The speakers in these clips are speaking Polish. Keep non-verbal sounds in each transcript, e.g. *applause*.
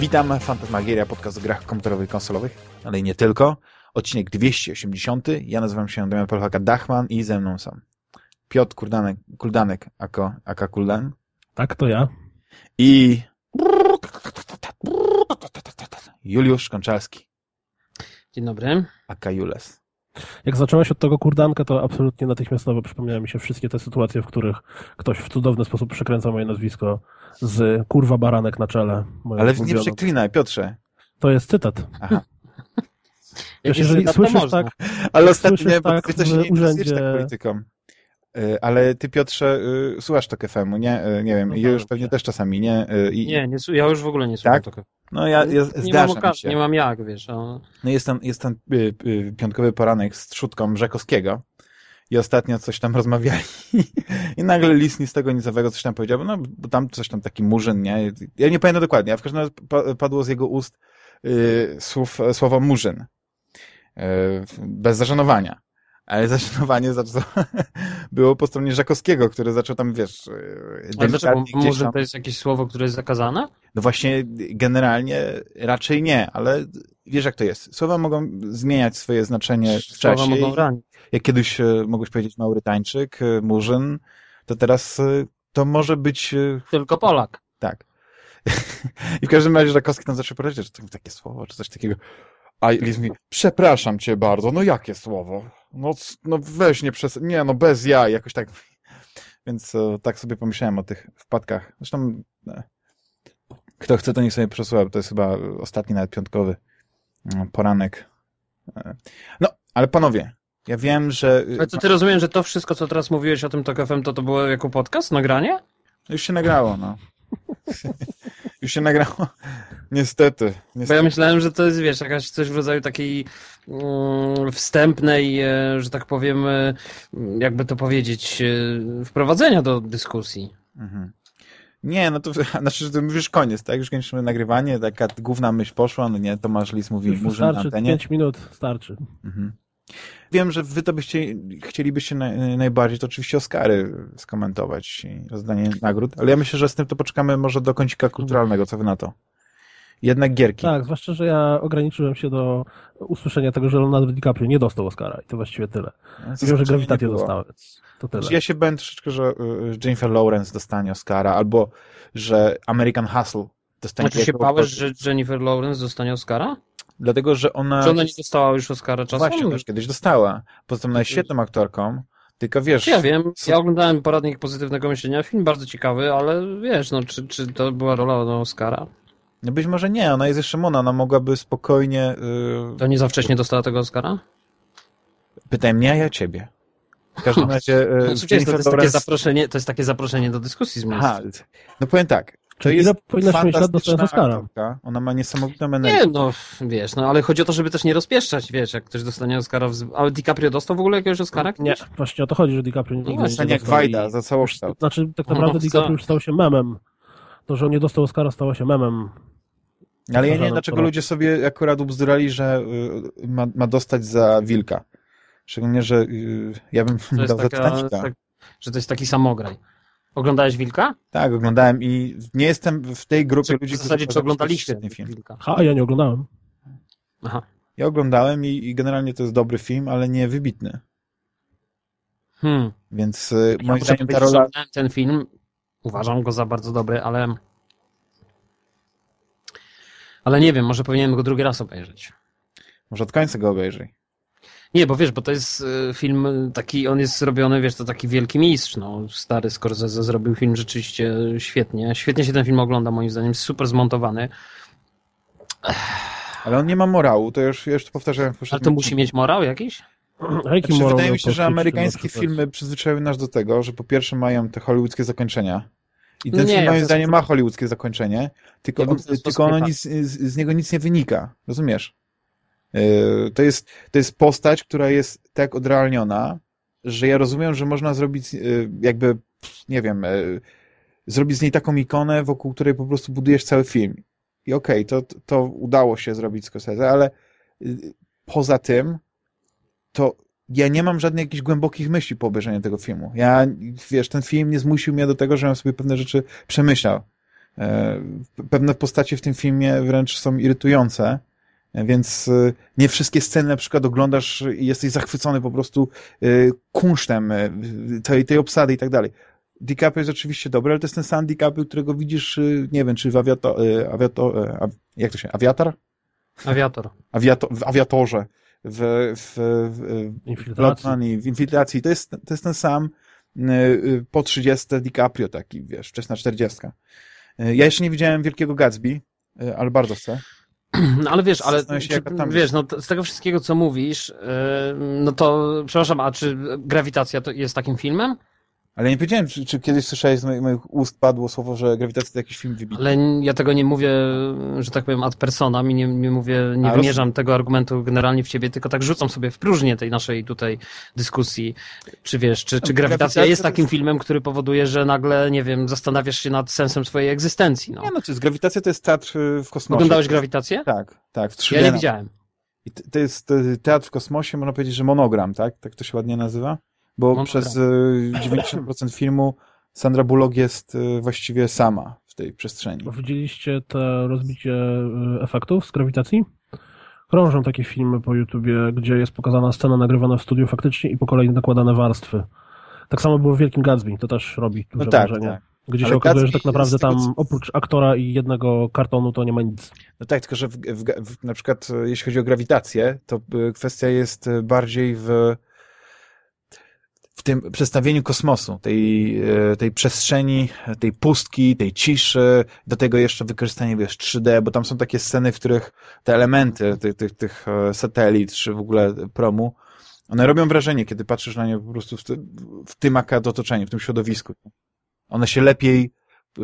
Witam, Fantasmagieria, podcast o grach komputerowych i konsolowych, ale i nie tylko. Odcinek 280. Ja nazywam się Damian Polchaka Dachman i ze mną są Piotr Kurdanek, Kuldanek, aka, aka Kuldan. Tak, to ja. I Juliusz Konczalski. Dzień dobry. Aka Jules. Jak zacząłeś od tego kurdanka, to absolutnie natychmiastowo przypomniały mi się wszystkie te sytuacje, w których ktoś w cudowny sposób przekręca moje nazwisko z kurwa baranek na czele. Ale nie przeklinaj, Piotrze. To jest cytat. Aha. Wiesz, jeżeli słyszysz tak, Ale ostatnio słyszysz nie, tak ty coś w nie urzędzie- tak polityką. Y, Ale ty, Piotrze, y, słuchasz to FM-u, nie? Y, Nie wiem, No tak, już pewnie tak. też czasami, nie? I, Nie, nie, ja już w ogóle nie słucham Tak? No ja, ja nie, mam okazji, się. nie mam jak, wiesz. A... No jest ten, jest y, piątkowy poranek z trzutką Brzekowskiego i ostatnio coś tam *laughs* rozmawiali i nagle lis nic z tego nicowego coś tam powiedział, no bo tam coś tam taki murzyn, nie? Ja nie pamiętam dokładnie, a w każdym razie pa, padło z jego ust y, słów, słowo murzyn. Y, bez zażenowania. Ale zażenowanie zaczęło, *laughs* było po stronie Żakowskiego, który zaczął tam, wiesz, y, Ale dlaczego? Może tam- to jest jakieś słowo, które jest zakazane? no właśnie, generalnie raczej nie, ale wiesz jak to jest. Słowa mogą zmieniać swoje znaczenie w Słowa czasie. mogą ranić. Jak kiedyś e, mogłeś powiedzieć Maurytańczyk, e, Murzyn, to teraz to może być Tylko Polak. tak. *laughs* I w każdym razie Żakowski tam zaczął powiedzieć, że to takie słowo, czy coś takiego. A Liz mi, przepraszam cię bardzo, no jakie słowo? No, no weź nie przez... Nie, no bez jaj, jakoś tak. Więc e, tak sobie pomyślałem o tych wpadkach. Zresztą e, kto chce, to niech sobie przesłucha, bo to jest chyba ostatni nawet piątkowy mm, poranek. E, No, ale panowie, ja wiem, że... Ale to ty rozumiem, że to wszystko, co teraz mówiłeś o tym TOK FM, to to było jako podcast, nagranie? Już się nagrało, no. *laughs* Już się nagrało. *laughs* Niestety. Bo niestety. ja myślałem, że to jest, wiesz, jakaś coś w rodzaju takiej mm, wstępnej, e, że tak powiem, e, jakby to powiedzieć, e, wprowadzenia do dyskusji. Mhm. Nie, no to *laughs* znaczy, że to już koniec, tak? Już kończymy nagrywanie, taka główna myśl poszła, no nie, Tomasz Lis mówi Już murzyn na starczy, antenie. 5 minut starczy. Mhm. Wiem, że wy to byście, chcielibyście naj, najbardziej to oczywiście Oscary skomentować i rozdanie nagród, ale ja myślę, że z tym to poczekamy może do kącika kulturalnego, co wy na to? Jednak gierki. Tak, zwłaszcza, że ja ograniczyłem się do usłyszenia tego, że Leonardo DiCaprio nie dostał Oscara i to właściwie tyle. Wiem, że Zaskoczenie Gravitatię nie było. dostał, więc to tyle. Znaczy, Ja się bałem troszeczkę, że y, Jennifer Lawrence dostanie Oscara, albo że American Hustle dostanie Znaczy się bałeś, że Jennifer Lawrence dostanie Oscara? Dlatego, że ona... Czy ona nie dostała już Oscara czasem? Właśnie, ona już kiedyś dostała. Poza tym ona jest świetną aktorką, tylko wiesz... Ja wiem, ja oglądałem poradnik pozytywnego myślenia, film bardzo ciekawy, ale wiesz, no czy, czy to była rola do Oscara? No być może nie, ona jest jeszcze młoda, ona mogłaby spokojnie... Yy... To nie za wcześnie dostała tego Oscara? Pytaj mnie, a ja ciebie. W każdym *laughs* razie... Yy, No, to, jest takie zaproszenie, to jest takie zaproszenie do dyskusji z strony. no powiem tak. To Czyli jest ile powinnaś mieć lat dostając Oscara? aktorka. Ona ma niesamowitą energię. Nie, no wiesz, no ale chodzi o to, żeby też nie rozpieszczać, wiesz, jak ktoś dostanie Oscara. W... Ale DiCaprio dostał w ogóle jakiegoś Oscara? Nie, właśnie o to chodzi, że DiCaprio nigdy właśnie, nie Stanie jak dostał Wajda za całokształt. Znaczy, tak naprawdę No, DiCaprio już stał się memem. To, że on nie dostał Oscara, stało się memem. Ale ja nie wiem, dlaczego ludzie sobie akurat ubzdurali, że y, ma, ma dostać za Wilka. Szczególnie, że y, ja bym dał za taka, Titanica. tak, że to jest taki samograj. Oglądałeś Wilka? Tak, oglądałem i nie jestem w tej grupie Czy, ludzi, w zasadzie, którzy czy oglądaliście świetny film. Wilka? Ha, ja nie oglądałem. Aha. Ja oglądałem i, i generalnie to jest dobry film, ale nie wybitny. Hmm. Więc y, Ja moim zdaniem ta rola... ten film, uważam go za bardzo dobry, ale ale nie wiem, może powinienem go drugi raz obejrzeć. Może od końca go obejrzyj. Nie, bo wiesz, bo to jest y, film taki, on jest zrobiony, wiesz, to taki wielki mistrz, no. Stary Scorsese zrobił film rzeczywiście świetnie. Świetnie się ten film ogląda, moim zdaniem, super zmontowany. Ale on nie ma morału, to już, już to powtarzałem w Ale to musi mieć morał jakiś? A jaki Znaczy, wydaje mi się, że amerykańskie filmy przyzwyczaiły nas do tego, że po pierwsze mają te hollywoodzkie zakończenia. I ten Nie, film moim zdaniem ma hollywoodzkie zakończenie, tylko, Ja on, tylko ono nie nic, z, z niego nic nie wynika. Rozumiesz? Yy, to, jest, to jest postać, która jest tak odrealniona, że ja rozumiem, że można zrobić yy, jakby, nie wiem, yy, zrobić z niej taką ikonę, wokół której po prostu budujesz cały film. I okej, to, to udało się zrobić Scorsese, ale poza tym to ja nie mam żadnych jakichś głębokich myśli po obejrzeniu tego filmu. Ja, wiesz, ten film nie zmusił mnie do tego, żebym sobie pewne rzeczy przemyślał. E, pewne postacie w tym filmie wręcz są irytujące, e, więc e, nie wszystkie sceny na przykład oglądasz i jesteś zachwycony po prostu kunsztem tej, tej obsady i tak dalej. DiCaprio jest oczywiście dobry, ale to jest ten sam DiCaprio, którego widzisz, nie wiem, czy w awiato, awiato, jak to się, awiatar? Awiator. Awiato, w awiatorze, w, w, w, infiltracji. w infiltracji. To jest, to jest ten sam po 30 DiCaprio taki, wiesz, wczesna 40. E, ja jeszcze nie widziałem Wielkiego Gatsby, ale bardzo chcę. No ale wiesz, ale czy, wiesz, no, z tego wszystkiego, co mówisz, e, no to, przepraszam, a czy Grawitacja to jest takim filmem? Ale nie powiedziałem, czy, czy kiedyś słyszałeś z moich, moich ust padło słowo, że grawitacja to jakiś film wybitny. Ale ja tego nie mówię, że tak powiem, ad personam i nie, nie mówię, nie A, wymierzam roz... tego argumentu generalnie w ciebie, tylko tak rzucam sobie w próżnię tej naszej tutaj dyskusji. Czy wiesz, czy, czy grawitacja, grawitacja jest takim jest... filmem, który powoduje, że nagle, nie wiem, zastanawiasz się nad sensem swojej egzystencji. No. Nie, no, czy z grawitacja to jest teatr y, w kosmosie. Oglądałeś grawitację? Tak, tak. W 3D ja nie widziałem. I to jest teatr w kosmosie, można powiedzieć, że monogram, tak? Tak to się ładnie nazywa? Bo przez 90% y, filmu Sandra Bullock jest y, właściwie sama w tej przestrzeni. Widzieliście to rozbicie y, efektów z grawitacji? Krążą takie filmy po YouTubie, gdzie jest pokazana scena nagrywana w studiu faktycznie i po kolei nakładane warstwy. Tak samo było w Wielkim Gatsby, to też robi duże no tak, wrażenie. Tak. Gdzie Ale się okazuje, że tak naprawdę tam oprócz aktora i jednego kartonu to nie ma nic. No tak, tylko że w, w, w, na przykład jeśli chodzi o grawitację, to kwestia jest bardziej w w tym przedstawieniu kosmosu, tej, e, tej przestrzeni, tej pustki, tej ciszy, do tego jeszcze wykorzystanie, wiesz, 3D, bo tam są takie sceny, w których te elementy tych, tych, tych e, satelit, czy w ogóle promu, one robią wrażenie, kiedy patrzysz na nie po prostu w, ty, w tym akad otoczeniu, w tym środowisku. One się lepiej e,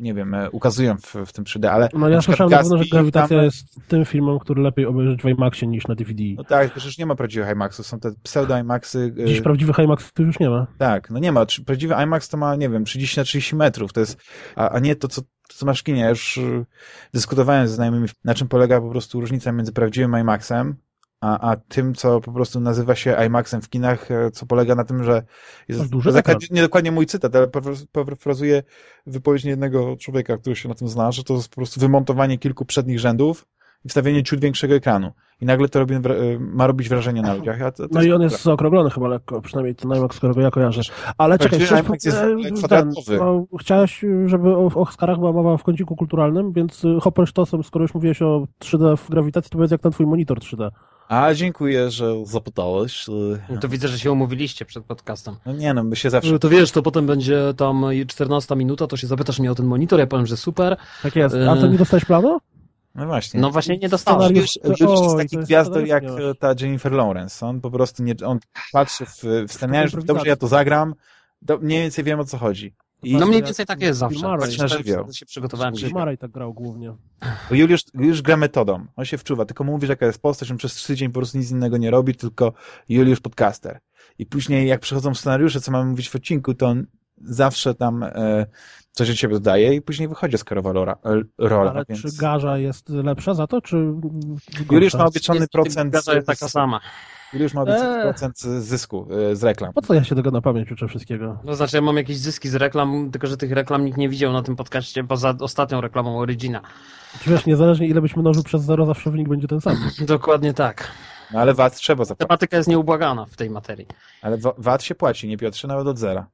nie wiem, e, ukazują w, w tym 3D, ale... No ja słyszałem na pewno, że Grawitacja tam... jest tym filmem, który lepiej obejrzeć w IMAXie niż na DVD. No tak, przecież nie ma prawdziwych IMAXów, są te pseudo-IMAXy. E, Dziś prawdziwych IMAXów już nie ma. Tak, no nie ma. Prawdziwy IMAX to ma, nie wiem, 30 na 30 metrów, to jest, a, a nie to, co, co masz w kinie. Ja już e, dyskutowałem ze znajomymi, na czym polega po prostu różnica między prawdziwym IMAXem a, a tym, co po prostu nazywa się IMAXem w kinach, e, co polega na tym, że jest duży to nie dokładnie mój cytat, ale parafrazuję wypowiedź jednego człowieka, który się na tym zna, że to jest po prostu wymontowanie kilku przednich rzędów i wstawienie ciut większego ekranu. I nagle to robi, e, ma robić wrażenie na ludziach. To, to no i on jest zaokrąglony chyba lekko, przynajmniej ten IMAX, którego ja kojarzę. Ale tak, czekaj, chciałeś, jest ten, no, chciałeś, żeby o, Oscarach była mowa w kąciku kulturalnym, więc hopper sztosem, skoro już mówiłeś o 3D w grawitacji, to powiedz jak ten twój monitor 3D. A, dziękuję, że zapytałeś. No to widzę, że się umówiliście przed podcastem. No nie no, my się zawsze... No to wiesz, to potem będzie tam 14 minuta, to się zapytasz mnie o ten monitor, ja powiem, że super. Tak jest. A to nie dostałeś planu? No właśnie. No właśnie nie dostałem. Już, już jest taki gwiazdor jak ta Jennifer Lawrence. On po prostu nie, on patrzy w, w scenariusz, dobrze ja to zagram, do, mniej więcej wiem o co chodzi. No mniej więcej tak jest zawsze. Murray, żywioł. się przygotowałem. Murray tak grał głównie. Bo Juliusz, Juliusz gra metodą. On się wczuwa, tylko mówi, że jaka jest postać, on przez tydzień po prostu nic innego nie robi, tylko Juliusz podcaster. I później jak przychodzą scenariusze, co mamy mówić w odcinku, to on zawsze tam e, coś od siebie dodaje i później wychodzi z rola. rola Ale więc... czy garza jest lepsza za to, czy Juliusz ma obieczony procent... Garza jest taka sama. Juliusz ma obieczony eee. procent zysku e, z reklam. Po co ja się tego na pamięć uczę wszystkiego? No znaczy ja mam jakieś zyski z reklam, tylko że tych reklam nikt nie widział na tym podcaście poza ostatnią reklamą Origina. Wiesz, niezależnie ile byś mnożył przez zero, zawsze wynik będzie ten sam. *laughs* Dokładnie tak. No ale VAT trzeba zapłacić. Tematyka jest nieubłagana w tej materii. Ale VAT się płaci, nie Piotrze, nawet od zera.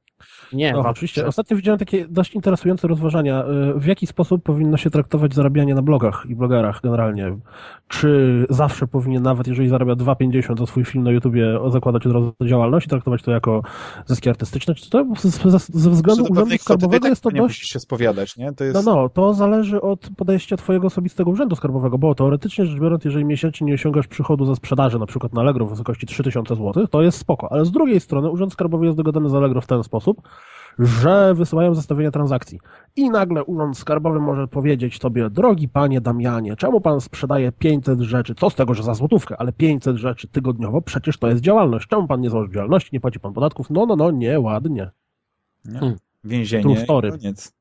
Nie, no, oczywiście. Ostatnio widziałem takie dość interesujące rozważania. Y, w jaki sposób powinno się traktować zarabianie na blogach i blogerach generalnie? Czy zawsze powinien, nawet jeżeli zarabia 2,50 za swój film na YouTubie, zakładać od razu działalność i traktować to jako zyski artystyczne? Czy to ze, ze względu Urzędu Skarbowego tak jest to dość... się spowiadać, nie? To jest... No, no, to zależy od podejścia twojego osobistego Urzędu Skarbowego, bo teoretycznie rzecz biorąc, jeżeli miesięcznie nie osiągasz przychodu ze sprzedaży, na przykład na Allegro w wysokości 3000 zł, to jest spoko. Ale z drugiej strony Urząd Skarbowy jest dogadany z Allegro w ten sposób, że wysyłają zestawienia transakcji. I nagle urząd skarbowy może powiedzieć tobie, drogi panie Damianie, czemu pan sprzedaje 500 rzeczy? Co z tego, że za złotówkę, ale 500 rzeczy tygodniowo? Przecież to jest działalność. Czemu pan nie założy działalności, nie płaci pan podatków? No, no, no, nie, ładnie. No, hmm. Więzienie, koniec.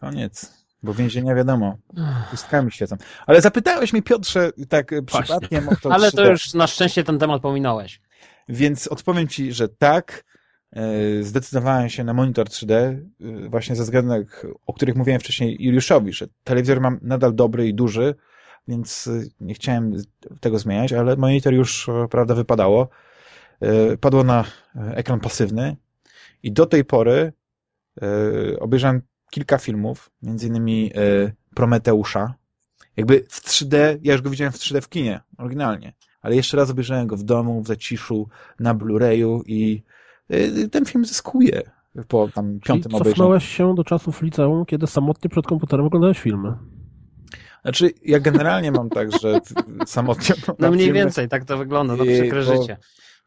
Koniec. Bo więzienia wiadomo, pustkami świecą. Ale zapytałeś mnie, Piotrze, tak Właśnie. przypadkiem o to. Ale to już na szczęście ten temat pominąłeś. Więc odpowiem ci, że tak, zdecydowałem się na monitor 3D właśnie ze względów, o których mówiłem wcześniej Juliuszowi, że telewizor mam nadal dobry i duży, więc nie chciałem tego zmieniać, ale monitor już, prawda, wypadało. Padło na ekran pasywny i do tej pory obejrzałem kilka filmów, między innymi Prometeusza. Jakby w 3D, ja już go widziałem w 3D w kinie, oryginalnie, ale jeszcze raz obejrzałem go w domu, w zaciszu, na Blu-rayu i ten film zyskuje po tam piątym obejrzeniu. cofnąłeś się do czasów liceum, kiedy samotnie przed komputerem oglądałeś filmy. Znaczy, ja generalnie mam tak, że *laughs* samotnie... No mniej filmy, więcej, tak to wygląda, no przykre życie.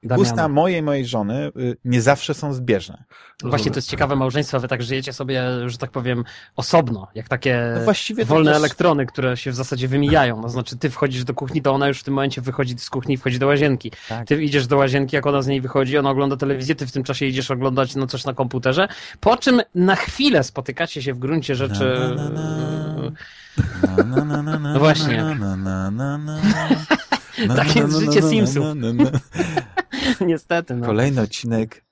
Gusta mojej mojej żony y, nie zawsze są zbieżne. Właśnie to jest ciekawe małżeństwo, wy tak żyjecie sobie, że tak powiem, osobno, jak takie no wolne też... elektrony, które się w zasadzie wymijają. No znaczy, ty wchodzisz do kuchni, to ona już w tym momencie wychodzi z kuchni i wchodzi do łazienki. Tak. Ty idziesz do łazienki, jak ona z niej wychodzi, ona ogląda telewizję, ty w tym czasie idziesz oglądać no, coś na komputerze, po czym na chwilę spotykacie się w gruncie rzeczy... No właśnie. Takie jest życie Simsów. Niestety. No. Kolejny odcinek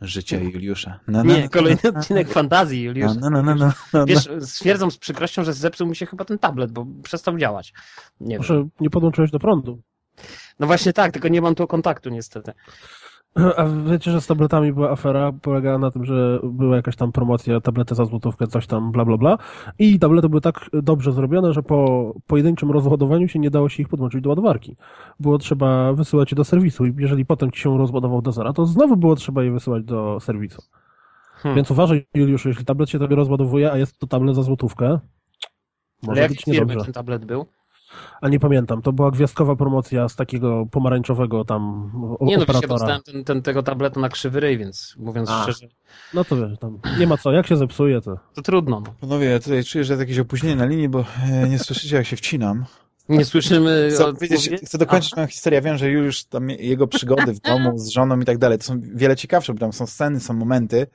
życia Juliusza. No, no, Nie, kolejny odcinek fantazji Juliusza. No, no, no, no, no, Wiesz, stwierdzam z przykrością, że zepsuł mi się chyba ten tablet, bo przestał działać. Nie Może wiem. nie podłączyłeś do prądu. No właśnie tak, tylko nie mam tu kontaktu niestety. *clears throat* A wiecie, że z tabletami była afera, polegała na tym, że była jakaś tam promocja, tablety za złotówkę, coś tam, bla, bla, bla. I tablety były tak dobrze zrobione, że po pojedynczym rozładowaniu się nie dało się ich podłączyć do ładowarki. Było trzeba wysyłać je do serwisu i jeżeli potem ci się rozładował do zera, to znowu było trzeba je wysyłać do serwisu. Hmm. Więc uważaj, Juliusz, jeśli tablet się tobie rozładowuje, a jest to tablet za złotówkę, może być niedobrze. ten tablet był? A nie pamiętam, to była gwiazdkowa promocja z takiego pomarańczowego tam Nie no, operatora. dostałem ten, ten, tego tabletu na krzywy ryj, więc mówiąc a. szczerze... No to wiesz, tam nie ma co, jak się zepsuje, to... To trudno. No. Panowie, ja tutaj czuję, że jest jakieś opóźnienie na linii, bo e, nie słyszycie, jak się wcinam. Nie słyszymy. *laughs* Chcę, chcę dokończyć moją historię. Ja wiem, że już tam jego przygody w domu z żoną i tak dalej, to są wiele ciekawsze, bo tam są sceny, są momenty,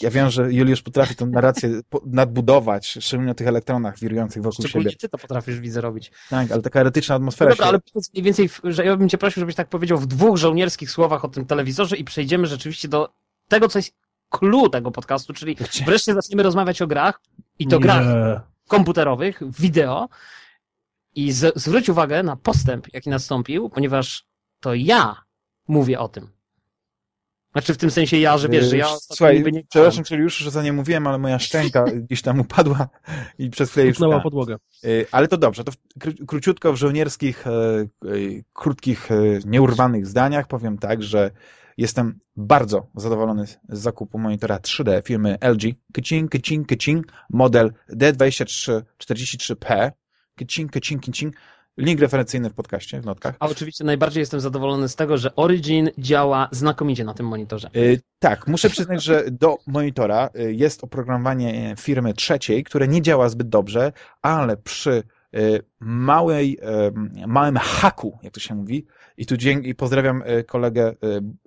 ja wiem, że Juliusz potrafi tę narrację nadbudować, szczególnie na tych elektronach wirujących wokół Szczególnie siebie. ty to potrafisz, widzę, robić. Tak, ale taka erotyczna atmosfera. No dobra, się... ale mniej więcej, że ja bym cię prosił, żebyś tak powiedział w dwóch żołnierskich słowach o tym telewizorze i przejdziemy rzeczywiście do tego, co jest clue tego podcastu, czyli wreszcie zaczniemy rozmawiać o grach i to Nie. grach komputerowych, wideo i z, zwróć uwagę na postęp, jaki nastąpił, ponieważ to ja mówię o tym. Znaczy w tym sensie ja, że wiesz, że ja... Słuchaj, nie przepraszam czyli już, że za nie mówiłem, ale moja szczęka *laughs* gdzieś tam upadła i przez chwilę już... podłogę. Y, ale to dobrze, to kró króciutko w żołnierskich, e, e, krótkich, e, nieurwanych zdaniach powiem tak, że jestem bardzo zadowolony z zakupu monitora 3D firmy LG. Kicing, kicing, kicing, model D2343P. Kicing, kicing, kicing. Link referencyjny w podcaście, w notkach. A oczywiście najbardziej jestem zadowolony z tego, że Origin działa znakomicie na tym monitorze. Yy, tak, muszę przyznać, że do monitora y, jest oprogramowanie firmy trzeciej, które nie działa zbyt dobrze, ale przy y, małej, małym haku, jak to się mówi, i tu dzięki, pozdrawiam y, kolegę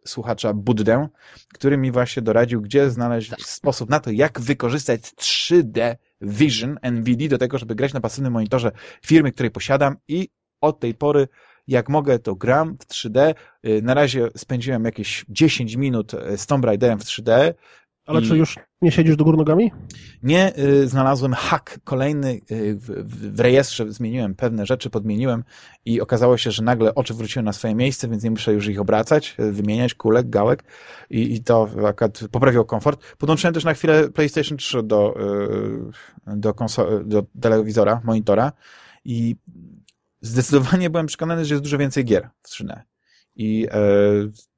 słuchacza Buddę, który mi właśnie doradził, gdzie znaleźć tak. sposób na to, jak wykorzystać 3D Vision NVIDIA do tego, żeby grać na pasywnym monitorze firmy, której posiadam i od tej pory jak mogę, to gram w 3D. Y, na razie spędziłem jakieś 10 minut y, z Tomb Raiderem w 3D. Ale I... czy już nie siedzisz do góry nogami? Nie, y, znalazłem hack kolejny y, w, w, rejestrze, zmieniłem pewne rzeczy, podmieniłem i okazało się, że nagle oczy wróciły na swoje miejsce, więc nie muszę już ich obracać, y, wymieniać kulek, gałek i, i to akurat poprawiło komfort. Podłączyłem też na chwilę PlayStation 3 do, do, konsol, do telewizora, monitora i zdecydowanie byłem przekonany, że jest dużo więcej gier w 3D. I e,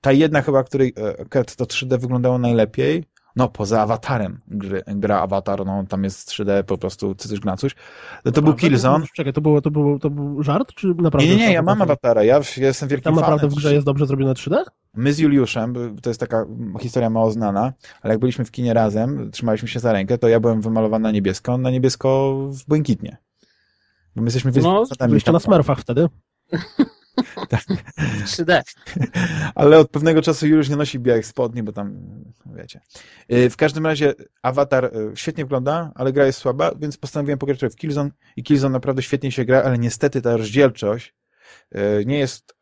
ta jedna chyba, której e, to 3D wyglądało najlepiej, no poza awatarem gry, gra awatar, no tam jest 3D po prostu coś na coś. No, to był Killzone. Czekaj, to, było, to, było, to był żart, czy naprawdę? Nie, nie, nie ja mam awatara, ja, ja jestem wielkim Tam naprawdę w grze jest dobrze zrobione 3D? My z Juliuszem, to jest taka historia mało znana, ale jak byliśmy w kinie razem, trzymaliśmy się za rękę, to ja byłem wymalowany na niebiesko, na niebiesko w błękitnie. Bo my jesteśmy No, byliście na smurfach wtedy. *laughs* *laughs* tak. 3D. Ale od pewnego czasu już nie nosi białych spodni, bo tam, wiecie. Y, w każdym razie Avatar y, świetnie wygląda, ale gra jest słaba, więc postanowiłem pograć w Killzone i Killzone naprawdę świetnie się gra, ale niestety ta rozdzielczość y, nie jest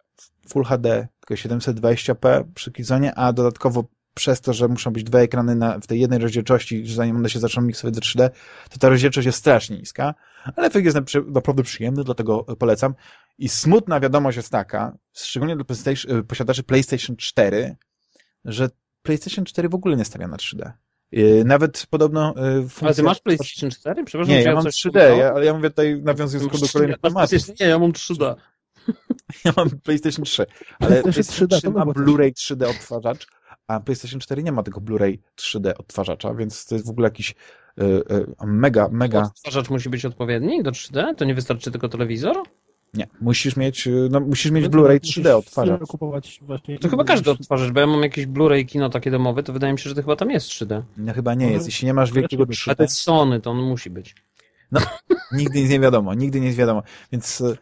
Full HD, tylko 720p przy Killzone'ie, a dodatkowo przez to, że muszą być dwa ekrany na, w tej jednej rozdzielczości, zanim one się zaczną miksować do 3D, to ta rozdzielczość jest strasznie niska, ale efekt jest naprawdę przyjemny, dlatego polecam. I smutna wiadomość jest taka, szczególnie dla PlayStation, posiadaczy PlayStation 4, że PlayStation 4 w ogóle nie stawia na 3D. Y, nawet podobno funkcja... Ale ty masz PlayStation 4? Przepraszam, nie, ja mam 3D, ja, ale ja mówię tutaj nawiązując do kolejnych tematów. Nie, ja mam 3D. *laughs* Ja mam PlayStation 3, ale PlayStation 3 ma Blu-ray 3D odtwarzacz, a PlayStation 4 nie ma tego Blu-ray 3D odtwarzacza, więc to jest w ogóle jakiś y, y, mega, mega... Odtwarzacz musi być odpowiedni do 3D? To nie wystarczy tylko telewizor? Nie, musisz mieć, y, no, musisz mieć Blu-ray 3D odtwarzacz. kupować właśnie... To chyba każdy odtwarzacz, bo ja mam jakieś Blu-ray kino takie domowe, to wydaje mi się, że to chyba tam jest 3D. No chyba nie jest, jeśli nie masz wielkiego 3D. Ale to jest Sony, to on musi być. No, *laughs* nigdy nic nie wiadomo, nigdy nic wiadomo. Więc y,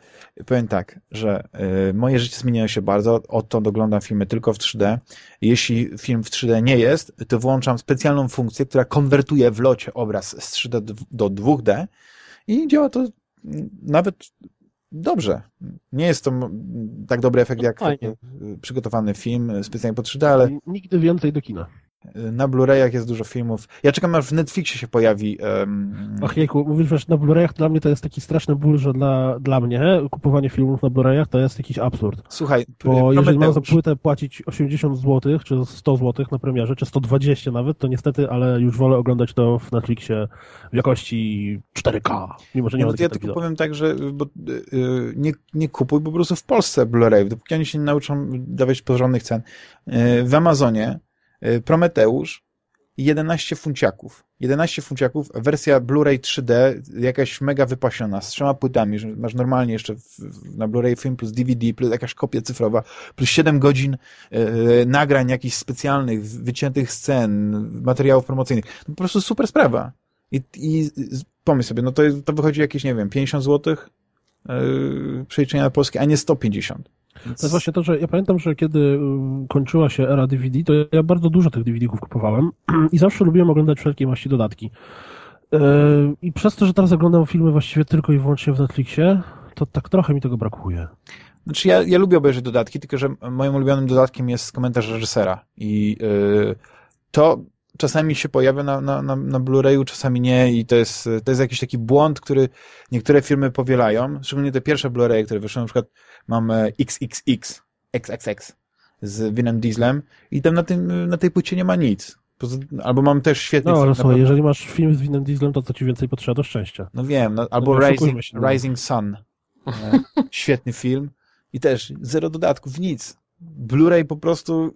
powiem tak, że y, moje życie zmieniało się bardzo, odtąd oglądam filmy tylko w 3D. Jeśli film w 3D nie jest, to włączam specjalną funkcję, która konwertuje w locie obraz z 3D do 2D i działa to nawet dobrze. Nie jest to tak dobry efekt jak Fajnie. przygotowany film specjalnie po 3D, ale... Nigdy więcej do kina. Na Blu-rayach jest dużo filmów. Ja czekam aż w Netflixie się pojawi. Um... Ach jejku, mówisz, że na Blu-rayach dla mnie to jest taki straszny ból, że dla, dla mnie kupowanie filmów na Blu-rayach to jest jakiś absurd. Słuchaj, bo jeżeli mam za płytę płacić 80 zł, czy 100 zł na premierze, czy 120 nawet, to niestety, ale już wolę oglądać to w Netflixie w jakości 4K, mimo że nie, no Ja tylko powiem tak, że bo, yy, nie, nie kupuj po prostu w Polsce Blu-ray, dopóki oni się nie nauczą dawać porządnych cen. Yy, w Amazonie Prometeusz 11 funciaków. 11 funciaków, wersja Blu-ray 3D, jakaś mega wypasiona, z trzema płytami, że masz normalnie jeszcze w, na Blu-ray film plus DVD, plus jakaś kopia cyfrowa, plus 7 godzin yy, nagrań jakichś specjalnych, wyciętych scen, materiałów promocyjnych. No, po prostu super sprawa. I, i pomyśl sobie, no to, to wychodzi jakieś, nie wiem, 50 zł yy, przeliczenia na polskie, a nie 150. To jest właśnie to, że ja pamiętam, że kiedy y, kończyła się era DVD, to ja bardzo dużo tych DVD-ków kupowałem *clears throat* i zawsze lubiłem oglądać wszelkie właśnie dodatki. Y, I przez to, że teraz oglądam filmy właściwie tylko i wyłącznie w Netflixie, to tak trochę mi tego brakuje. Znaczy ja, ja lubię obejrzeć dodatki, tylko że moim ulubionym dodatkiem jest komentarz reżysera i yy, to czasami się pojawia na, na, na, na Blu-rayu, czasami nie i to jest, to jest jakiś taki błąd, który niektóre firmy powielają, szczególnie te pierwsze Blu-raye, które wyszły, na przykład mam XXX, XXX z Vinem Dieslem i tam na, tym, na tej płycie nie ma nic. Albo mam też świetny no, film. No, jeżeli masz film z Vinem Dieslem, to co ci więcej potrzeba do szczęścia. No wiem, no, albo no, Rising, się, no. Rising Sun. E, *laughs* świetny film. I też zero dodatków, nic. Blu-ray po prostu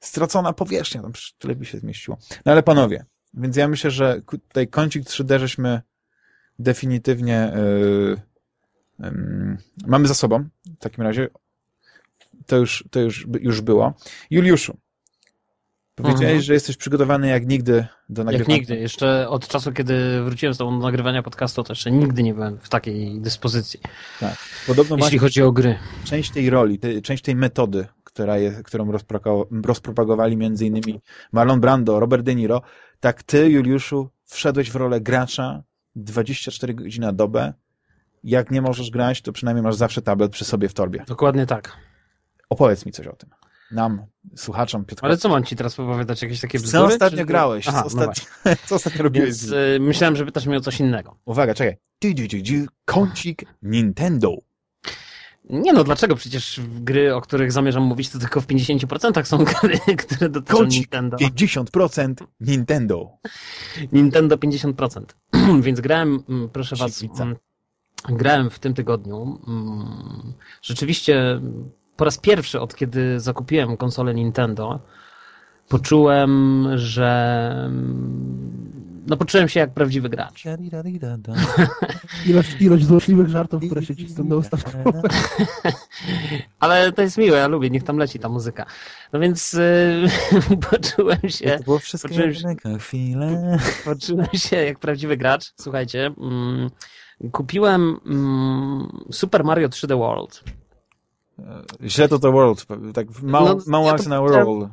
stracona powierzchnia, tam tyle by się zmieściło. No ale panowie, więc ja myślę, że tutaj kącik 3D żeśmy definitywnie yy, yy, mamy za sobą. W takim razie to już, to już, już było. Juliuszu, powiedziałeś, mhm. że jesteś przygotowany jak nigdy do nagrywania. Jak nigdy. Jeszcze od czasu, kiedy wróciłem z tobą do nagrywania podcastu, to jeszcze nigdy nie byłem w takiej dyspozycji. Tak. Podobno jeśli chodzi o gry. Część tej roli, część tej metody, która jest, którą rozpropagowali między innymi Marlon Brando, Robert De Niro, tak ty, Juliuszu, wszedłeś w rolę gracza 24 godziny na dobę. Jak nie możesz grać, to przynajmniej masz zawsze tablet przy sobie w torbie. Dokładnie tak. Opowiedz mi coś o tym. Nam, słuchaczom Piotra. Ale co mam ci teraz opowiadać? Jakieś takie bzdury? Co ostatnio czy... grałeś? Aha, co, ostatnio, no *laughs* co ostatnio robiłeś? Więc, y, myślałem, że pytasz mnie o coś innego. Uwaga, czekaj. Kącik Nintendo. Nie no, dlaczego? Przecież gry, o których zamierzam mówić, to tylko w 50% są *laughs* gry, które dotyczą Nintendo. 50% Nintendo. Nintendo 50%. *clears throat* Więc grałem, mm, proszę was, mm, grałem w tym tygodniu. Mm, rzeczywiście po raz pierwszy od kiedy zakupiłem konsolę Nintendo, poczułem, że no poczułem się jak prawdziwy gracz. ilość, ilość złośliwych żartów, które się cisną na ustaw. Ale to jest miłe, ja lubię, niech tam leci ta muzyka. No więc yy, *laughs* poczułem się... To było wszystko poczułem się, chwilę. Poczułem się jak prawdziwy gracz. Słuchajcie, mm, kupiłem mm, Super Mario 3D World. Źle to to World, tak mało, no, mało ja na World.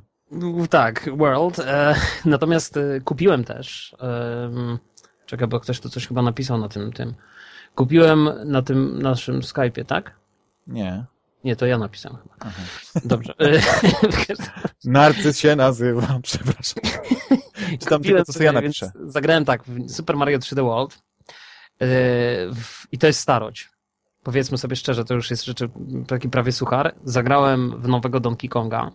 Tak, World. E, natomiast e, kupiłem też. E, czekaj, bo ktoś tu coś chyba napisał na tym tym. Kupiłem na tym naszym Skype'ie, tak? Nie. Nie, to ja napisałem chyba. Aha. Dobrze. *laughs* *laughs* Narcyz się nazywa, *laughs* przepraszam. Czytam tylko to, co ja napiszę. Zagrałem tak, w Super Mario 3D World yy, i to jest starość. Powiedzmy sobie szczerze, to już jest rzeczy, taki prawie suchar. Zagrałem w nowego Donkey Konga.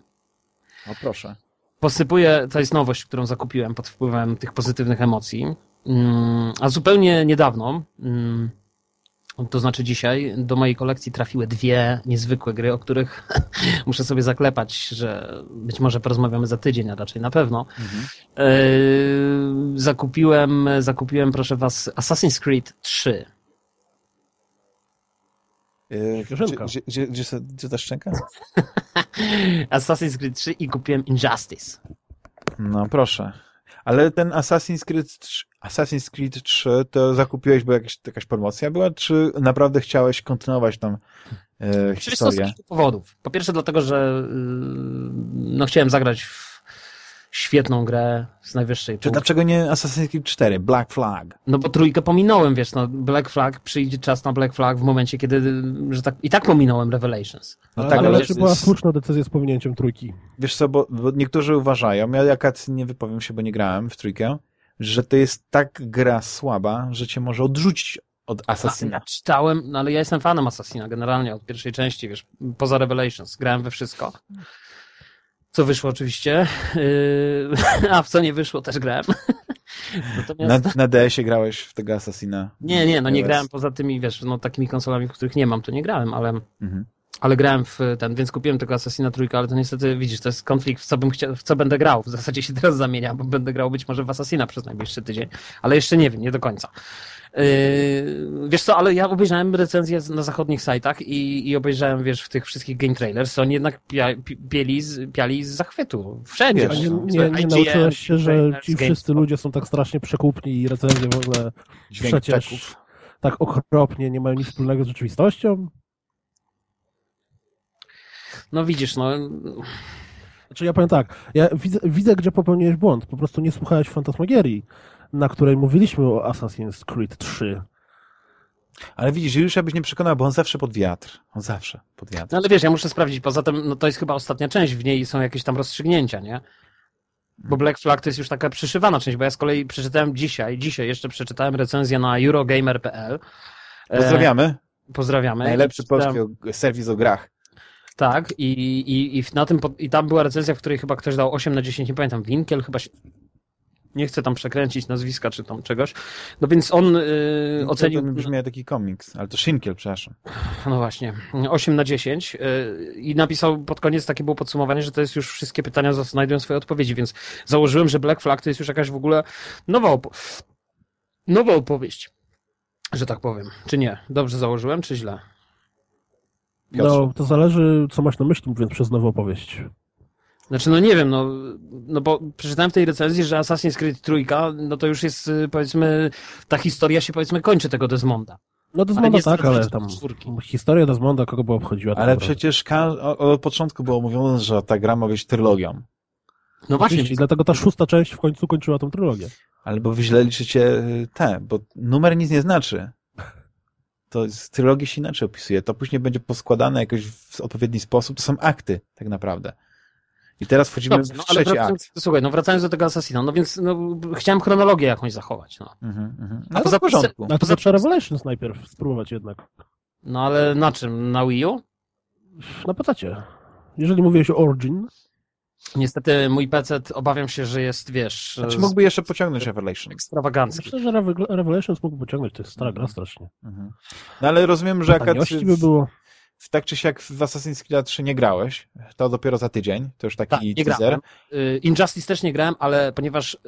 O proszę. Posypuję, to jest nowość, którą zakupiłem pod wpływem tych pozytywnych emocji. Mm, a zupełnie niedawno, mm, to znaczy dzisiaj, do mojej kolekcji trafiły dwie niezwykłe gry, o których *laughs* muszę sobie zaklepać, że być może porozmawiamy za tydzień, a raczej na pewno. Mhm. Zakupiłem, zakupiłem, proszę was, Assassin's Creed 3. Yy, gdzie, gdzie, gdzie, gdzie, ta szczęka? *laughs* Assassin's Creed 3 i kupiłem Injustice. No proszę. Ale ten Assassin's Creed 3, Assassin's Creed 3 to zakupiłeś, bo jakaś, jakaś promocja była, czy naprawdę chciałeś kontynuować tam e, historię? Z powodów. Po pierwsze dlatego, że yy, no, chciałem zagrać w świetną grę z najwyższej Czy dlaczego nie Assassin's Creed 4, Black Flag? No bo trójkę pominąłem, wiesz, no Black Flag, przyjdzie czas na Black Flag w momencie, kiedy, że tak, i tak pominąłem Revelations. No tak, ale, ale czy była słuszna decyzja z pominięciem trójki? Wiesz co, bo, bo niektórzy uważają, ja jak nie wypowiem się, bo nie grałem w trójkę, że to jest tak gra słaba, że cię może odrzucić od Assassina. Ja czytałem, no ale ja jestem fanem Assassina generalnie od pierwszej części, wiesz, poza Revelations, grałem we wszystko. Co wyszło oczywiście, yy, *laughs* a w co nie wyszło też grałem. *laughs* Natomiast... Na, na DS-ie grałeś w tego Assassina? Nie, nie, no nie grałem poza tymi, wiesz, no takimi konsolami, w których nie mam, to nie grałem, ale, mhm. ale grałem w ten, więc kupiłem tego Assassina trójkę, ale to niestety, widzisz, to jest konflikt, w co bym chciał, w co będę grał. W zasadzie się teraz zamieniam, bo będę grał być może w Assassina przez najbliższy tydzień, ale jeszcze nie wiem, nie do końca. Yy, wiesz co, ale ja obejrzałem recenzje na zachodnich sajtach i, i obejrzałem, wiesz, w tych wszystkich game trailers, oni jednak pia, pieli, z, piali z zachwytu. Wszędzie. nie, nie, nie nauczyłeś się, że ci wszyscy ludzie są tak strasznie przekupni i recenzje w ogóle przecież tak okropnie nie mają nic wspólnego z rzeczywistością? No widzisz, no... Znaczy ja powiem tak, ja widzę, widzę, gdzie popełniłeś błąd, po prostu nie słuchałeś Fantasmagierii na której mówiliśmy o Assassin's Creed 3. Ale widzisz, już byś nie przekonał, bo on zawsze pod wiatr. On zawsze pod wiatr. No ale wiesz, ja muszę sprawdzić. Poza tym, no to jest chyba ostatnia część, w niej są jakieś tam rozstrzygnięcia, nie? Bo Black Flag to jest już taka przyszywana część, bo ja z kolei przeczytałem dzisiaj, dzisiaj jeszcze przeczytałem recenzję na Eurogamer.pl. Pozdrawiamy. E, pozdrawiamy. Najlepszy polski serwis o grach. Tak, i, i, i, na tym, i tam była recenzja, w której chyba ktoś dał 8 na 10, nie pamiętam, Winkiel chyba nie chcę tam przekręcić nazwiska czy tam czegoś. No więc on yy, ocenił... To brzmi jak taki komiks, ale to Shinkiel, przepraszam. No właśnie, 8 na 10 yy, i napisał pod koniec takie było podsumowanie, że to jest już wszystkie pytania znajdują swoje odpowiedzi, więc założyłem, że Black Flag to jest już jakaś w ogóle nowa, opo nowa opowieść, że tak powiem. Czy nie? Dobrze założyłem, czy źle? No, to zależy, co masz na myśli, mówiąc przez nową opowieść. Znaczy, no nie wiem, no, no bo przeczytałem w tej recenzji, że Assassin's Creed trójka, no to już jest, y, powiedzmy, ta historia się, powiedzmy, kończy tego Desmonda. No Desmonda ale tak, ale tam czwórki. historia Desmonda kogo by obchodziła? Ale przecież od początku było mówione, że ta gra ma być trylogią. No właśnie. I dlatego ta szósta część w końcu kończyła tą trylogię. Ale bo wy źle liczycie y, te, bo numer nic nie znaczy. To z trylogii się inaczej opisuje. To później będzie poskładane jakoś w odpowiedni sposób. To są akty, tak naprawdę. I teraz wchodzimy Dobrze, no, w trzeci akt. Słuchaj, no wracając do tego Assassina, no więc no, chciałem chronologię jakąś zachować. No, mm -hmm. no a poza, porządku. A poza trzeba Revelations najpierw spróbować jednak. No ale na czym? Na Wii U? Na PC. Jeżeli mówiłeś o Origin. Niestety mój PC obawiam się, że jest, wiesz... Znaczy mógłby jeszcze pociągnąć Revelation. Ekstrawagancki. Myślę, że Revelations mógłby pociągnąć, to jest stara gra strasznie. Mhm. No ale rozumiem, że jakaś... by było tak czy siak w Assassin's Creed 3 nie grałeś, to dopiero za tydzień, to już taki tak, nie teaser. Grałem. Y, Injustice też nie grałem, ale ponieważ, y,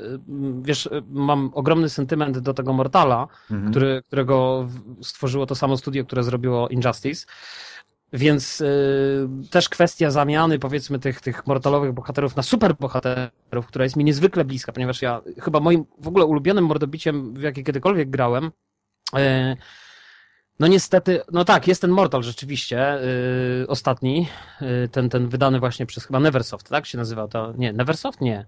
wiesz, y, mam ogromny sentyment do tego Mortala, mhm. który, którego stworzyło to samo studio, które zrobiło Injustice, więc y, też kwestia zamiany, powiedzmy, tych, tych mortalowych bohaterów na superbohaterów, która jest mi niezwykle bliska, ponieważ ja chyba moim w ogóle ulubionym mordobiciem, w jakie kiedykolwiek grałem, y, no niestety, no tak, jest ten Mortal rzeczywiście, yy, ostatni, yy, ten, ten wydany właśnie przez chyba Neversoft, tak się nazywa to? Nie, Neversoft? Nie.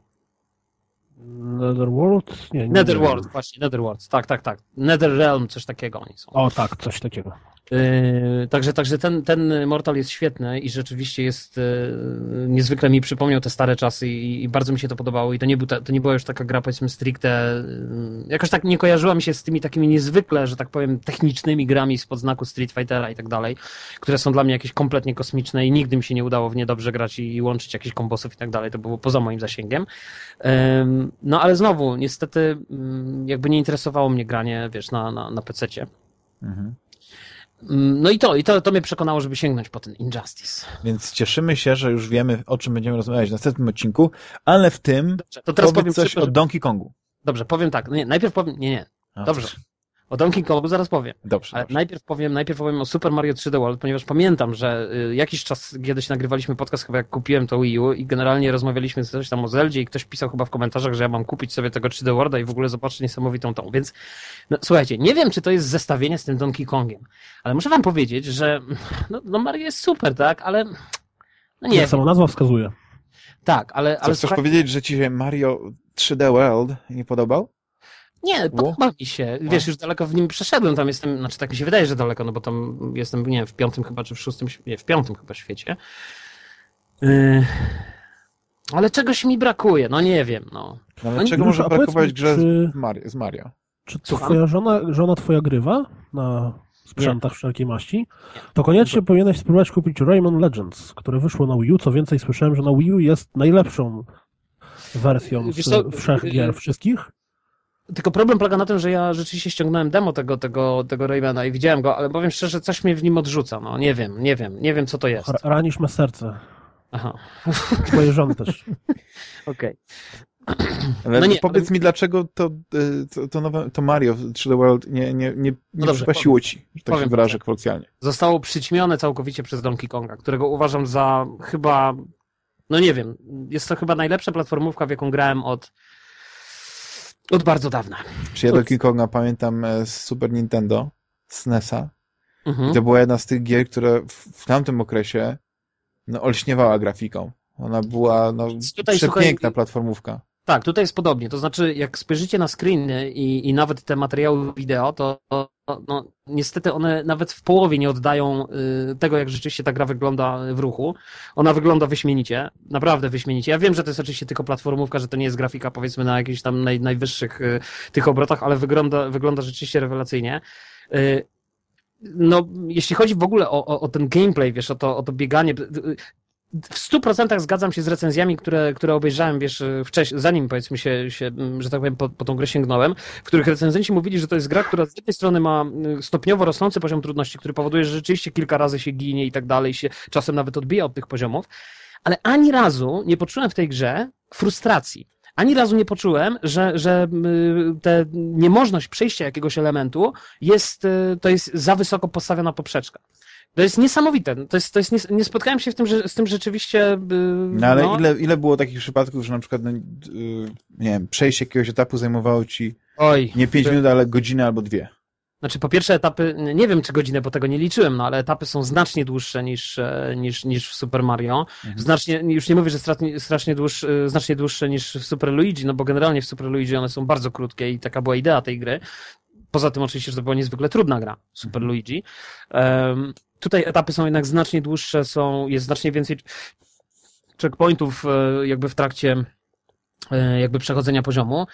Netherworld? Nie, nie Netherworld, właśnie, Netherworld, tak, tak, tak. Netherrealm, coś takiego oni są. O tak, coś takiego. Yy, także, także ten, ten Mortal jest świetny i rzeczywiście jest yy, niezwykle mi przypomniał te stare czasy i, i bardzo mi się to podobało i to nie, był ta, to nie była już taka gra powiedzmy stricte yy, jakoś tak nie kojarzyła mi się z tymi takimi niezwykle, że tak powiem technicznymi grami spod znaku Street Fightera i tak dalej, które są dla mnie jakieś kompletnie kosmiczne i nigdy mi się nie udało w nie dobrze grać i, i łączyć jakichś kombosów i tak dalej, to było poza moim zasięgiem. No ale znowu, niestety jakby nie interesowało mnie granie, wiesz, na, na, na. Mhm. Mm, no i to, i to, to mnie przekonało, żeby sięgnąć po ten Injustice. Więc cieszymy się, że już wiemy, o czym będziemy rozmawiać w następnym odcinku, ale w tym Dobrze, to teraz powiem coś szybko, o Donkey Kongu. Dobrze, powiem tak. Nie, najpierw powiem, nie, nie. Dobrze. O Donkey Kongu zaraz powiem. Dobrze, Ale dobrze. najpierw powiem, najpierw powiem o Super Mario 3D World, ponieważ pamiętam, że y, jakiś czas kiedyś nagrywaliśmy podcast, chyba jak kupiłem to Wii U i generalnie rozmawialiśmy coś tam o Zeldzie i ktoś pisał chyba w komentarzach, że ja mam kupić sobie tego 3D Worlda i w ogóle zobaczyć niesamowitą tą. Więc no, słuchajcie, nie wiem, czy to jest zestawienie z tym Donkey Kongiem, ale muszę wam powiedzieć, że no, no Mario jest super, tak, ale no nie Jak sama nazwa wskazuje. Tak, ale... ale chcesz słuchaj... powiedzieć, że ci się Mario 3D World nie podobał? Nie, podoba mi się. Wiesz, już daleko w nim przeszedłem, tam jestem, znaczy tak mi się wydaje, że daleko, no bo tam jestem, nie wiem, w piątym chyba, czy w szóstym, nie, w piątym chyba świecie. Yy... Ale czegoś mi brakuje, no nie wiem, no. no ale no, czego może brakować grze czy... z, Mario, z Mario? Czy twoja żona, żona twoja grywa na sprzętach nie. wszelkiej maści? To koniecznie nie. powinieneś spróbować kupić Rayman Legends, które wyszło na Wii U. Co więcej, słyszałem, że na Wii U jest najlepszą wersją z wszech gier wszystkich. Tylko problem polega na tym, że ja rzeczywiście ściągnąłem demo tego, tego, tego Raymana i widziałem go, ale powiem szczerze, coś mnie w nim odrzuca. No nie wiem, nie wiem, nie wiem co to jest. Ranisz me serce. Aha. Twoje żony też. *laughs* Okej. Okay. Ale no nie, powiedz ale... mi, dlaczego to, y, to, to, nowe, to Mario 3D World nie, nie, nie, nie no przypasiło ci, że tak się wyrażę tak. kolokwialnie. Zostało przyćmione całkowicie przez Donkey Konga, którego uważam za chyba, no nie wiem, jest to chyba najlepsza platformówka, w jaką grałem od od bardzo dawna. Czy ja do King Konga pamiętam e, z Super Nintendo, z NES-a. Mhm. I to była jedna z tych gier, które w, w tamtym okresie no, olśniewała grafiką. Ona była no, Tutaj, przepiękna słuchaj, platformówka. Tak, tutaj jest podobnie. To znaczy, jak spojrzycie na screeny i, i nawet te materiały wideo, to, no, niestety one nawet w połowie nie oddają y, tego, jak rzeczywiście ta gra wygląda w ruchu. Ona wygląda wyśmienicie, naprawdę wyśmienicie. Ja wiem, że to jest oczywiście tylko platformówka, że to nie jest grafika powiedzmy na jakichś tam naj, najwyższych y, tych obrotach, ale wygląda, wygląda rzeczywiście rewelacyjnie. Y, no, jeśli chodzi w ogóle o, o, o, ten gameplay, wiesz, o to, o to bieganie, w stu procentach zgadzam się z recenzjami, które, które obejrzałem, wiesz, wcześniej, zanim powiedzmy się, się że tak powiem, po, po tą grę sięgnąłem, w których recenzenci mówili, że to jest gra, która z jednej strony ma y, stopniowo rosnący poziom trudności, który powoduje, że rzeczywiście kilka razy się ginie i tak dalej, się czasem nawet odbija od tych poziomów, ale ani razu nie poczułem w tej grze frustracji. Ani razu nie poczułem, że, że y, te niemożność przejścia jakiegoś elementu jest, y, to jest za wysoko postawiona poprzeczka. To jest niesamowite. To jest, to jest nie, nie spotkałem się w tym, że, z tym rzeczywiście. Yy, no ale no. Ile, ile było takich przypadków, że na przykład, no, yy, nie wiem, przejście jakiegoś etapu zajmowało ci Oj, nie 5 minut, ale godzinę albo dwie? Znaczy, po pierwsze, etapy, nie wiem czy godzinę, bo tego nie liczyłem, no ale etapy są znacznie dłuższe niż, e, niż, niż w Super Mario. Mhm. Znacznie, już nie mówię, że strasznie, strasznie dłuższe, znacznie dłuższe niż w Super Luigi, no bo generalnie w Super Luigi one są bardzo krótkie i taka była idea tej gry. Poza tym oczywiście, że to była niezwykle trudna gra, Super mhm. Luigi. Um, Tutaj etapy są jednak znacznie dłuższe, są, jest znacznie więcej checkpointów e, jakby w trakcie e, jakby przechodzenia poziomu.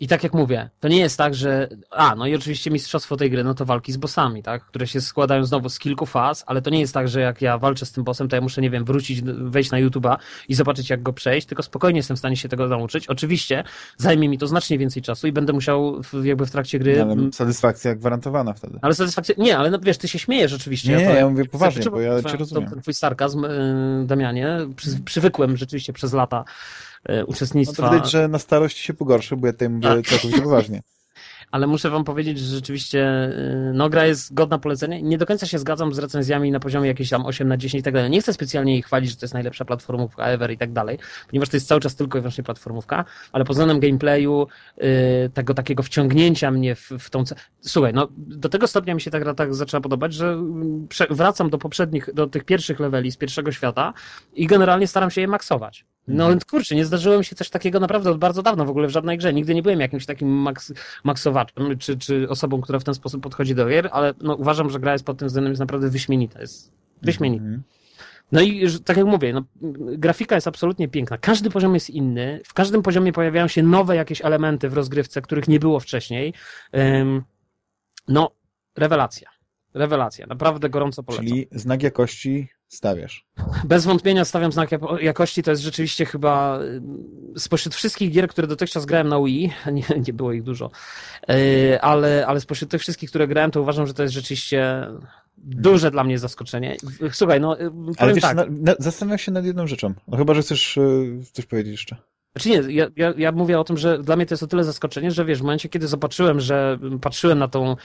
I tak jak mówię, to nie jest tak, że. A, no i oczywiście mistrzostwo tej gry, no to walki z bossami, tak? Które się składają znowu z kilku faz, ale to nie jest tak, że jak ja walczę z tym bossem, to ja muszę, nie wiem, wrócić, wejść na YouTube'a i zobaczyć, jak go przejść, tylko spokojnie jestem w stanie się tego nauczyć. Oczywiście zajmie mi to znacznie więcej czasu i będę musiał w, jakby w trakcie gry. ale satysfakcja gwarantowana wtedy. Ale satysfakcja. Nie, ale no, wiesz, ty się śmiejesz oczywiście. Nie, ja, to, ja mówię poważnie, bo ja cię rozumiem. To, twój sarkazm, y, Damianie, przy, przywykłem rzeczywiście przez lata uczestnictwa. No to widać, że na starości się pogorszy, bo ja mówię tak. całkowicie poważnie. *laughs* Ale muszę wam powiedzieć, że rzeczywiście y, no, gra jest godna polecenia. Nie do końca się zgadzam z recenzjami na poziomie jakieś tam 8 na 10 i tak dalej. Nie chcę specjalnie jej chwalić, że to jest najlepsza platformówka ever i tak dalej, ponieważ to jest cały czas tylko i wyłącznie platformówka, ale pod względem gameplayu, yy, tego takiego wciągnięcia mnie w, w tą... Słuchaj, no do tego stopnia mi się ta gra tak zaczęła podobać, że wracam do poprzednich, do tych pierwszych leveli z pierwszego świata i generalnie staram się je maksować. No Mhm. kurczę, nie zdarzyło mi się coś takiego naprawdę od bardzo dawna w ogóle w żadnej grze. Nigdy nie byłem jakimś takim maks, maksowaczem, czy, czy osobą, która w ten sposób podchodzi do gier, ale no, uważam, że gra jest pod tym względem jest naprawdę wyśmienita. Jest wyśmienita. Mhm. No i tak jak mówię, no, grafika jest absolutnie piękna. Każdy poziom jest inny. W każdym poziomie pojawiają się nowe jakieś elementy w rozgrywce, których nie było wcześniej. Ym, no, rewelacja. Rewelacja. Naprawdę gorąco polecam. Czyli znak jakości stawiasz. *laughs* Bez wątpienia stawiam znak jako- jakości. To jest rzeczywiście chyba y, spośród wszystkich gier, które dotychczas grałem na Wii, *laughs* nie, nie było ich dużo, y, ale, ale spośród tych wszystkich, które grałem, to uważam, że to jest rzeczywiście duże dla mnie zaskoczenie. Słuchaj, no y, Ale wiesz, tak. na, na, zastanawiam się nad jedną rzeczą. No chyba, że chcesz coś powiedzieć jeszcze. Znaczy nie, ja, ja, ja mówię o tym, że dla mnie to jest o tyle zaskoczenie, że wiesz, w momencie, kiedy zobaczyłem, że patrzyłem na tą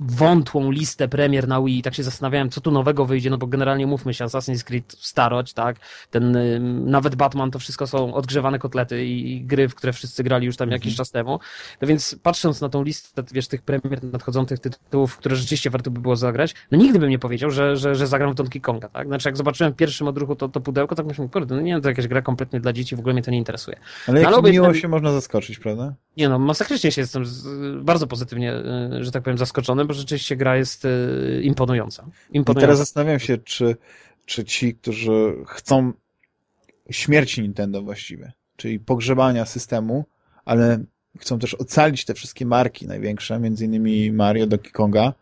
wątłą listę premier na Wii i tak się zastanawiałem, co tu nowego wyjdzie, no bo generalnie mówmy się, Assassin's Creed starość, tak, ten, ym, nawet Batman, to wszystko są odgrzewane kotlety i, i gry, w które wszyscy grali już tam Mhm. jakiś czas temu. No więc patrząc na tą listę, wiesz, tych premier nadchodzących tytułów, które rzeczywiście warto by było zagrać, no nigdy bym nie powiedział, że, że, że zagram w Donkey Konga, tak? Znaczy jak zobaczyłem w pierwszym odruchu to, to pudełko, tak myślałem, kurde, no nie to jakaś gra kompletnie dla dzieci, w ogóle mnie to nie interesuje. Ale jak ale obejrzałem- miło się można zaskoczyć, prawda? Nie no, masakrycznie się jestem z, bardzo pozytywnie, y, że tak powiem, zaskoczony, bo rzeczywiście gra jest y, imponująca. I imponująca. teraz zastanawiam się, czy, czy ci, którzy chcą śmierci Nintendo właściwie, czyli pogrzebania systemu, ale chcą też ocalić te wszystkie marki największe, między innymi Mario, Donkey Konga,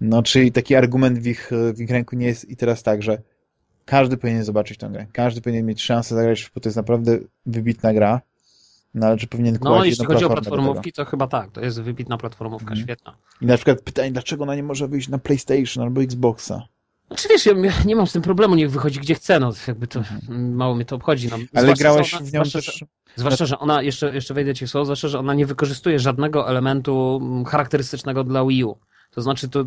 no czyli taki argument w ich, w ich ręku nie jest i teraz tak, że każdy powinien zobaczyć tę grę, każdy powinien mieć szansę zagrać, bo to jest naprawdę wybitna gra, no ale czy powinien No, jeśli chodzi o platformówki, to chyba tak, to jest wybitna platformówka, Mhm. świetna. I na przykład pytanie, dlaczego ona nie może wyjść na PlayStation albo Xboxa? Znaczy wiesz, ja nie mam z tym problemu, niech wychodzi gdzie chce, no jakby to mało mnie to obchodzi. No. Ale grałeś ona, w nią zwłaszcza, też... Że, zwłaszcza, że ona, jeszcze, jeszcze wejdę ci w słowo, zwłaszcza, że ona nie wykorzystuje żadnego elementu mm, charakterystycznego dla Wii U. To znaczy, to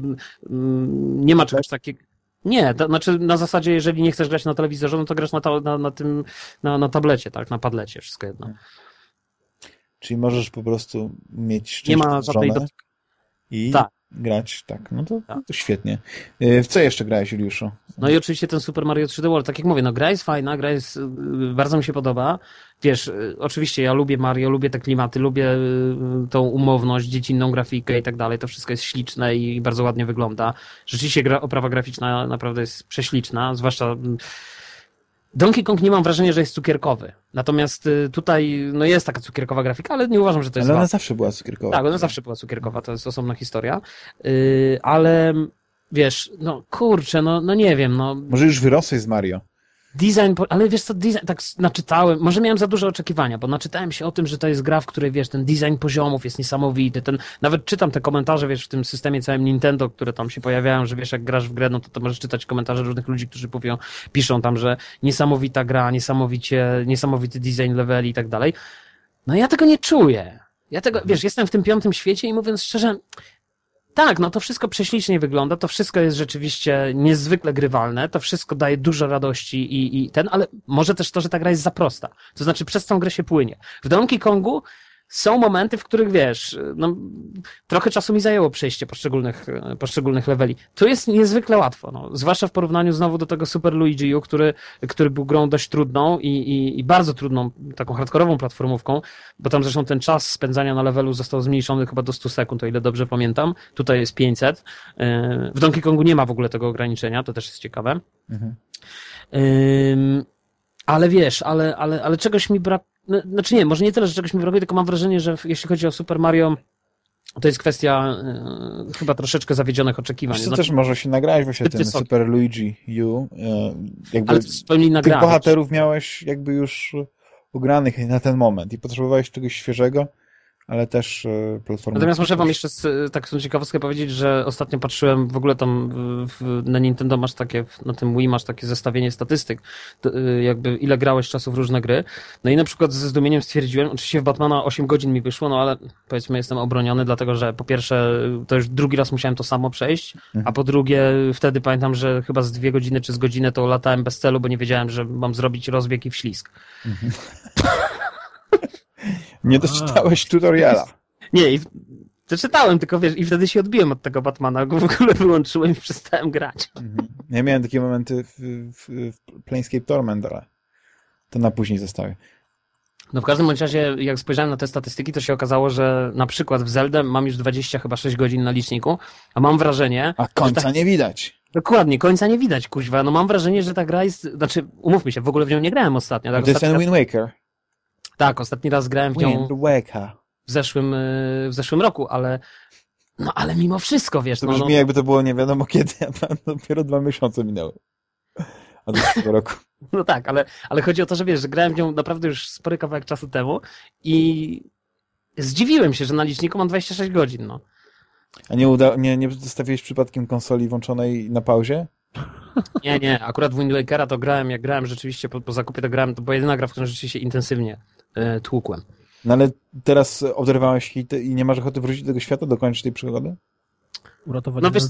mm, nie ma czegoś takiego. Nie, to znaczy na zasadzie, jeżeli nie chcesz grać na telewizorze, no to grasz na, ta, na, na tym, na, na tablecie, tak, na padlecie, wszystko jedno. Czyli możesz po prostu mieć Nie szczęście ma z żadnej do... i Tak. Grać, tak. No to, Tak. to świetnie. Y, W co jeszcze grałeś, Juliuszu? No i oczywiście ten Super Mario 3D World, tak jak mówię, no gra jest fajna, gra jest, y, bardzo mi się podoba. Wiesz, y, oczywiście ja lubię Mario, lubię te klimaty, lubię y, tą umowność, dziecinną grafikę i tak dalej, to wszystko jest śliczne i bardzo ładnie wygląda. Rzeczywiście gra, oprawa graficzna naprawdę jest prześliczna, zwłaszcza mm, Donkey Kong nie mam wrażenia, że jest cukierkowy. Natomiast y, tutaj no jest taka cukierkowa grafika, ale nie uważam, że to jest Ale ona zawsze była cukierkowa. Tak, ona zawsze była cukierkowa, to jest osobna historia. Yy, ale wiesz, no kurczę, no, no nie wiem, no Może już wyrosłeś z Mario. Design, ale wiesz co, design, tak naczytałem, może miałem za duże oczekiwania, bo naczytałem się o tym, że to jest gra, w której wiesz, ten design poziomów jest niesamowity, ten, nawet czytam te komentarze, wiesz, w tym systemie całym Nintendo, które tam się pojawiają, że wiesz, jak grasz w grę, no to, to możesz czytać komentarze różnych ludzi, którzy mówią, piszą tam, że niesamowita gra, niesamowicie, niesamowity design leveli i tak dalej. No ja tego nie czuję. Ja tego, wiesz, jestem w tym piątym świecie i mówiąc szczerze, tak, no to wszystko prześlicznie wygląda, to wszystko jest rzeczywiście niezwykle grywalne, to wszystko daje dużo radości i, i ten, ale może też to, że ta gra jest za prosta. To znaczy przez tą grę się płynie. W Donkey Kongu są momenty, w których wiesz, no, trochę czasu mi zajęło przejście poszczególnych, poszczególnych leveli. Tu jest niezwykle łatwo, no, zwłaszcza w porównaniu znowu do tego Super Luigi U, który, który był grą dość trudną i, i, i bardzo trudną, taką hardkorową platformówką, bo tam zresztą ten czas spędzania na levelu został zmniejszony chyba do 100 sekund, o ile dobrze pamiętam. Tutaj jest 500. E, W Donkey Kongu nie ma w ogóle tego ograniczenia, to też jest ciekawe. Mhm. Ale wiesz, ale, ale, ale czegoś mi brak. No, Znaczy nie, może nie tyle, że czegoś mi brakuje, tylko mam wrażenie, że jeśli chodzi o Super Mario, to jest kwestia y, chyba troszeczkę zawiedzionych oczekiwań. Znaczy, też może się nagrać właśnie ten wysoki. Super Luigi U. e, Jakby ale to zupełnie inna tych bohaterów miałeś jakby już ugranych na ten moment i potrzebowałeś czegoś świeżego, ale też e, platformy. Natomiast muszę wam jeszcze z, tak tą ciekawostkę powiedzieć, że ostatnio patrzyłem w ogóle tam w, na Nintendo masz takie, na tym Wii masz takie zestawienie statystyk, y, jakby ile grałeś czasu w różne gry. No i na przykład ze zdumieniem stwierdziłem, oczywiście w Batmana 8 godzin mi wyszło, no ale powiedzmy jestem obroniony, dlatego że po pierwsze to już drugi raz musiałem to samo przejść, a po drugie wtedy pamiętam, że chyba z dwie godziny czy z godzinę to latałem bez celu, bo nie wiedziałem, że mam zrobić rozbieg i wślizg. *laughs* Nie doczytałeś tutoriala. Nie, i przeczytałem, tylko wiesz, i wtedy się odbiłem od tego Batmana, go w ogóle wyłączyłem i przestałem grać. Mhm. Ja miałem takie momenty w, w, w Planescape Torment, ale to na później zostały. No w każdym razie, jak spojrzałem na te statystyki, to się okazało, że na przykład w Zeldę mam już 20 chyba 6 godzin na liczniku, a mam wrażenie... A końca tak... nie widać. Dokładnie, końca nie widać, kuźwa. No mam wrażenie, że ta gra jest... Znaczy, umówmy się, w ogóle w nią nie grałem ostatnio. Tak? to jest ten Wind Waker. Tak, ostatni raz grałem w nią... W zeszłym, y, w zeszłym roku, ale... No ale mimo wszystko, wiesz... To no, brzmi no... jakby to było nie wiadomo kiedy, a dopiero dwa miesiące minęły. Od zeszłego roku. *laughs* No tak, ale, ale chodzi o to, że wiesz, że grałem w nią naprawdę już spory kawałek czasu temu i zdziwiłem się, że na liczniku mam 26 godzin, no. A nie, uda, nie, nie zostawiłeś przypadkiem konsoli włączonej na pauzie? Nie, nie, akurat w Wind Wakera to grałem, jak grałem rzeczywiście po, po zakupie, to grałem, to była jedyna gra, w którą rzeczywiście intensywnie e, tłukłem. No ale teraz oderwałeś się i, nie masz ochoty wrócić do tego świata, dokończyć tej przygody? Uratować no, wiesz,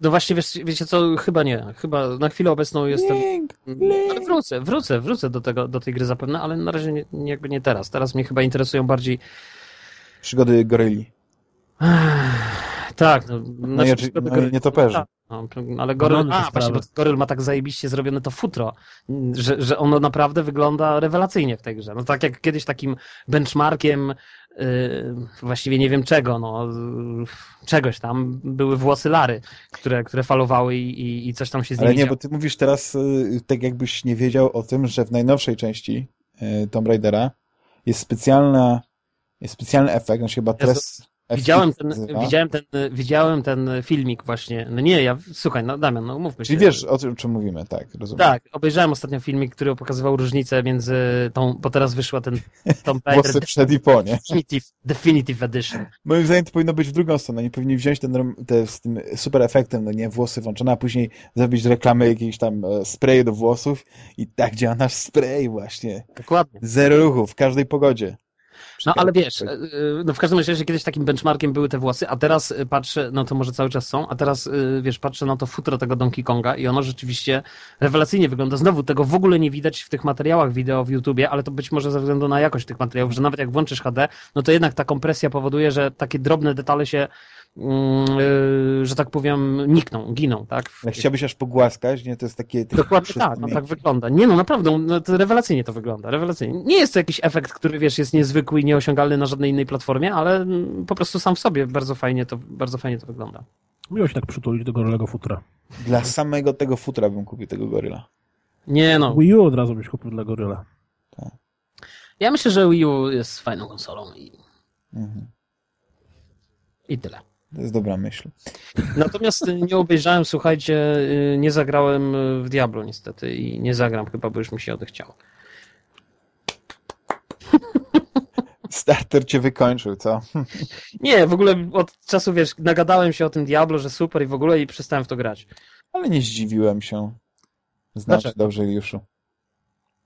no właśnie, wiesz, wiecie co, chyba nie. Chyba na chwilę obecną jestem... Link, link. Ale wrócę, wrócę, wrócę do, tego, do tej gry zapewne, ale na razie nie, jakby nie teraz. Teraz mnie chyba interesują bardziej... Przygody goryli. Tak, no, no, znaczy, no i nietoperzy. No, ale goryl, a, właśnie, bo goryl ma tak zajebiście zrobione to futro, że, że ono naprawdę wygląda rewelacyjnie w tej grze. No tak jak kiedyś takim benchmarkiem yy, właściwie nie wiem czego, no czegoś tam, były włosy Lary, które, które falowały i, i, i coś tam się z nimi Ale nie, bo ty mówisz teraz yy, tak jakbyś nie wiedział o tym, że w najnowszej części yy, Tomb Raidera jest specjalna jest specjalny efekt, on się chyba tres... Widziałem ten, widziałem, ten, widziałem ten filmik właśnie. No nie, ja, słuchaj, no Damian, no umówmy się. Czyli wiesz, o czym mówimy, tak, rozumiem. Tak, obejrzałem ostatnio filmik, który pokazywał różnicę między tą, bo teraz wyszła ten Tomb Raider przed i po, nie? Definitive, Definitive Edition. Moim zdaniem to powinno być w drugą stronę. Oni powinni wziąć ten, te, z tym super efektem, no nie, włosy włączone, a później zrobić reklamę jakiejś tam e, sprayu do włosów i tak działa nasz spray właśnie. Dokładnie. Zero ruchu w każdej pogodzie. No ale wiesz, no w każdym razie kiedyś takim benchmarkiem były te włosy, a teraz patrzę, no to może cały czas są, a teraz wiesz, patrzę na to futro tego Donkey Konga i ono rzeczywiście rewelacyjnie wygląda. Znowu tego w ogóle nie widać w tych materiałach wideo w YouTubie, ale to być może ze względu na jakość tych materiałów, że nawet jak włączysz HD, no to jednak ta kompresja powoduje, że takie drobne detale się że tak powiem, nikną, giną, tak? Jak chciałbyś aż pogłaskać, nie? To jest takie... Dokładnie tak, no tak wygląda. Nie no, naprawdę, no, to rewelacyjnie to wygląda, rewelacyjnie. Nie jest to jakiś efekt, który, wiesz, jest niezwykły i nieosiągalny na żadnej innej platformie, ale po prostu sam w sobie bardzo fajnie to, bardzo fajnie to wygląda. Miło się tak przytulić do gorylego futra. Dla samego tego futra bym kupił tego goryla. Nie no. Wii U od razu byś kupił dla goryla. Tak. Ja myślę, że Wii U jest fajną konsolą i... Mhm. I tyle. To jest dobra myśl. Natomiast nie obejrzałem, słuchajcie, nie zagrałem w Diablo niestety i nie zagram chyba, bo już mi się odechciało. Starter cię wykończył, co? Nie, w ogóle od czasu, wiesz, nagadałem się o tym Diablo, że super i w ogóle i przestałem w to grać. Ale nie zdziwiłem się. Znaczy dobrze, Juszu.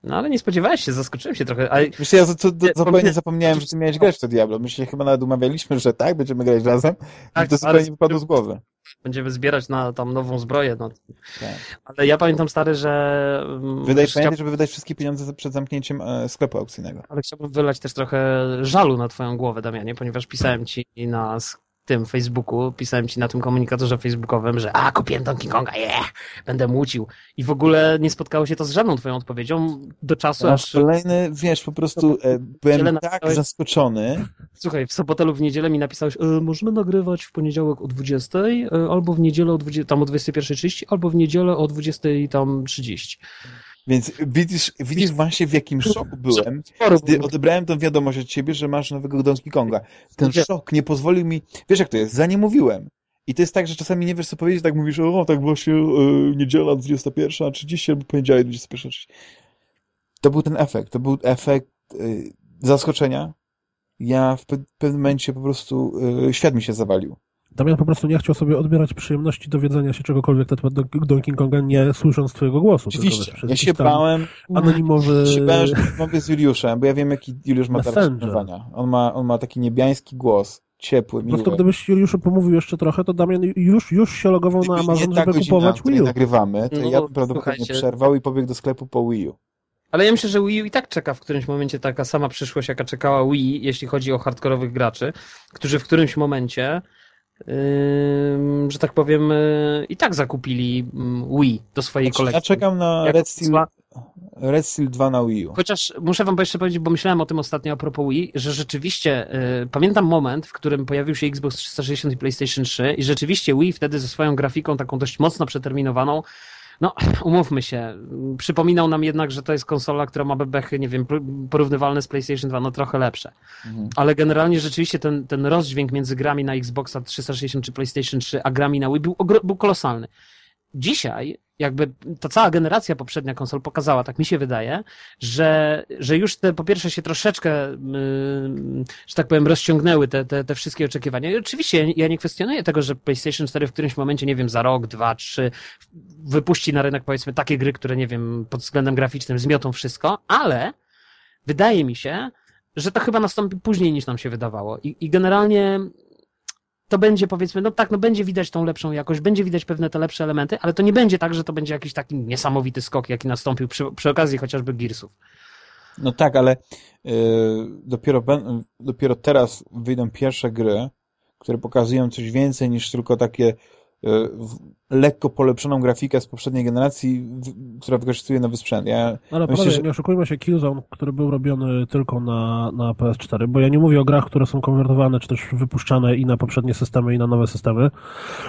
No ale nie spodziewałeś się, zaskoczyłem się trochę. A... Wiesz, ja to, to, zupełnie zapomniałem, że ty miałeś grać w to Diablo. My się chyba nawet umawialiśmy, że tak, będziemy grać razem. Tak, I to zupełnie ale... wypadło z głowy. Będziemy zbierać na tam nową zbroję. No. Tak. Ale ja pamiętam, stary, że... Mm, Wydaj, chciał... pamiętaj, żeby wydać wszystkie pieniądze przed zamknięciem e, sklepu aukcyjnego. Ale chciałbym wylać też trochę żalu na twoją głowę, Damianie, ponieważ pisałem ci na tym Facebooku, pisałem ci na tym komunikatorze facebookowym, że a, kupiłem Donkey Konga, yeah, będę mucił. I w ogóle nie spotkało się to z żadną twoją odpowiedzią do czasu, aż... Kolejny, wiesz, po prostu e, byłem tak napisałeś... zaskoczony. Słuchaj, w sobotę lub w niedzielę mi napisałeś, e, możemy nagrywać w poniedziałek o 20, e, albo w niedzielę o 20, tam o 21.30, albo w niedzielę o 20 tam 30. Więc widzisz, widzisz właśnie w jakim szoku byłem, gdy odebrałem tą wiadomość od ciebie, że masz nowego Donkey Konga. Ten szok nie pozwolił mi, wiesz jak to jest, za nie mówiłem. I to jest tak, że czasami nie wiesz co powiedzieć, tak mówisz, o tak właśnie yy, niedziela 21.30 albo poniedziałek 21.30. To był ten efekt, to był efekt yy, zaskoczenia. Ja w pe pewnym momencie po prostu yy, świat mi się zawalił. Damian po prostu nie chciał sobie odbierać przyjemności dowiedzenia się czegokolwiek na temat Donkey Konga, nie słysząc twojego głosu. Oczywiście. *laughs* Ja się bałem, anonimowy... się bałem, że mogę z Juliuszem, bo ja wiem, jaki Juliusz ma teraz On ma, on ma taki niebiański głos, ciepły, miły. Po prostu gdybyś Juliuszu pomówił jeszcze trochę, to Damian już, już się logował na Amazon, żeby kupować Wii U. nagrywamy, to no, ja bym prawdopodobnie przerwał i pobiegł do sklepu po Wii U. Ale ja myślę, że Wii U i tak czeka w którymś momencie taka sama przyszłość, jaka czekała Wii, jeśli chodzi o hardkorowych graczy, którzy w którymś momencie że tak powiem, y, i tak zakupili mm, Wii do swojej znaczy, kolekcji. Ja czekam na Red Steel, Red Steel 2 na Wii U. Chociaż muszę wam jeszcze powiedzieć, bo myślałem o tym ostatnio a propos Wii, że rzeczywiście y, pamiętam moment, w którym pojawił się Xbox 360 i PlayStation 3 i rzeczywiście Wii wtedy ze swoją grafiką taką dość mocno przeterminowaną no, *clears throat* umówmy się, przypominał nam jednak, że to jest konsola, która ma bebechy, nie wiem, porównywalne z PlayStation 2, no trochę lepsze. Mhm. Ale generalnie rzeczywiście ten, ten rozdźwięk między grami na Xboxa 360 czy PlayStation 3, a grami na Wii był, był kolosalny. Dzisiaj jakby ta cała generacja poprzednia konsol pokazała, tak mi się wydaje, że, że już te po pierwsze się troszeczkę, yy, że tak powiem, rozciągnęły te, te, te wszystkie oczekiwania. I oczywiście ja nie kwestionuję tego, że PlayStation 4 w którymś momencie, nie wiem, za rok, dwa, trzy wypuści na rynek powiedzmy takie gry, które, nie wiem, pod względem graficznym zmiotą wszystko, ale wydaje mi się, że to chyba nastąpi później niż nam się wydawało. I, i generalnie to będzie powiedzmy, no tak, no będzie widać tą lepszą jakość, będzie widać pewne te lepsze elementy, ale to nie będzie tak, że to będzie jakiś taki niesamowity skok, jaki nastąpił przy, przy okazji chociażby Gearsów. No tak, ale yy, dopiero, dopiero teraz wyjdą pierwsze gry, które pokazują coś więcej niż tylko takie lekko polepszoną grafikę z poprzedniej generacji, która wykorzystuje nowy sprzęt. Ja Ale myślę, że... nie oszukujmy się, Killzone, który był robiony tylko na, na PS4, bo ja nie mówię o grach, które są konwertowane, czy też wypuszczane i na poprzednie systemy, i na nowe systemy,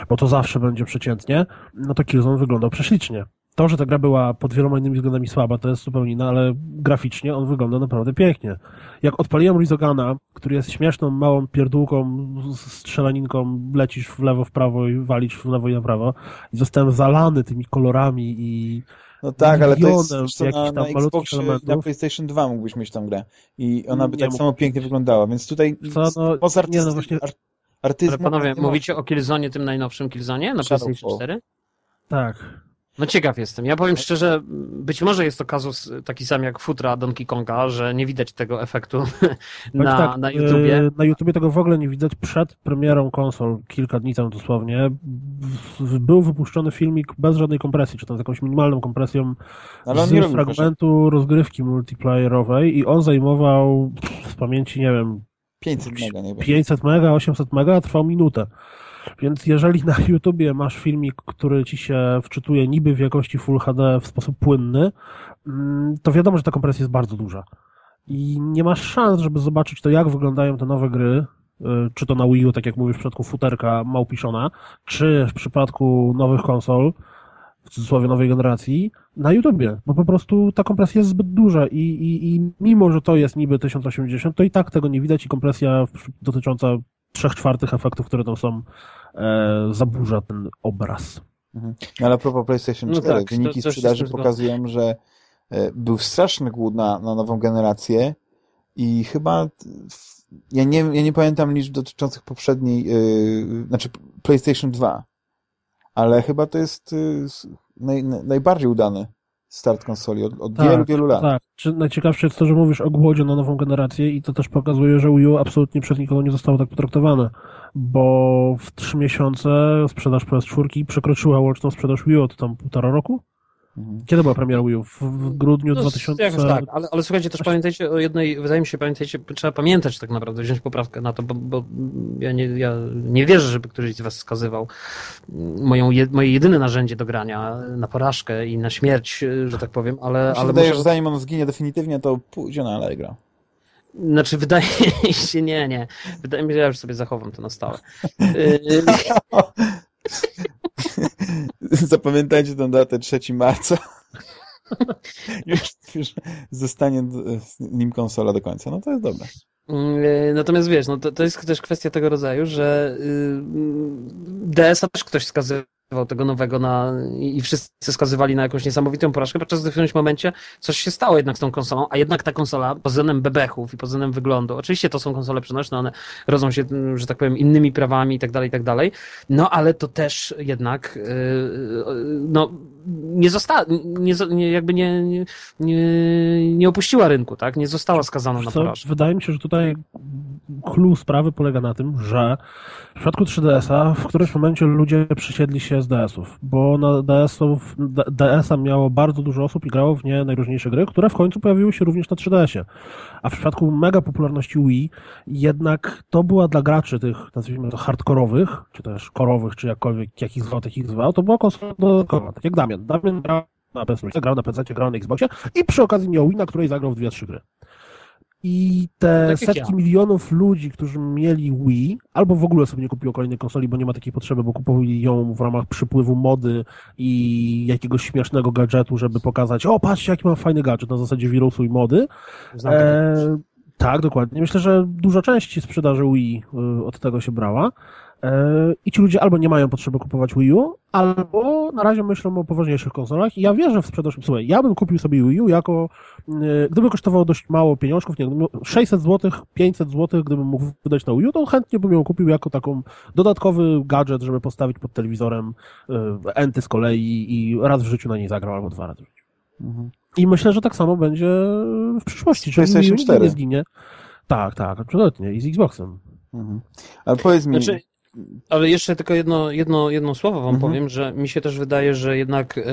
bo to zawsze będzie przeciętnie, no to Killzone wyglądał prześlicznie. To, że ta gra była pod wieloma innymi względami słaba, to jest zupełnie inne, ale graficznie on wygląda naprawdę pięknie. Jak odpaliłem Rizogana, który jest śmieszną, małą pierdółką, strzelaninką, lecisz w lewo, w prawo i walisz w lewo i na prawo i zostałem zalany tymi kolorami i no tak, ale to jest to na, na Xbox, na PlayStation 2 mógłbyś mieć tą grę i ona by nie tak samo pięknie wyglądała, więc tutaj Co, no, poza nie, no właśnie... artyzmem... Ale panowie, mówicie o Killzone, tym najnowszym Killzone na PlayStation 4? Tak. No ciekaw jestem. Ja powiem szczerze, być może jest to kazus taki sam jak futra Donkey Konga, że nie widać tego efektu *laughs* na, tak, na YouTubie. E, na YouTubie tego w ogóle nie widać. Przed premierą konsol, kilka dni temu dosłownie, był wypuszczony filmik bez żadnej kompresji, czy tam z jakąś minimalną kompresją Ale z fragmentu proszę. rozgrywki multiplayerowej i on zajmował z pamięci, nie wiem, 500 mega, nie 500 mega, 800 mega, a trwał minutę. Więc jeżeli na YouTubie masz filmik, który ci się wczytuje niby w jakości Full HD w sposób płynny, mm, to wiadomo, że ta kompresja jest bardzo duża. I nie masz szans, żeby zobaczyć to, jak wyglądają te nowe gry, y, czy to na Wii U, tak jak mówisz, w przypadku futerka małpiszona, czy w przypadku nowych konsol, w cudzysłowie nowej generacji, na YouTubie, bo po prostu ta kompresja jest zbyt duża i, i, i mimo, że to jest niby 1080, to i tak tego nie widać i kompresja dotycząca trzech czwartych efektów, które tam są, e, zaburza ten obraz. Mhm. No ale a propos PlayStation 4, no tak, wyniki to, sprzedaży pokazują, że e, był straszny głód na, na nową generację i chyba ja nie, ja nie pamiętam liczb dotyczących poprzedniej, yy, znaczy PlayStation 2, ale chyba to jest yy, naj, najbardziej udany start konsoli od, od tak, wielu, wielu lat. Tak. Czy najciekawsze jest to, że mówisz o głodzie na nową generację i to też pokazuje, że Wii U absolutnie przez nikogo nie zostało tak potraktowane, bo w trzy miesiące sprzedaż PS4 przekroczyła łączną sprzedaż Wii U od tam półtora roku? Mhm. Kiedy była premiera Wii U? W, w grudniu no, 2000... tak, ale, ale słuchajcie, też pamiętajcie o jednej, wydaje mi się, pamiętajcie, trzeba pamiętać tak naprawdę, wziąć poprawkę na to, bo, bo ja, nie, ja nie wierzę, żeby któryś z was wskazywał moją, moje jedyne narzędzie do grania na porażkę i na śmierć, że tak powiem, ale... ale wydaje, muszę... że zanim on zginie definitywnie, to pójdzie na Allegro. Znaczy, *laughs* wydaje się, nie, nie. Wydaje mi się, że ja już sobie zachowam to na stałe. *laughs* *laughs* Zapamiętajcie tę datę 3 marca. *laughs* już, już zostanie nim konsola do końca. No to jest dobre. Mm, natomiast wiesz, no to, to jest też kwestia tego rodzaju, że y, DS-a też ktoś wskazywał tego nowego na, i wszyscy skazywali na jakąś niesamowitą porażkę, podczas gdy w którymś momencie coś się stało jednak z tą konsolą, a jednak ta konsola pod względem bebechów i pod względem wyglądu, oczywiście to są konsole przenośne, one rodzą się, że tak powiem, innymi prawami i tak dalej, i tak dalej, no ale to też jednak yy, no nie została, nie, nie, jakby nie, nie, nie opuściła rynku, tak? Nie została skazana na porażkę. Wydaje mi się, że tutaj clue sprawy polega na tym, że w przypadku 3DS-a w którymś momencie ludzie przysiedli się z DS-ów, bo na DS-ów, DS-a miało bardzo dużo osób i grało w nie najróżniejsze gry, które w końcu pojawiły się również na 3DS-ie. A w przypadku mega popularności Wii jednak to była dla graczy tych, nazwijmy to hardkorowych, czy też korowych, czy jakkolwiek, jakich zwał, takich zwał, to była konsola dodatkowa, tak jak Damian. Damian grał na PS grał na PC, grał na Xboxie i przy okazji miał Wii, na której zagrał w dwie, trzy gry. I te tak setki ja. milionów ludzi, którzy mieli Wii, albo w ogóle sobie nie kupiło kolejnej konsoli, bo nie ma takiej potrzeby, bo kupowali ją w ramach przypływu mody i jakiegoś śmiesznego gadżetu, żeby pokazać, o patrzcie jaki mam fajny gadżet na zasadzie wirusu i mody. E, tak, dokładnie. Myślę, że dużo części sprzedaży Wii y, od tego się brała. E, I ci ludzie albo nie mają potrzeby kupować Wii U, albo na razie myślą o poważniejszych konsolach. I ja wierzę w sprzedaż. Słuchaj, ja bym kupił sobie Wii U jako, e, gdyby kosztowało dość mało pieniążków, nie 600 zł, 500 zł, gdybym mógł wydać na Wii U, to chętnie bym ją kupił jako taką dodatkowy gadżet, żeby postawić pod telewizorem enty z kolei i raz w życiu na niej zagrał, albo dwa razy w życiu. Mhm. I myślę, że tak samo będzie w przyszłości. Czyli Wii U nie zginie. Tak, tak, absolutnie. I z Xboxem. Mhm. Ale powiedz mi... Znaczy, ale jeszcze tylko jedno, jedno, jedno słowo wam mhm. powiem, że mi się też wydaje, że jednak yy,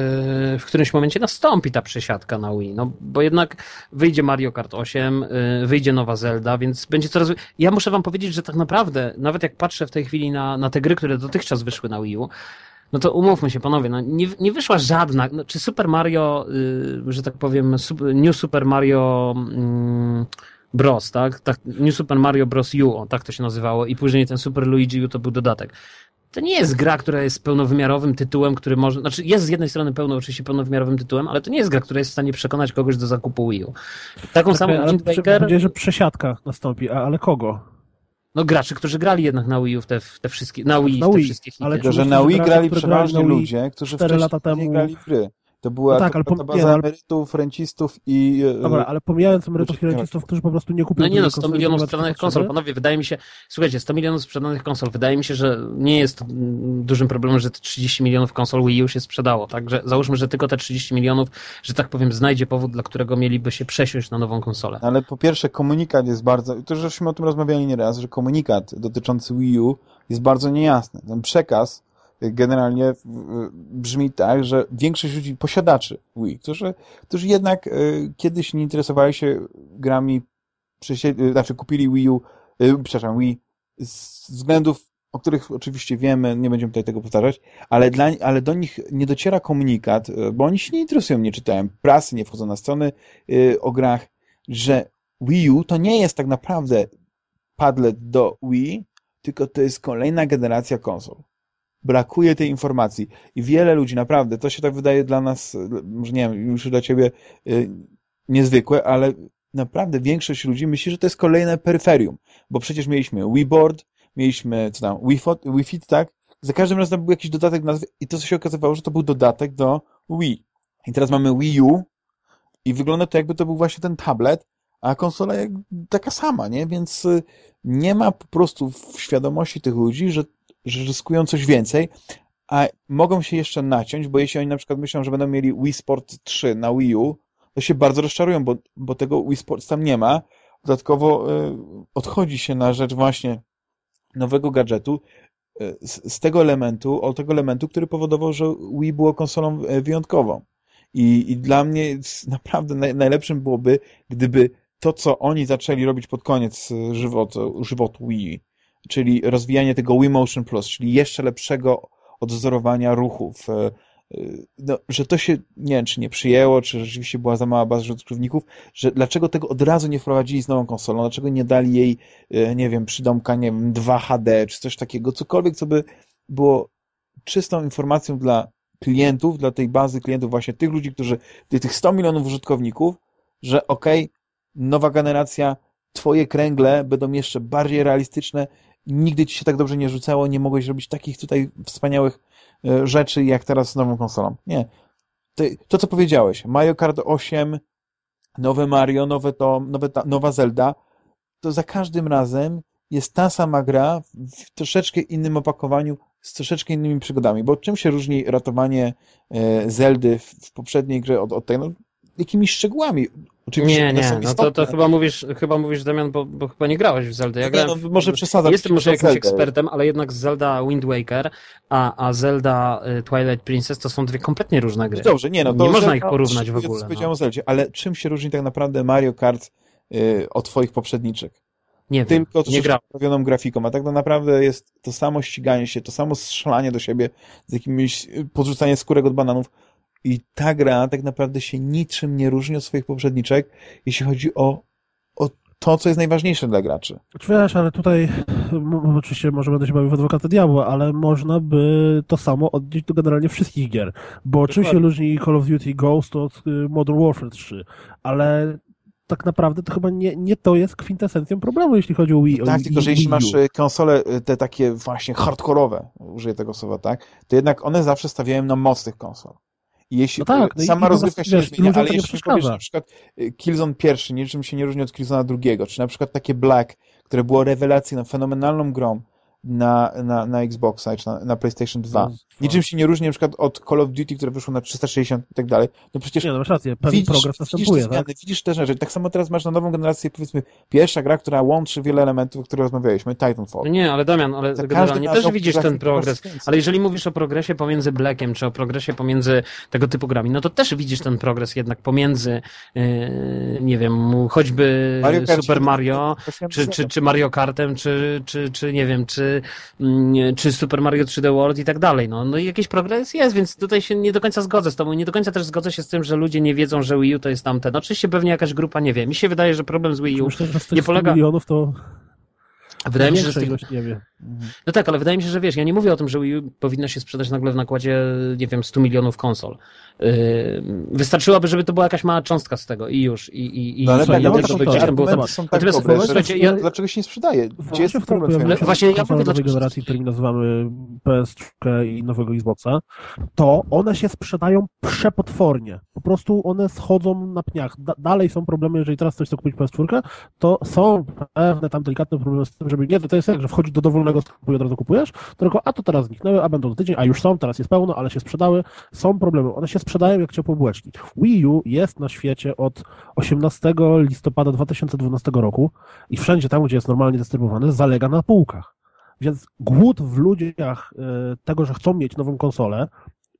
w którymś momencie nastąpi ta przesiadka na Wii, no bo jednak wyjdzie Mario Kart 8, yy, wyjdzie nowa Zelda, więc będzie coraz... Ja muszę wam powiedzieć, że tak naprawdę, nawet jak patrzę w tej chwili na, na te gry, które dotychczas wyszły na Wii U, no to umówmy się, panowie, no nie, nie wyszła żadna, no, czy Super Mario, yy, że tak powiem, New Super Mario... Yy, Bros, tak? tak? New Super Mario Bros. U, o, tak to się nazywało, i później ten Super Luigi U to był dodatek. To nie jest gra, która jest pełnowymiarowym tytułem, który może. Znaczy, jest z jednej strony pełno, oczywiście pełnowymiarowym tytułem, ale to nie jest gra, która jest w stanie przekonać kogoś do zakupu Wii U. Taką tak, samą Wind Waker. że przesiadka nastąpi, ale kogo? No graczy, którzy grali jednak na Wii U w te, w te wszystkie, na Wii, na Wii, te wszystkie hity. Ale to, że na Wii grali przeważnie ludzie, którzy wcześniej lata temu... nie grali w gry. To była no tak, to, ale to baza nie, emerytów, rencistów i... E, Dobra, ale pomijając emerytów i rencistów, którzy po prostu nie kupią... No nie no, 100 milionów sprzedanych konsol, panowie, wydaje mi się... Słuchajcie, 100 milionów sprzedanych konsol, wydaje mi się, że nie jest dużym problemem, że te 30 milionów konsol Wii U się sprzedało, także załóżmy, że tylko te 30 milionów, że tak powiem, znajdzie powód, dla którego mieliby się przesiąść na nową konsolę. Ale po pierwsze, komunikat jest bardzo... To żeśmy o tym rozmawiali nieraz, że komunikat dotyczący Wii U jest bardzo niejasny. Ten przekaz generalnie brzmi tak, że większość ludzi, posiadaczy Wii, którzy, którzy jednak e, kiedyś nie interesowali się grami, e, znaczy kupili Wii U, e, przepraszam, Wii z względów, o których oczywiście wiemy, nie będziemy tutaj tego powtarzać, ale, dla, ale do nich nie dociera komunikat, bo oni się nie interesują, nie czytają prasy, nie wchodzą na strony o grach, że Wii U to nie jest tak naprawdę padlet do Wii, tylko to jest kolejna generacja konsol brakuje tej informacji. I wiele ludzi, naprawdę, to się tak wydaje dla nas, może nie wiem, już dla ciebie y, niezwykłe, ale naprawdę większość ludzi myśli, że to jest kolejne peryferium, bo przecież mieliśmy WeBoard, mieliśmy, co tam, Wi Fit, tak? Za każdym razem był jakiś dodatek nazwy i to się okazywało, że to był dodatek do Wii. I teraz mamy Wii U i wygląda to jakby to był właśnie ten tablet, a konsola jak taka sama, nie? Więc y, nie ma po prostu w świadomości tych ludzi, że że ryskują coś więcej, a mogą się jeszcze naciąć, bo jeśli oni na przykład myślą, że będą mieli Wii Sport 3 na Wii U, to się bardzo rozczarują, bo, bo tego Wii Sports tam nie ma. Dodatkowo y, odchodzi się na rzecz właśnie nowego gadżetu y, z, z, tego elementu, od tego elementu, który powodował, że Wii było konsolą y, wyjątkową. I, i dla mnie naprawdę naj, najlepszym byłoby, gdyby to, co oni zaczęli robić pod koniec y, żywotu, żywotu Wii, czyli rozwijanie tego Wii Motion Plus, czyli jeszcze lepszego odzorowania ruchów, e, no, że to się, nie wiem, czy nie przyjęło, czy rzeczywiście była za mała baza użytkowników, że dlaczego tego od razu nie wprowadzili z nową konsolą, dlaczego nie dali jej, e, nie wiem, przydomka, nie wiem, 2 HD, czy coś takiego, cokolwiek, co by było czystą informacją dla klientów, dla tej bazy klientów, właśnie tych ludzi, którzy, tych 100 milionów użytkowników, że okej, okay, nowa generacja, twoje kręgle będą jeszcze bardziej realistyczne, nigdy ci się tak dobrze nie rzucało, nie mogłeś robić takich tutaj wspaniałych e, rzeczy, jak teraz z nową konsolą. Nie. To, co powiedziałeś, Mario Kart 8, nowe Mario, nowe to, nowe ta, nowa Zelda, to za każdym razem jest ta sama gra w troszeczkę innym opakowaniu, z troszeczkę innymi przygodami. Bo czym się różni ratowanie e, Zeldy w, poprzedniej grze od, od tej? No, jakimiś szczegółami. Oczywiście nie, nie, no to, to chyba mówisz, chyba mówisz Damian, bo, bo chyba nie grałeś w Zelda. Ja grałem, no, może przesadzać. Jestem może jakimś Zelda. ekspertem, ale jednak Zelda Wind Waker, a, a Zelda y, Twilight Princess to są dwie kompletnie różne gry. Dobrze, nie no. nie można ich porównać w ogóle. Powiedziałem no. o Zeldzie, ale czym się różni tak naprawdę Mario Kart y, od twoich poprzedniczek? Nie Tylko wiem, nie poprawioną grafiką, a tak naprawdę jest to samo ściganie się, to samo strzelanie do siebie z jakimiś, y, podrzucanie skórek od bananów I ta gra tak naprawdę się niczym nie różni od swoich poprzedniczek, jeśli chodzi o, o to, co jest najważniejsze dla graczy. Wiesz, ale tutaj oczywiście może będę się bawił w adwokata diabła, ale można by to samo odnieść do generalnie wszystkich gier. Bo czym się różni Call of Duty Ghost od y, Modern Warfare 3? Ale tak naprawdę to chyba nie, nie to jest kwintesencją problemu, jeśli chodzi o Wii. Tak, tylko że jeśli masz y, konsole y, te takie właśnie hardkorowe, użyję tego słowa, tak, to jednak one zawsze stawiają na moc tych konsol. Jeśli no tak, no sama i rozgrywka się wiesz, zmienia, ale jeśli powiesz na przykład Killzone pierwszy niczym się nie różni od Killzone'a drugiego, czy na przykład takie Black, które było rewelacyjną, fenomenalną grą, na, na, na Xboxa czy na, na PlayStation 2. No, Niczym się nie różni na przykład od Call of Duty, które wyszło na 360 i tak dalej. No przecież nie, no masz rację, pewien widzisz, progres następuje, widzisz te tak? widzisz te rzeczy. Tak samo teraz masz na nową generację, powiedzmy, pierwsza gra, która łączy wiele elementów, o których rozmawialiśmy, Titanfall. No nie, ale Damian, ale generalnie też widzisz ten progres. Ale jeżeli mówisz o progresie pomiędzy Blackiem, czy o progresie pomiędzy tego typu grami, no to też widzisz ten progres jednak pomiędzy, yy, nie wiem, choćby Mario Super Mario, czy, czy, czy Mario Kartem, czy, czy, czy nie wiem, czy Mm, czy Super Mario 3D World i tak dalej. No, no i jakiś progres jest, więc tutaj się nie do końca zgodzę z tobą. Nie do końca też zgodzę się z tym, że ludzie nie wiedzą, że Wii U to jest tamten. No, oczywiście pewnie jakaś grupa nie wie. Mi się wydaje, że problem z Wii U Myślę, nie polega... milionów to... Wydaje mi się, że tych... nie wie. No tak, ale wydaje mi się, że wiesz, ja nie mówię o tym, że Wii U powinno się sprzedać nagle w nakładzie, nie wiem, 100 milionów konsol. Wystarczyłoby, żeby to była jakaś mała cząstka z tego i już. I, i, i no ale tak, ja to, gdzieś tam było temat. Są tak Natomiast, słuchajcie, ja... dlaczego się nie sprzedaje? Gdzie jest problem? Właśnie ja mówię, nowej generacji, którymi nazywamy PS3 i nowego Xboxa, to one się sprzedają przepotwornie. Po prostu one schodzą na pniach. Da dalej są problemy, jeżeli teraz ktoś chce kupić PS4, to są pewne tam delikatne problemy z tym, żeby nie, to jest jak, że wchodzi do dowolnego sklepu i od razu kupujesz, tylko a to teraz zniknęły, a będą do tydzień, a już są, teraz jest pełno, ale się sprzedały. Są problemy. One się sprzedają jak ciepłe bułeczki. Wii U jest na świecie od 18 listopada 2012 roku i wszędzie tam, gdzie jest normalnie dystrybuowany, zalega na półkach. Więc głód w ludziach e, tego, że chcą mieć nową konsolę,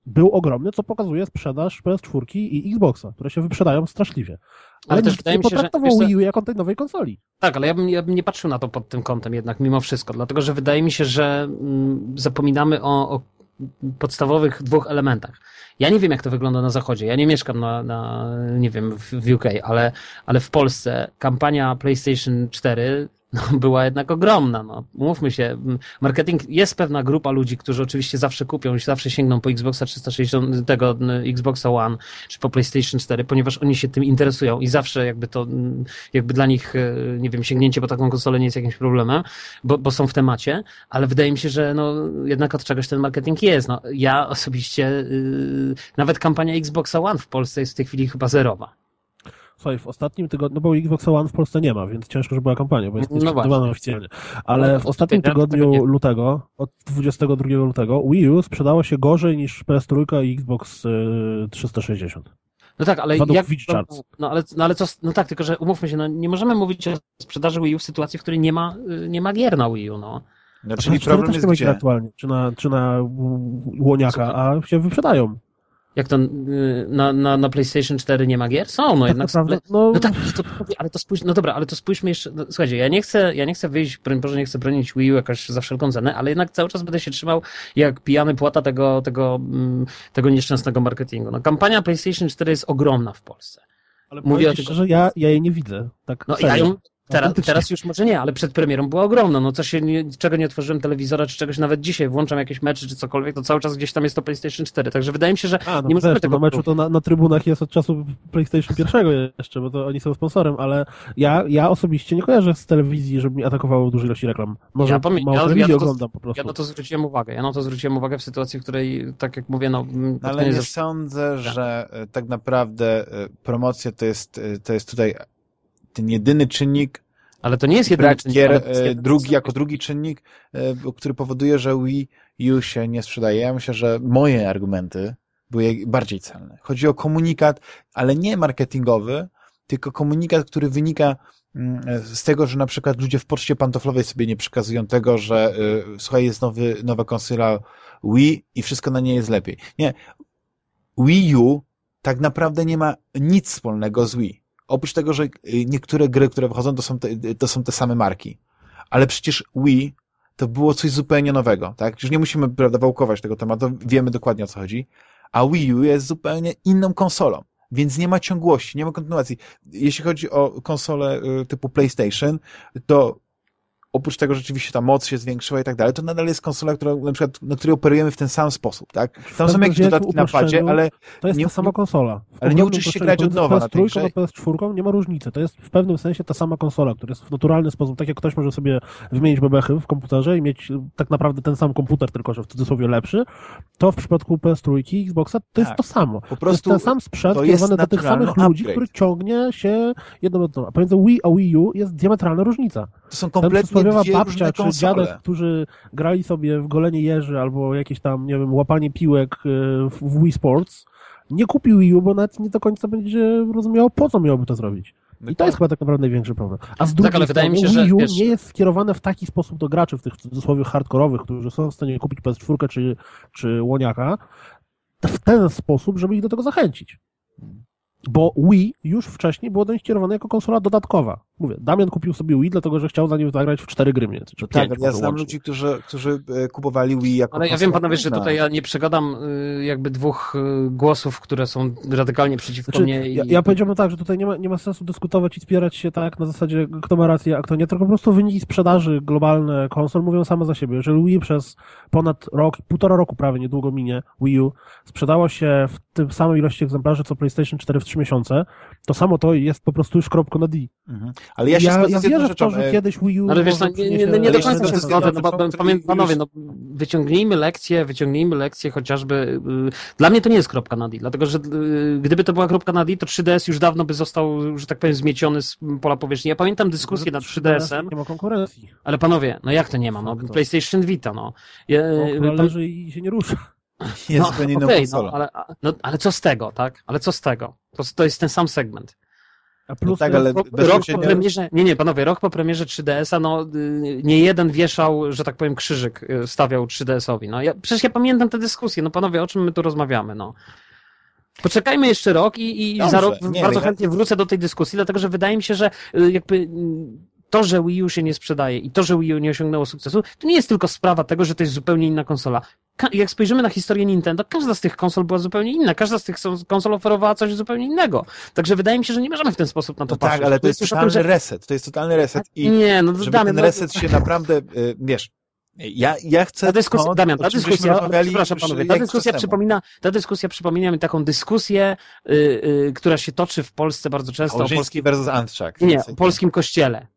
był ogromny, co pokazuje sprzedaż PS4 i Xboxa, które się wyprzedają straszliwie. Ale, ale też wydaje mi się, że Wii U jako tej nowej konsoli. Tak, ale ja bym, ja bym nie patrzył na to pod tym kątem jednak mimo wszystko, dlatego że wydaje mi się, że mm, zapominamy o, o podstawowych dwóch elementach. Ja nie wiem, jak to wygląda na zachodzie. Ja nie mieszkam na, na nie wiem, w UK, ale, ale w Polsce kampania PlayStation 4 no, *laughs* była jednak ogromna. No. Mówmy się, marketing, jest pewna grupa ludzi, którzy oczywiście zawsze kupią i zawsze sięgną po Xboxa 360, tego Xboxa One, czy po PlayStation 4, ponieważ oni się tym interesują i zawsze jakby to, jakby dla nich, e, nie wiem, sięgnięcie po taką konsolę nie jest jakimś problemem, bo, bo są w temacie, ale wydaje mi się, że no, jednak od czegoś ten marketing jest. No, ja osobiście, yy, nawet kampania Xboxa One w Polsce jest w tej chwili chyba zerowa. Słuchaj, w ostatnim tygodniu, no bo Xbox One w Polsce nie ma, więc ciężko, że była kampania, bo jest no niesprzedawana oficjalnie. Ale no, w ostatnim tygodniu lutego, od 22 lutego, Wii U sprzedało się gorzej niż PS3 i Xbox 360. Y, no tak, ale jak, no, no, ale, no ale co, no tak, tylko że umówmy się, no nie możemy mówić o sprzedaży Wii U w sytuacji, w której nie ma, y, nie ma gier na Wii U, no. Znaczy, problem jest gdzie? aktualnie, czy na, czy na łoniaka, a się wyprzedają. Jak to y, na, na, na PlayStation 4 nie ma gier? Są, no tak jednak. Naprawdę, no... no tak, to, ale to spójrz, no dobra, ale to spójrzmy jeszcze. No, słuchajcie, ja nie chcę, ja nie chcę wyjść, broń Boże, nie chcę bronić Wii U jakoś za wszelką cenę, ale jednak cały czas będę się trzymał jak pijany płata tego, tego, mm, tego nieszczęsnego marketingu. No, kampania PlayStation 4 jest ogromna w Polsce. Ale Mówię o tym, że ja, ja jej nie widzę. Tak no, ja ją, Teraz, teraz już może nie, ale przed premierą była ogromna. No co się nie, czego nie otworzyłem telewizora, czy czegoś nawet dzisiaj włączam jakieś mecze, czy cokolwiek, to cały czas gdzieś tam jest to PlayStation 4. Także wydaje mi się, że A, no nie możemy też, tego... Na meczu to na, na, trybunach jest od czasu PlayStation 1 jeszcze, bo to oni są sponsorem, ale ja, ja osobiście nie kojarzę z telewizji, żeby mi atakowało duże ilości reklam. Może ja, pamię- mało ja, ja oglądam po prostu. Ja na to zwróciłem uwagę. Ja na to zwróciłem uwagę w sytuacji, w której, tak jak mówię, no... Ale nie jest... sądzę, że e, tak naprawdę e, promocja to jest, e, to jest tutaj ten jedyny czynnik, ale to nie jest jedyny czynnik. Gier, e, drugi, jako drugi czynnik, e, który powoduje, że Wii U się nie sprzedaje. Ja myślę, że moje argumenty były bardziej celne. Chodzi o komunikat, ale nie marketingowy, tylko komunikat, który wynika mm, z tego, że na przykład ludzie w poczcie pantoflowej sobie nie przekazują tego, że e, słuchaj, jest nowy, nowa konsola Wii i wszystko na niej jest lepiej. Nie. Wii U tak naprawdę nie ma nic wspólnego z Wii. Oprócz tego, że y, niektóre gry, które wychodzą, to są te, to są te same marki. Ale przecież Wii to było coś zupełnie nowego, tak? Już nie musimy, prawda, wałkować tego tematu, wiemy dokładnie o co chodzi, a Wii U jest zupełnie inną konsolą, więc nie ma ciągłości, nie ma kontynuacji. Jeśli chodzi o konsole y, typu PlayStation, to oprócz tego rzeczywiście ta moc się zwiększyła i tak dalej, to nadal jest konsola, która, na przykład, na której operujemy w ten sam sposób, tak? Tam są jakieś dodatki na padzie, ale... To jest nie, ta sama konsola. ale nie uczysz się grać od nowa na tej grze. PS4 nie ma różnicy. To jest w pewnym sensie ta sama konsola, która jest w naturalny sposób, tak jak ktoś może sobie wymienić bebechy w komputerze i mieć tak naprawdę ten sam komputer, tylko że w cudzysłowie lepszy, to w przypadku PS3 i Xboxa to jest tak. to samo. Po prostu to jest ten sam sprzęt kierowany do tych samych upgrade. ludzi, który ciągnie się jedno A pomiędzy Wii a Wii U jest diametralna różnica. To są kompletnie dwie babcia czy dziadek, którzy grali sobie w golenie jeży albo jakieś tam, nie wiem, łapanie piłek e, w Wii Sports, nie kupił Wii U, bo nawet nie do końca będzie rozumiał, po co miałby to zrobić. I to jest chyba tak naprawdę największy problem. A z drugiej tak, ale wydaje mi się, że Wii U wiesz... nie jest skierowane w taki sposób do graczy, w tych cudzysłowie hardkorowych, którzy są w stanie kupić PS4 czy, czy Łoniaka, w ten sposób, żeby ich do tego zachęcić. Bo Wii już wcześniej było do nich skierowane jako konsola dodatkowa. Mówię, Damian kupił sobie Wii, dlatego że chciał za nim zagrać w cztery gry mniej czy Tak, ja znam ludzi, którzy, którzy e, kupowali Wii jako Ale ja wiem, panowie, że tutaj ja nie przegadam e, jakby dwóch e, głosów, które są radykalnie przeciwko znaczy, mnie. I... Ja, ja powiedziałbym tak, że tutaj nie ma, nie ma sensu dyskutować i spierać się tak na zasadzie, kto ma rację, a kto nie, tylko po prostu wyniki sprzedaży globalne konsol mówią same za siebie. Jeżeli Wii przez ponad rok, półtora roku prawie niedługo minie Wii U, sprzedało się w tym samej ilości egzemplarzy co PlayStation 4 w 3 miesiące, to samo to jest po prostu już kropką na D. Mhm. Ale ja się ja, ja wierzę w to, że e, kiedyś Wii U... Ale wiesz, no, nie, nie, nie do końca się zgodzę, no, bo, panowie, no, wyciągnijmy lekcje, wyciągnijmy lekcje chociażby... Y, dla mnie to nie jest kropka na D, dlatego że y, gdyby to była kropka na D, to 3DS już dawno by został, że tak powiem, zmieciony z pola powierzchni. Ja pamiętam dyskusję nad 3DS-em. Nie ma konkurencji. Ale panowie, no jak to nie ma? No, PlayStation Vita, no. Ja, leży i się nie rusza. Jest no, zupełnie okay, no, ale, no, ale co z tego, tak? Ale co z tego? To, to jest ten sam segment. A plus no tak, ale rok po premierze, nie, nie, panowie, rok po premierze 3DS-a, no y, nie jeden wieszał, że tak powiem, krzyżyk y, stawiał 3DS-owi. No ja, przecież ja pamiętam tę dyskusję, no panowie, o czym my tu rozmawiamy, no. Poczekajmy jeszcze rok i, i Dobrze, za rok nie, bardzo chętnie wrócę do tej dyskusji, dlatego że wydaje mi się, że y, jakby to, że Wii U się nie sprzedaje i to, że Wii U nie osiągnęło sukcesu, to nie jest tylko sprawa tego, że to jest zupełnie inna konsola. Jak spojrzymy na historię Nintendo, każda z tych konsol była zupełnie inna. Każda z tych konsol oferowała coś zupełnie innego. Także wydaje mi się, że nie możemy w ten sposób na to no tak, patrzeć. Tak, ale to, to jest, jest totalny tym, że... reset. To jest totalny reset. I nie, no żeby Damian, ten no- reset się naprawdę, y, wiesz, ja, ja chcę. Ta dyskusja, to, Damian, ta dyskusja, przepraszam panowie, ta dyskusja przypomina, ta dyskusja przypomina mi taką dyskusję, yy, yy, która się toczy w Polsce bardzo często. O polskim versus Antczak. Nie, o polskim kościele.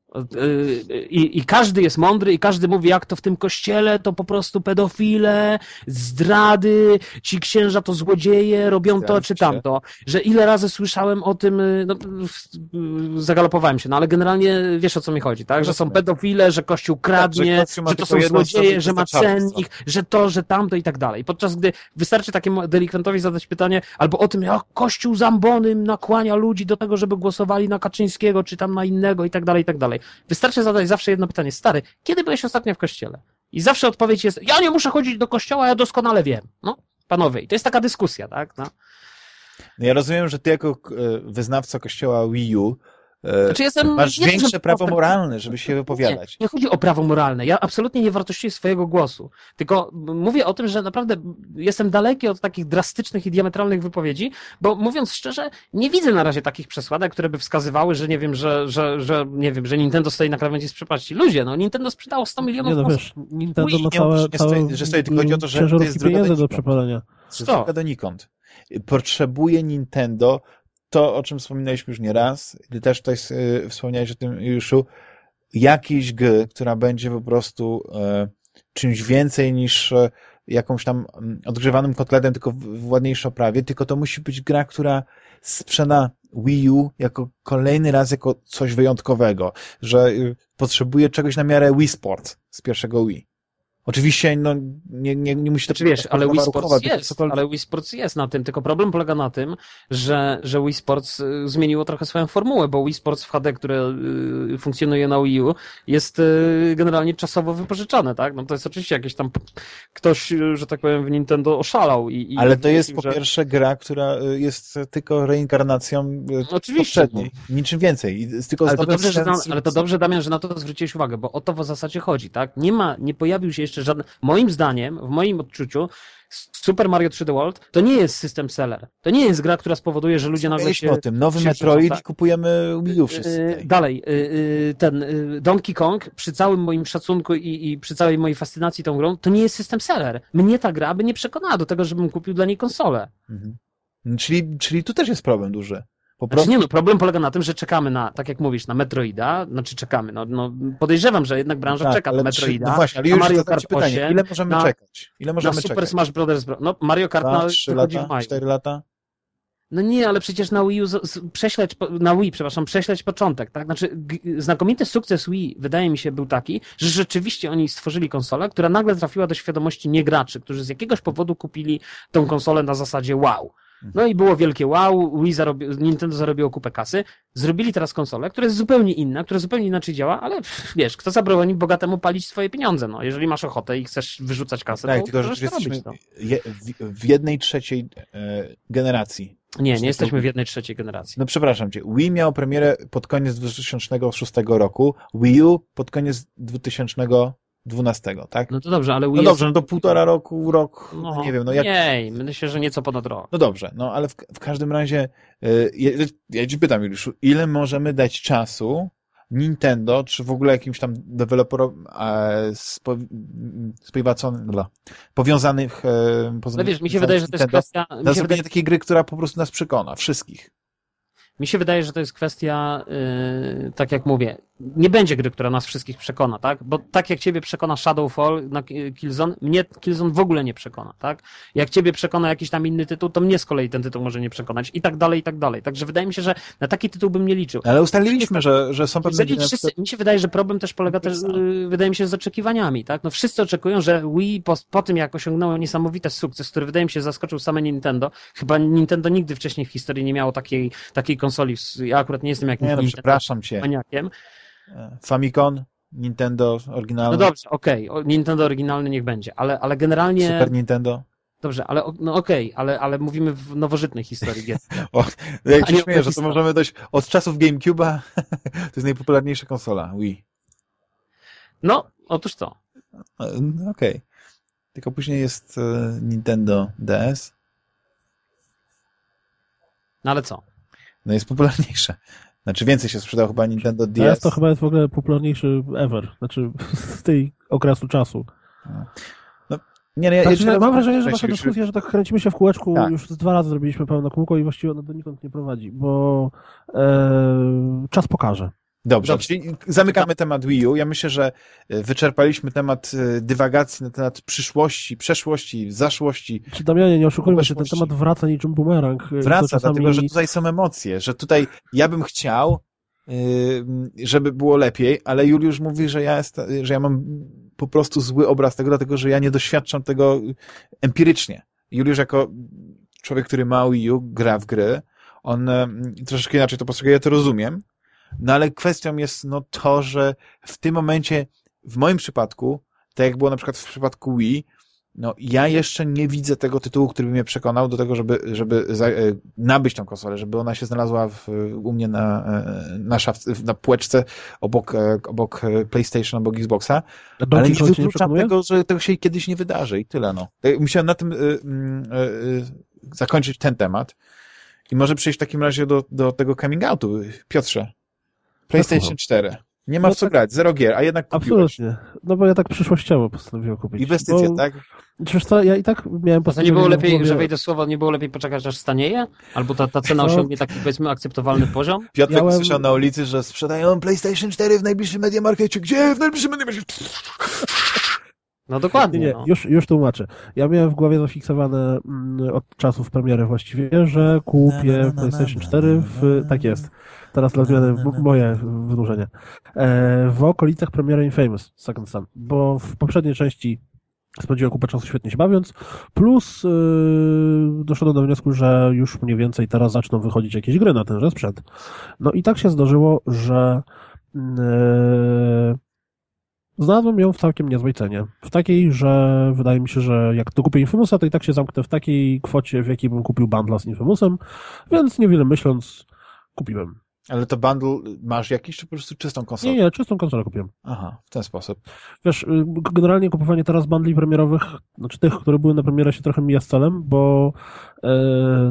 I, I, każdy jest mądry i każdy mówi, jak to w tym kościele to po prostu pedofile, zdrady, ci księża to złodzieje, robią to czy tamto. Że ile razy słyszałem o tym, y, no, zagalopowałem się, no ale generalnie wiesz o co mi chodzi, tak? Że są pedofile, że kościół kradnie, tak, że, że, to są złodzieje, że ma cennik, że to, że tamto i tak dalej. Podczas gdy wystarczy takiemu delikwentowi zadać pytanie, albo o tym, jak kościół zambonym nakłania ludzi do tego, żeby głosowali na Kaczyńskiego, czy tam na innego i tak dalej, i tak dalej. Wystarczy zadać zawsze jedno pytanie. Stary, kiedy byłeś ostatnio w kościele? I zawsze odpowiedź jest, ja nie muszę chodzić do kościoła, ja doskonale wiem. No, panowie. I to jest taka dyskusja, tak? No. no ja rozumiem, że ty jako e, wyznawca kościoła Wii U znaczy jestem, Masz większe prawo moralne, żeby się wypowiadać. Nie, nie, chodzi o prawo moralne. Ja absolutnie nie wartościuję swojego głosu. Tylko mówię o tym, że naprawdę jestem daleki od takich drastycznych i diametralnych wypowiedzi, bo mówiąc szczerze, nie widzę na razie takich przesładek, które by wskazywały, że nie wiem, że, że, że nie wiem, że Nintendo stoi na krawędzi z przepaści. Ludzie, no Nintendo sprzedało 100 milionów Nie no wiesz, Nintendo ma całe, nie, całe, że stoi, tylko chodzi o to, że to jest pieniędzy do przepadania. To donikąd. Potrzebuje Nintendo to, o czym wspominaliśmy już nie raz, ty też tutaj y, wspomniałeś o tym, Juszu, jakiejś gry, która będzie po prostu e, czymś więcej niż e, jakąś tam mm, odgrzewanym kotletem, tylko w ładniejszej oprawie, tylko to musi być gra, która sprzeda Wii U jako kolejny raz jako coś wyjątkowego, że y, potrzebuje czegoś na miarę Wii Sport z pierwszego Wii. Oczywiście no, nie, nie, nie musi to znaczy, wiesz, ale Wii Sports jest, ale Wii Sports jest na tym, tylko problem polega na tym, że, że Wii Sports y, zmieniło trochę swoją formułę, bo Wii Sports w HD, które y, funkcjonuje na Wii U, jest y, generalnie czasowo wypożyczane, tak? No to jest oczywiście jakieś tam ktoś, że tak powiem, w Nintendo oszalał. I, i ale to jest po że... pierwsze gra, która jest tylko reinkarnacją oczywiście, poprzedniej. No. Niczym więcej. Tylko ale, to dobrze, że, ale to dobrze, Damian, że na to zwróciłeś uwagę, bo o to w zasadzie chodzi, tak? Nie ma, nie pojawił się jeszcze żaden, moim zdaniem, w moim odczuciu, Super Mario 3D World to nie jest system seller. To nie jest gra, która spowoduje, że ludzie nagle się... o tym. Nowy Metroid i kupujemy Wii U wszyscy. Yy, dalej. Yy, ten Donkey Kong, przy całym moim szacunku i, i, przy całej mojej fascynacji tą grą, to nie jest system seller. Mnie ta gra by nie przekonała do tego, żebym kupił dla niej konsolę. Mhm. Czyli, czyli tu też jest problem duży. Po prostu... Znaczy nie, no, problem polega na tym, że czekamy na, tak jak mówisz, na Metroida, znaczy czekamy, no, no podejrzewam, że jednak branża tak, czeka na Metroida, no właśnie, ale już Mario Kart pytanie, 8, ile możemy na, czekać? Ile możemy na Super czekać? Smash Brothers, no Mario Kart Dwa, na 3 lata, w maju. 4 lata? No nie, ale przecież na Wii U, prześledź, na Wii, przepraszam, prześledź początek, tak? Znaczy, znakomity sukces Wii, wydaje mi się, był taki, że rzeczywiście oni stworzyli konsolę, która nagle trafiła do świadomości niegraczy, którzy z jakiegoś powodu kupili tą konsolę na zasadzie wow. No i było wielkie wow, Wii zarobi, Nintendo zarobiło kupę kasy. Zrobili teraz konsolę, która jest zupełnie inna, która zupełnie inaczej działa, ale wiesz, kto zabroni bogatemu palić swoje pieniądze? No, jeżeli masz ochotę i chcesz wyrzucać kasę, tak, to tylko, że robić, no. je, w, w, jednej trzeciej e, generacji. Nie, nie jesteśmy w jednej trzeciej generacji. No przepraszam cię. Wii miał premierę pod koniec 2006 roku, Wii U pod koniec 2000 12, tak? No to dobrze, ale No dobrze, no to półtora roku, rok, no, nie wiem, no jak... Nie, myślę, że nieco ponad rok. No dobrze, no ale w, w każdym razie y, ja, ja ci pytam, Juliuszu, ile możemy dać czasu Nintendo, czy w ogóle jakimś tam deweloperom e, spo, powiązanych e, No wiesz, mi się wydaje, że to jest kwestia... Na zrobienie wydaje... takiej gry, która po prostu nas przekona, wszystkich. Mi się wydaje, że to jest kwestia, yy, tak jak mówię, nie będzie gry, która nas wszystkich przekona, tak? Bo tak jak ciebie przekona Shadowfall na Killzone, mnie Killzone w ogóle nie przekona, tak? Jak ciebie przekona jakiś tam inny tytuł, to mnie z kolei ten tytuł może nie przekonać i tak dalej, i tak dalej. Także wydaje mi się, że na taki tytuł bym nie liczył. Ale ustaliliśmy, że, że są pewne... Wszyscy, mi się wydaje, że problem też polega też, yy, wydaje mi się, z oczekiwaniami, tak? No wszyscy oczekują, że Wii po, po tym, jak osiągnęło niesamowity sukces, który wydaje mi się zaskoczył same Nintendo, chyba Nintendo nigdy wcześniej w historii nie miało takiej, takiej konsoli. Ja akurat nie jestem jakimś nie, no, przepraszam cię. maniakiem. E, Famicom, Nintendo oryginalny. No dobrze, okej, okay. Nintendo oryginalny niech będzie, ale, ale generalnie... Super Nintendo. Dobrze, ale no okej, okay, ale, ale mówimy w nowożytnej historii gier. *laughs* o, jak się śmieję, że to możemy dojść od czasów GameCube'a, *laughs* to jest najpopularniejsza konsola, Wii. No, otóż to. Okej. Okay. Tylko później jest e, Nintendo DS. No ale co? No jest popularniejsze. Znaczy więcej się sprzedało chyba Nintendo DS. DS to chyba jest w ogóle popularniejszy ever. Znaczy *laughs* z tej okresu czasu. No, nie, no, ja, znaczy, ja, mam wrażenie, że nasza dyskusja, że tak kręcimy się w kółeczku, tak. już dwa razy zrobiliśmy pełne kółko i właściwie ono donikąd nie prowadzi, bo e, czas pokaże. Dobrze, Dobrze, czyli zamykamy temat Wii U. Ja myślę, że e, wyczerpaliśmy temat e, dywagacji na temat przyszłości, przeszłości, zaszłości. Czy Damianie, nie oszukujmy się, ten temat wraca niczym bumerang. E, wraca, czasami... dlatego że tutaj są emocje, że tutaj ja bym chciał, żeby było lepiej, ale Juliusz mówi, że ja, jest, że ja mam po prostu zły obraz tego, dlatego że ja nie doświadczam tego empirycznie. Juliusz jako człowiek, który ma Wii U, gra w gry, on troszeczkę inaczej to postrzega, ja to rozumiem, no ale kwestią jest no to, że w tym momencie, w moim przypadku, tak jak było na przykład w przypadku Wii, no ja jeszcze nie widzę tego tytułu, który by mnie przekonał do tego, żeby, żeby za, e, nabyć tą konsolę, żeby ona się znalazła w, u mnie na, e, na, szafce, na półeczce obok, e, obok PlayStation, obok Xboxa, ale nie wykluczam tego, że tego się kiedyś nie wydarzy i tyle. No. Musiałem na tym y, y, y, zakończyć ten temat i może przejść w takim razie do, do tego coming outu. Piotrze, PlayStation 4. Nie ma no w co tak, grać, zero gier, a jednak kupiłeś. Absolutnie. No bo ja tak przyszłościowo postanowiłem kupić. Inwestycje, bo... tak? Przecież to ja i tak miałem To nie było lepiej, głowie... że wejdę słowo, nie było lepiej poczekać aż stanieje? Albo ta, ta cena no. osiągnie taki powiedzmy akceptowalny poziom? *laughs* Piotr Miałem... słyszał na ulicy, że sprzedają PlayStation 4 w najbliższym Media Markecie. Gdzie? W najbliższym Media Markecie? No dokładnie. Nie, no. już, już tłumaczę. Ja miałem w głowie zafiksowane mm, od czasów premiery właściwie, że kupię PlayStation 4 w... Tak jest teraz dla zmiany moje wydłużenie, e, w okolicach premiery Infamous Second Son, bo w poprzedniej części spędziłem kupę czasu świetnie się bawiąc, plus yy, doszedłem do wniosku, że już mniej więcej teraz zaczną wychodzić jakieś gry na tenże sprzęt. No i tak się zdarzyło, że yy, znalazłem ją w całkiem niezłej cenie. W takiej, że wydaje mi się, że jak to kupię Infamousa, to i tak się zamknę w takiej kwocie, w jakiej bym kupił bundla z Infamousem, więc niewiele myśląc, kupiłem. Ale to bundle masz jakiś, czy po prostu czystą konsolę? Nie, nie, czystą konsolę kupiłem. Aha, w ten sposób. Wiesz, y, generalnie kupowanie teraz bundli premierowych, znaczy tych, które były na premierę się trochę mija z celem, bo e,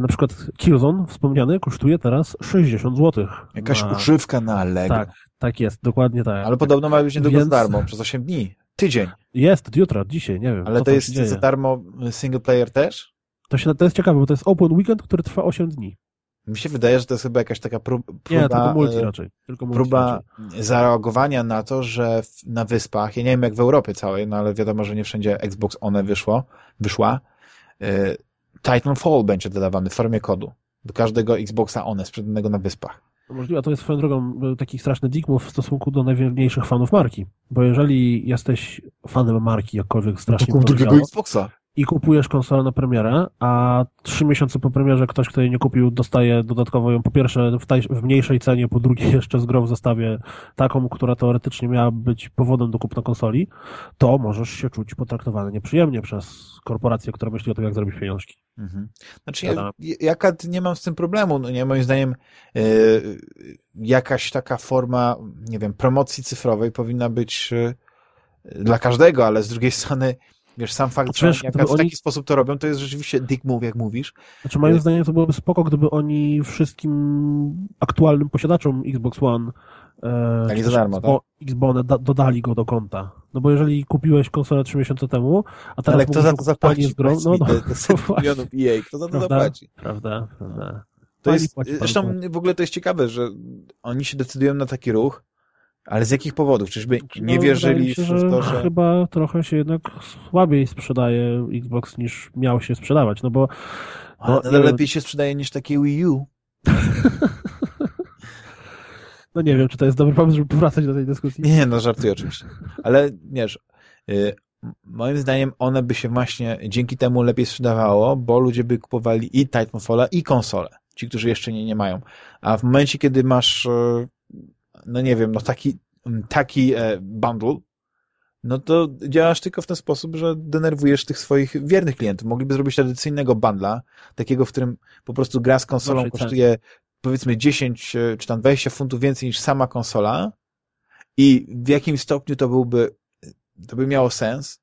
na przykład Killzone wspomniany kosztuje teraz 60 zł. Jakaś na... używka na Allegro. Tak, tak jest, dokładnie tak. Ale podobno ma być niedługo Więc... za darmo, przez 8 dni. Tydzień. Jest, od jutra, dzisiaj, nie wiem. Ale to jest za darmo single player też? To, się, to jest ciekawe, bo to jest open weekend, który trwa 8 dni. Mi się wydaje, że to jest chyba jakaś taka próba, nie, tylko multi e, raczej. Tylko multi próba raczej. zareagowania na to, że na wyspach, ja nie wiem jak w Europie całej, no ale wiadomo, że nie wszędzie Xbox One wyszło, wyszła, e, Titanfall będzie dodawany w formie kodu do każdego Xboxa One sprzedanego na wyspach. Możliwe, to jest swoją drogą e, taki straszny dick w stosunku do najwierniejszych fanów marki. Bo jeżeli jesteś fanem marki, jakkolwiek strasznie no to drugiego Xboxa i kupujesz konsolę na premierę, a trzy miesiące po premierze ktoś, kto jej nie kupił, dostaje dodatkowo ją po pierwsze w, taj, w mniejszej cenie, po drugie *laughs* jeszcze z grą w zestawie taką, która teoretycznie miała być powodem do kupna konsoli, to możesz się czuć potraktowany nieprzyjemnie przez korporację, która myśli o tym, jak zrobić pieniążki. Mhm. Znaczy ja, ja nie mam z tym problemu, no nie, moim zdaniem yy, jakaś taka forma, nie wiem, promocji cyfrowej powinna być yy, dla każdego, ale z drugiej *laughs* strony Wiesz, sam fakt, że jak w taki sposób to robią, to jest rzeczywiście dick move, jak mówisz. Znaczy moim zdaniem to byłoby spoko, gdyby oni wszystkim aktualnym posiadaczom Xbox One e, Dali za darmo, tak? Xbone da, dodali go do konta. No bo jeżeli kupiłeś konsolę 3 miesiące temu, a teraz Ale kto za to zapłaci? Z grą, no, no, te, te milionów EA, kto za to prawda, zapłaci? Prawda, prawda. To jest, zresztą w ogóle to jest ciekawe, że oni się decydują na taki ruch, ale z jakich powodów? Czyżby znaczy, nie no, wierzyli się, w to, że... Chyba trochę się jednak słabiej sprzedaje Xbox niż miał się sprzedawać, no bo... No, ale lepiej się sprzedaje niż takie Wii U. *laughs* no nie wiem, czy to jest dobry pomysł, żeby powracać do tej dyskusji. Nie, no żartuję oczywiście. Ale wiesz, y, moim zdaniem one by się właśnie dzięki temu lepiej sprzedawało, bo ludzie by kupowali i Titanfalla i konsolę. Ci, którzy jeszcze nie, nie mają. A w momencie, kiedy masz y, no nie wiem, no taki, taki e, bundle, no to działasz tylko w ten sposób, że denerwujesz tych swoich wiernych klientów. Mogliby zrobić tradycyjnego bundla, takiego, w którym po prostu gra z konsolą kosztuje powiedzmy 10 e, czy tam 20 funtów więcej niż sama konsola i w jakim stopniu to byłby, to by miało sens,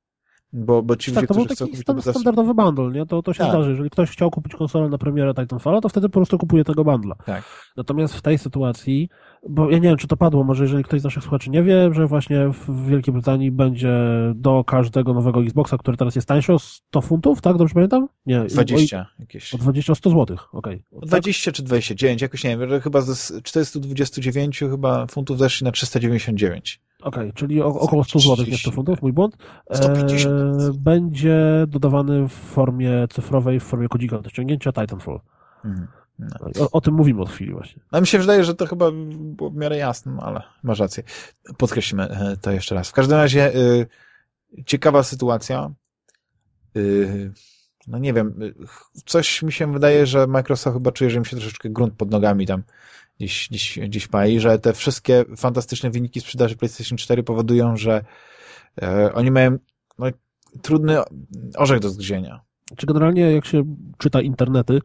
bo, bo ci tak, ludzie, to był taki standardowy bundle, nie? To, to się tak. zdarzy. Jeżeli ktoś chciał kupić konsolę na premierę Titanfalla, to wtedy po prostu kupuje tego bundla. Tak. Natomiast w tej sytuacji, bo ja nie wiem, czy to padło, może jeżeli ktoś z naszych słuchaczy nie wie, że właśnie w Wielkiej Brytanii będzie do każdego nowego Xboxa, który teraz jest tańszy o 100 funtów, tak? Dobrze pamiętam? Nie. 20 o, jakieś. O 20, o 100 złotych, okej. Okay. 20 czy 29, jakoś nie wiem, chyba z 429 chyba funtów zeszli na 399. Okej, okay, czyli o, około 100 zł, nie 100 funtów, mój błąd. E, będzie dodawany w formie cyfrowej, w formie kodzika do ściągnięcia Titanfall. Mhm. No. O, o, tym mówimy od chwili właśnie. A mi się wydaje, że to chyba było w miarę jasne, no ale masz rację. Podkreślimy e, to jeszcze raz. W każdym razie y, ciekawa sytuacja. Y, no nie wiem, coś mi się wydaje, że Microsoft chyba czuje, że im się troszeczkę grunt pod nogami tam gdzieś, gdzieś, gdzieś pali, że te wszystkie fantastyczne wyniki sprzedaży PlayStation 4 powodują, że e, oni mają no, trudny orzech do zgryzienia. Czy generalnie jak się czyta internety,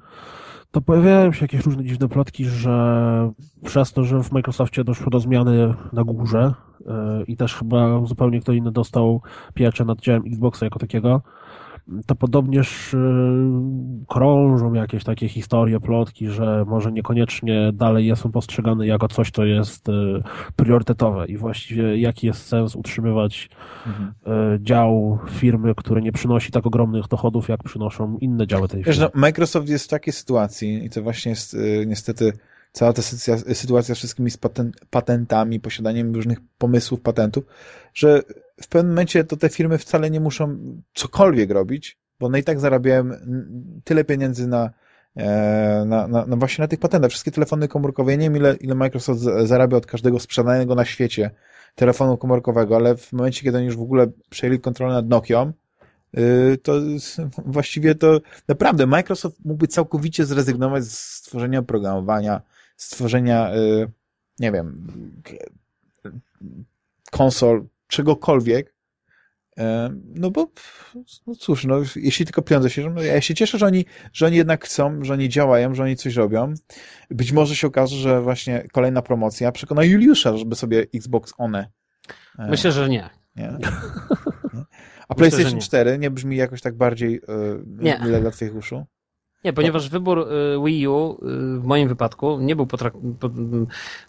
to pojawiają się jakieś różne dziwne plotki, że przez to, że w Microsoftie doszło do zmiany na górze e, i też chyba zupełnie kto inny dostał pieczę nad działem Xboxa jako takiego, to podobnież y, krążą jakieś takie historie, plotki, że może niekoniecznie dalej są postrzegane jako coś, co jest y, priorytetowe i właściwie jaki jest sens utrzymywać mhm. Y, dział firmy, który nie przynosi tak ogromnych dochodów, jak przynoszą inne działy tej firmy. Wiesz, no, Microsoft jest w takiej sytuacji i to właśnie jest niestety cała ta sytuacja, sytuacja z wszystkimi z patentami, posiadaniem różnych pomysłów, patentów, że w pewnym momencie to te firmy wcale nie muszą cokolwiek robić, bo one i tak zarabiają tyle pieniędzy na, e, na, na, na właśnie na tych patentach. Wszystkie telefony komórkowe, ja nie wiem ile, ile Microsoft zarabia od każdego sprzedanego na świecie telefonu komórkowego, ale w momencie, kiedy oni już w ogóle przejęli kontrolę nad Nokią, y, to właściwie to naprawdę Microsoft mógłby całkowicie zrezygnować z stworzenia oprogramowania, stworzenia, y, nie wiem, konsol, czegokolwiek, E, no bo, no cóż, no, jeśli tylko pieniądze się, no, ja się cieszę, że oni, że oni jednak chcą, że oni działają, że oni coś robią. Być może się okaże, że właśnie kolejna promocja przekona Juliusza, żeby sobie Xbox One. E, Myślę, że nie. nie? *laughs* A Myślę, PlayStation nie. 4 nie brzmi jakoś tak bardziej yy, nie. dla twoich uszu? Nie, ponieważ wybór y, Wii U y, w moim wypadku nie był potrak... Po...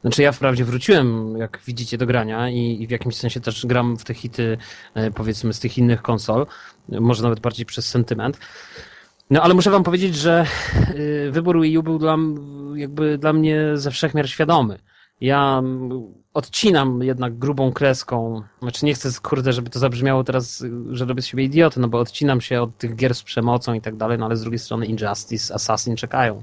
Znaczy ja wprawdzie wróciłem, jak widzicie, do grania i, i w jakimś sensie też gram w te hity, y, powiedzmy, z tych innych konsol, może nawet bardziej przez sentyment. No ale muszę wam powiedzieć, że wybór Wii U był dla, jakby dla mnie ze wszechmiar świadomy. Ja odcinam jednak grubą kreską, znaczy nie chcę, kurde, żeby to zabrzmiało teraz, że robię z siebie idioty, no bo odcinam się od tych gier z przemocą i tak dalej, no ale z drugiej strony Injustice, Assassin czekają.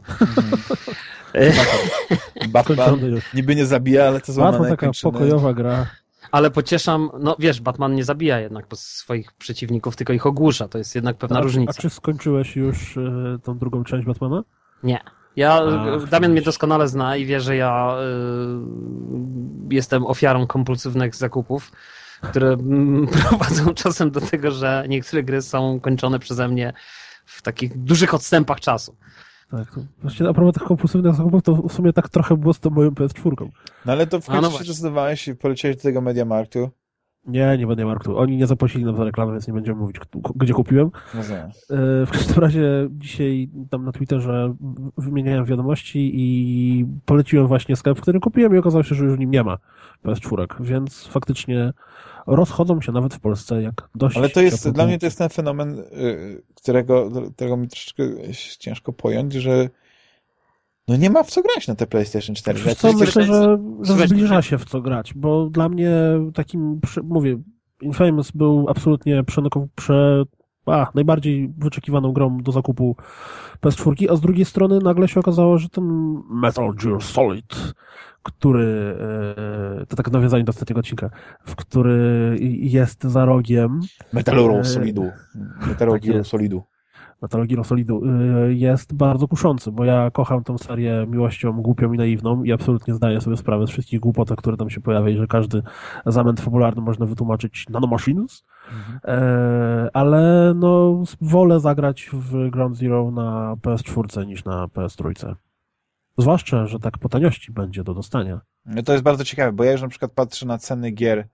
Batman niby nie zabija, ale to złamane Batman taka kończyny. pokojowa gra. Ale pocieszam, no wiesz, Batman nie zabija jednak swoich przeciwników, tylko ich ogłusza, to jest jednak pewna a, różnica. A czy skończyłeś już y, tą drugą część Batmana? Nie. Ja, Ach, Damian mnie doskonale zna i wie, że ja y, jestem ofiarą kompulsywnych zakupów, które mm, *laughs* prowadzą czasem do tego, że niektóre gry są kończone przeze mnie w takich dużych odstępach czasu. Tak, to właściwie a propos tych kompulsywnych zakupów, to w sumie tak trochę było z tą moją PS4. No ale to w końcu no się zdecydowałeś i poleciałeś do tego Mediamarktu. Nie, nie będę marku. Oni nie zapłacili nam za reklamę, więc nie będziemy mówić, gdzie kupiłem. No e, w każdym razie dzisiaj tam na Twitterze wymieniałem wiadomości i poleciłem właśnie sklep, w którym kupiłem i okazało się, że już nim nie ma PS4, więc faktycznie rozchodzą się nawet w Polsce jak dość... Ale to jest, dla mnie to jest ten fenomen, y, którego, którego mi troszeczkę ciężko pojąć, że no nie ma w co grać na te PlayStation 4. Wiesz co, myślę, że, że zbliża się w co grać, bo dla mnie takim, mówię, Infamous był absolutnie prze, a, najbardziej wyczekiwaną grą do zakupu PS4, a z drugiej strony nagle się okazało, że ten Metal Gear Solid, który, e, to takie nawiązanie do ostatniego odcinka, w który jest za rogiem. Metal Gear Solidu. Metal Gear tak Solidu. Metal Gear Solidu y, jest bardzo kuszący, bo ja kocham tę serię miłością głupią i naiwną i absolutnie zdaję sobie sprawę z wszystkich głupotek, które tam się pojawia i że każdy zamęt fabularny można wytłumaczyć nanomachines, mhm. E, ale no wolę zagrać w Ground Zero na PS4 niż na PS3. Zwłaszcza, że tak po taniości będzie do dostania. No to jest bardzo ciekawe, bo ja już na przykład patrzę na ceny gier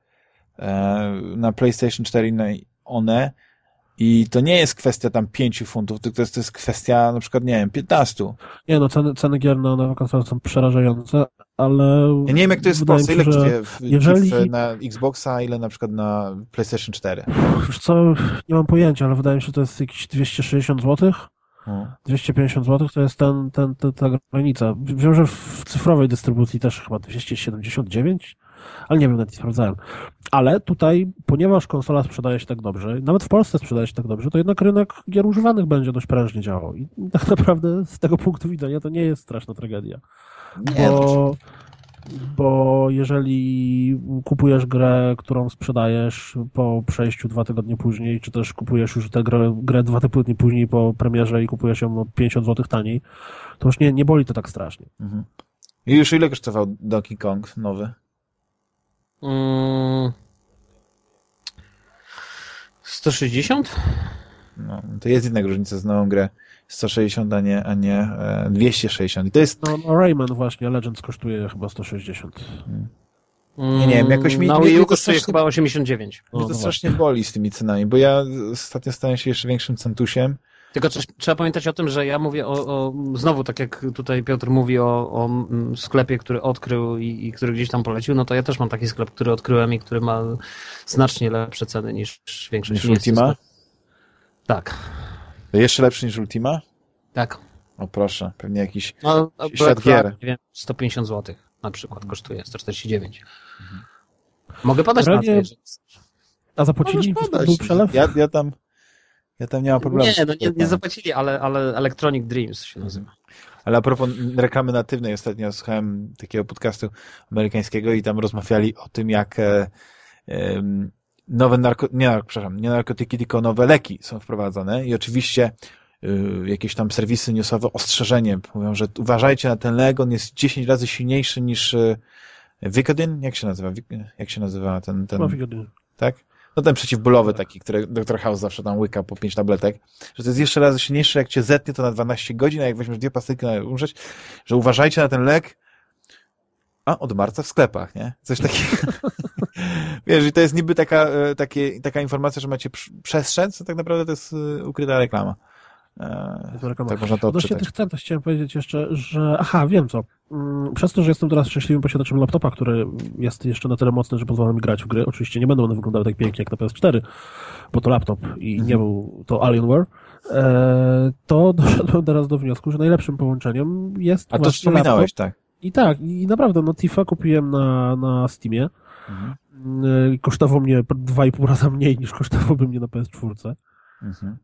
e, na PlayStation 4 i na one i to nie jest kwestia tam 5 funtów, tylko to jest, to jest kwestia na przykład, nie wiem, 15. Nie no, ceny, ceny gier na, na konsolę są przerażające, ale... Ja nie wiem, jak to jest w Polsce. Ile kosztuje jeżeli... na Xboxa, ile na przykład na PlayStation 4? Już co, nie mam pojęcia, ale wydaje mi się, że to jest jakieś 260 zł. Hmm. 250 zł to jest ten, ten, ten, ta granica. Wiem, że w cyfrowej dystrybucji też chyba 279 ale nie wiem, nawet nie sprawdzałem. Ale tutaj, ponieważ konsola sprzedaje się tak dobrze, nawet w Polsce sprzedaje się tak dobrze, to jednak rynek gier używanych będzie dość prężnie działał. I tak naprawdę z tego punktu widzenia to nie jest straszna tragedia. Nie, bo, bo jeżeli kupujesz grę, którą sprzedajesz po przejściu dwa tygodnie później, czy też kupujesz już tę grę, grę dwa tygodnie później po premierze i kupujesz ją o 50 zł taniej, to już nie, nie boli to tak strasznie. Mhm. I już ile kosztował Donkey Kong nowy? 160? Mm. No, to jest jednak różnica z nową grę. 160, a nie, a nie 260. E, I to jest... No, no Rayman właśnie, Legends kosztuje chyba 160. Hmm. Nie, nie wiem, jakoś mi... Na Wii U kosztuje chyba 89. Mnie to no, strasznie właśnie. boli z tymi cenami, bo ja ostatnio stałem się jeszcze większym centusiem tylko trzeba pamiętać o tym, że ja mówię o, o znowu, tak jak tutaj Piotr mówi o, o mm, sklepie, który odkrył i, i, który gdzieś tam polecił, no to ja też mam taki sklep, który odkryłem i który ma znacznie lepsze ceny niż większość Niż Ultima? Tak. Jeszcze lepszy niż Ultima? Tak. O proszę, pewnie jakiś no, świat gier. Nie wiem, 150 zł na przykład kosztuje, 149. Mhm. Mogę podać na A zapłacili? Był przelew? Ja, ja tam ja tam nie mam problemu. Nie, no nie, nie zapłacili, ale, ale Electronic Dreams się nazywa. Ale a propos reklamy natywnej, ostatnio słuchałem takiego podcastu amerykańskiego i tam rozmawiali o tym, jak e, e, nowe narko, nie, przepraszam, nie narkotyki, tylko nowe leki są wprowadzane i oczywiście y, jakieś tam serwisy newsowe ostrzeżenie mówią, że uważajcie na ten lek, on jest 10 razy silniejszy niż Vicodin? Jak się nazywa? Jak się nazywa ten... ten... Vicodin. Tak? No ten przeciwbólowy taki, który Dr. House zawsze tam łyka po 5 tabletek, że to jest jeszcze raz silniejsze, jak cię zetnie to na 12 godzin, a jak weźmiesz dwie pastyki na umrzeć, że uważajcie na ten lek, a od marca w sklepach, nie? Coś takiego. *laughs* Wiesz, i to jest niby taka, e, takie, taka informacja, że macie przestrzec, to tak naprawdę to jest e, ukryta reklama. Eee, tak można to Odnośnie tych cen, to chciałem powiedzieć jeszcze, że aha, wiem co. Mm, przez to, że jestem teraz szczęśliwym posiadaczem laptopa, który jest jeszcze na tyle mocny, że pozwala mi grać w gry, oczywiście nie będą one wyglądały tak pięknie jak na PS4, bo to laptop i mhm. nie był to Alienware, eee, to *laughs* doszedłem teraz do wniosku, że najlepszym połączeniem jest A to wspominałeś, tak. I tak, i naprawdę, no Tifa kupiłem na, na Steamie. Mhm. Eee, kosztował mnie dwa i pół raza mniej niż kosztowałby mnie na PS4. Mhm.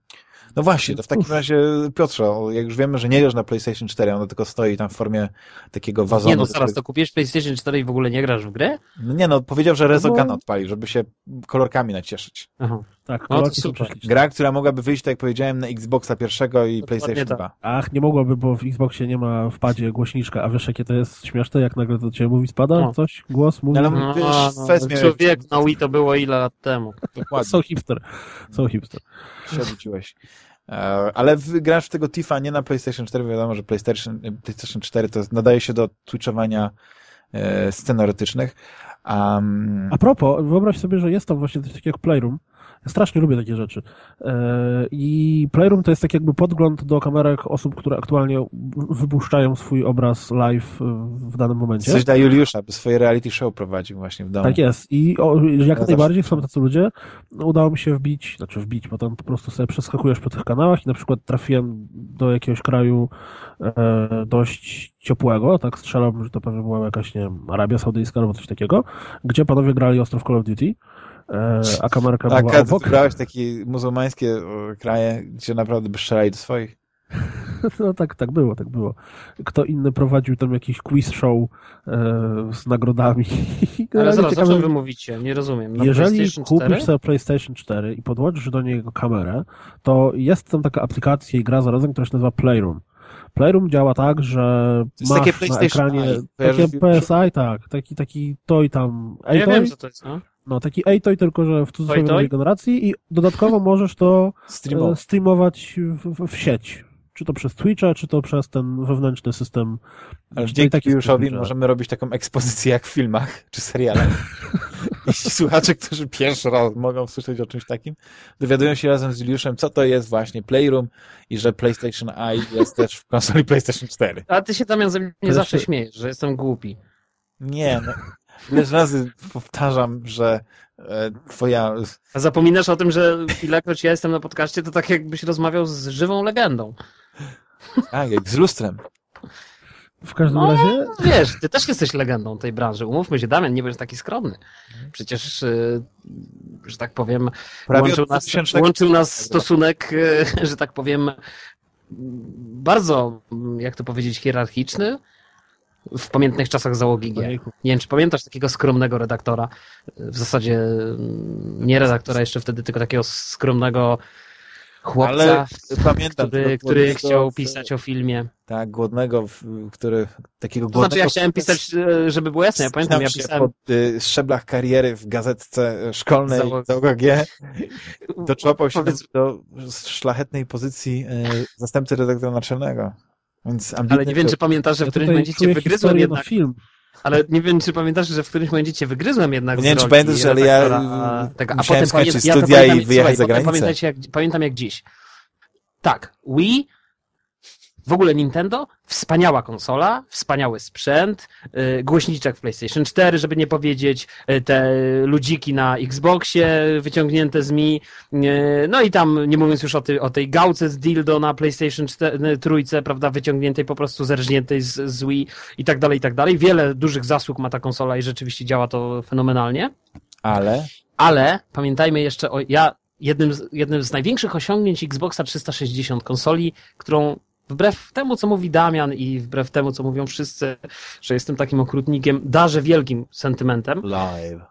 No właśnie, to w takim razie, Piotrze, jak już wiemy, że nie grasz na PlayStation 4, ono tylko stoi tam w formie takiego wazonu. Nie no, zaraz, to kupisz PlayStation 4 i w ogóle nie grasz w grę? No nie no, powiedział, że no. odpali, żeby się kolorkami nacieszyć. Aha. Tak, no, to super. Gra, która mogłaby wyjść, tak jak powiedziałem, na Xboxa pierwszego i PlayStation 2. Tak. Ach, nie mogłaby, bo w Xboxie nie ma w padzie głośniczka, a wiesz jakie to jest śmieszne, jak nagle do ciebie mówi spada no. coś, głos mówi? No, ale no, wiesz, no, wezmie... Człowiek na Wii to było ile lat temu. Dokładnie. Są hipster, są hipster. Się ale grasz w tego Tifa nie na PlayStation 4, wiadomo, że PlayStation, PlayStation 4 to nadaje się do twitchowania e, scen erotycznych. Um... A propos, wyobraź sobie, że jest tam właśnie coś takiego jak Playroom, ja strasznie lubię takie rzeczy. E, I Playroom to jest tak jakby podgląd do kamerek osób, które aktualnie wypuszczają swój obraz live w danym momencie. Coś dla Juliusza, by swoje reality show prowadził właśnie w domu. Tak jest. I o, jak ja najbardziej są tacy ludzie. Udało mi się wbić, znaczy wbić, bo tam po prostu sobie przeskakujesz po tych kanałach i na przykład trafiłem do jakiegoś kraju e, dość ciepłego, tak strzelam, że to pewnie była jakaś, nie wiem, Arabia Saudyjska albo coś takiego, gdzie panowie grali ostro w Call of Duty E, a kamerka a była obok. wybrałeś takie muzułmańskie kraje, gdzie naprawdę by strzelali do swoich? *laughs* No tak, tak było, tak było. Kto inny prowadził tam jakiś quiz show e, z nagrodami. *laughs* Ale zaraz, ciekawe, o czym wy mówicie? Nie rozumiem. Na jeżeli kupisz sobie PlayStation 4 i podłączysz do niego kamerę, to jest tam taka aplikacja i gra zarazem, która się nazywa Playroom. Playroom działa tak, że masz takie na ekranie takie PSI, tak, taki, taki to i tam. ja wiem, co to jest, no. No, taki ATOI, tylko że w cudzysłowie nowej generacji i dodatkowo *laughs* możesz to e, streamować w, w, sieć. Czy to przez Twitcha, czy to przez ten wewnętrzny system. Ale dzięki Juszowi możemy robić taką ekspozycję jak w filmach, czy serialach. *laughs* Jeśli słuchacze, którzy pierwszy raz mogą słyszeć o czymś takim, dowiadują się razem z Juliuszem, co to jest właśnie Playroom i że PlayStation Eye jest też w konsoli PlayStation 4. A ty się tam ze mnie zawsze śmiejesz, że jestem głupi. Nie, no. Ileż razy powtarzam, że e, twoja... A zapominasz o tym, że ilekroć ja jestem na podcaście, to tak jakbyś rozmawiał z żywą legendą. Tak, jak z lustrem. W każdym no, razie... Wiesz, ty też jesteś legendą tej branży. Umówmy się, Damian, nie będziesz taki skromny. Przecież, e, że tak powiem, Prawie łączył nas, łączył nas stosunek, e, że tak powiem, bardzo, jak to powiedzieć, hierarchiczny, w pamiętnych czasach załogi G. Nie wiem, czy pamiętasz takiego skromnego redaktora, w zasadzie mm, nie redaktora jeszcze wtedy, tylko takiego skromnego chłopca, Ale pamiętam, który, który chciał pisać o filmie. Tak, głodnego, który takiego to znaczy ja chciałem pisać, e, żeby było jasne, ja pamiętam, ja pisałem... po y, szczeblach kariery w gazetce szkolnej Załoga G. *laughs* Doczłapał się Powiedz... do szlachetnej pozycji y, zastępcy redaktora naczelnego. Więc Ale nie wiem, czy pamiętasz, że w którymś momencie cię wygryzłem jednak. Film. Ale nie wiem, czy pamiętasz, że w którymś momencie cię wygryzłem jednak Nie wiem, czy pamiętasz, że ale ja tego, a potem skończyć ja studia i wyjechać za granicę. Jak, pamiętam jak dziś. Tak, Wii w ogóle Nintendo, wspaniała konsola, wspaniały sprzęt, yy, głośniczek w PlayStation 4, żeby nie powiedzieć, yy, te ludziki na Xboxie wyciągnięte z Mi, yy, no i tam, nie mówiąc już o, ty, o tej gałce z dildo na PlayStation 4, trójce, prawda, wyciągniętej po prostu zerżniętej z, z Wii i tak dalej, i tak dalej. Wiele dużych zasług ma ta konsola i rzeczywiście działa to fenomenalnie. Ale? Ale pamiętajmy jeszcze o, ja jednym z, jednym z największych osiągnięć Xboxa 360 konsoli, którą wbrew temu, co mówi Damian i wbrew temu, co mówią wszyscy, że jestem takim okrutnikiem, darzę wielkim sentymentem. Live.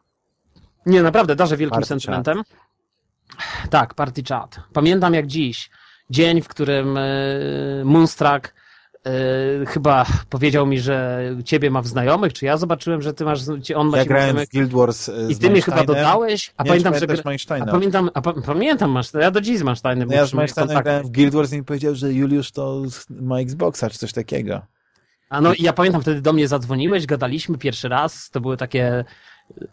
Nie, naprawdę, darzę wielkim party sentymentem. Chat. Tak, Party Chat. Pamiętam jak dziś, dzień, w którym Moonstruck Yy, chyba powiedział mi, że ciebie ma w znajomych, czy ja zobaczyłem, że ty masz, on ma ja grałem w Guild Wars e, I ty mnie chyba dodałeś, a nie, pamiętam, że... A pamiętam, a pamiętam, masz, ja do dziś z Mansteinem no ja z Mansteinem grałem w Guild Wars i mi powiedział, że Juliusz to ma Xboxa, czy coś takiego. A no i ja pamiętam, wtedy do mnie zadzwoniłeś, gadaliśmy pierwszy raz, to były takie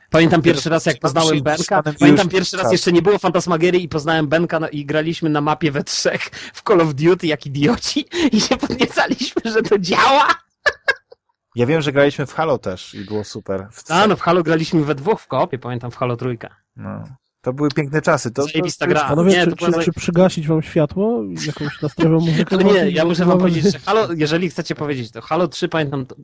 Pamiętam pierwszy raz, jak poznałem Benka. Pamiętam pierwszy raz, jeszcze nie było Fantasmagierii i poznałem Benka i graliśmy na mapie we trzech w Call of Duty jak idioci *laughs* i się podniecaliśmy, że to działa. Ja wiem, że graliśmy w Halo też i było super. A, no w Halo graliśmy we dwóch w koopie, pamiętam w Halo trójka. No. To były piękne czasy. To, Zajebista to, gra. Panowie, nie, czy, czy, czy, przygasić wam światło? Jakąś nastrojową muzykę? Ale *laughs* nie, ja muszę wam powiedzieć, że Halo, jeżeli chcecie powiedzieć, to Halo 3 pamiętam, to,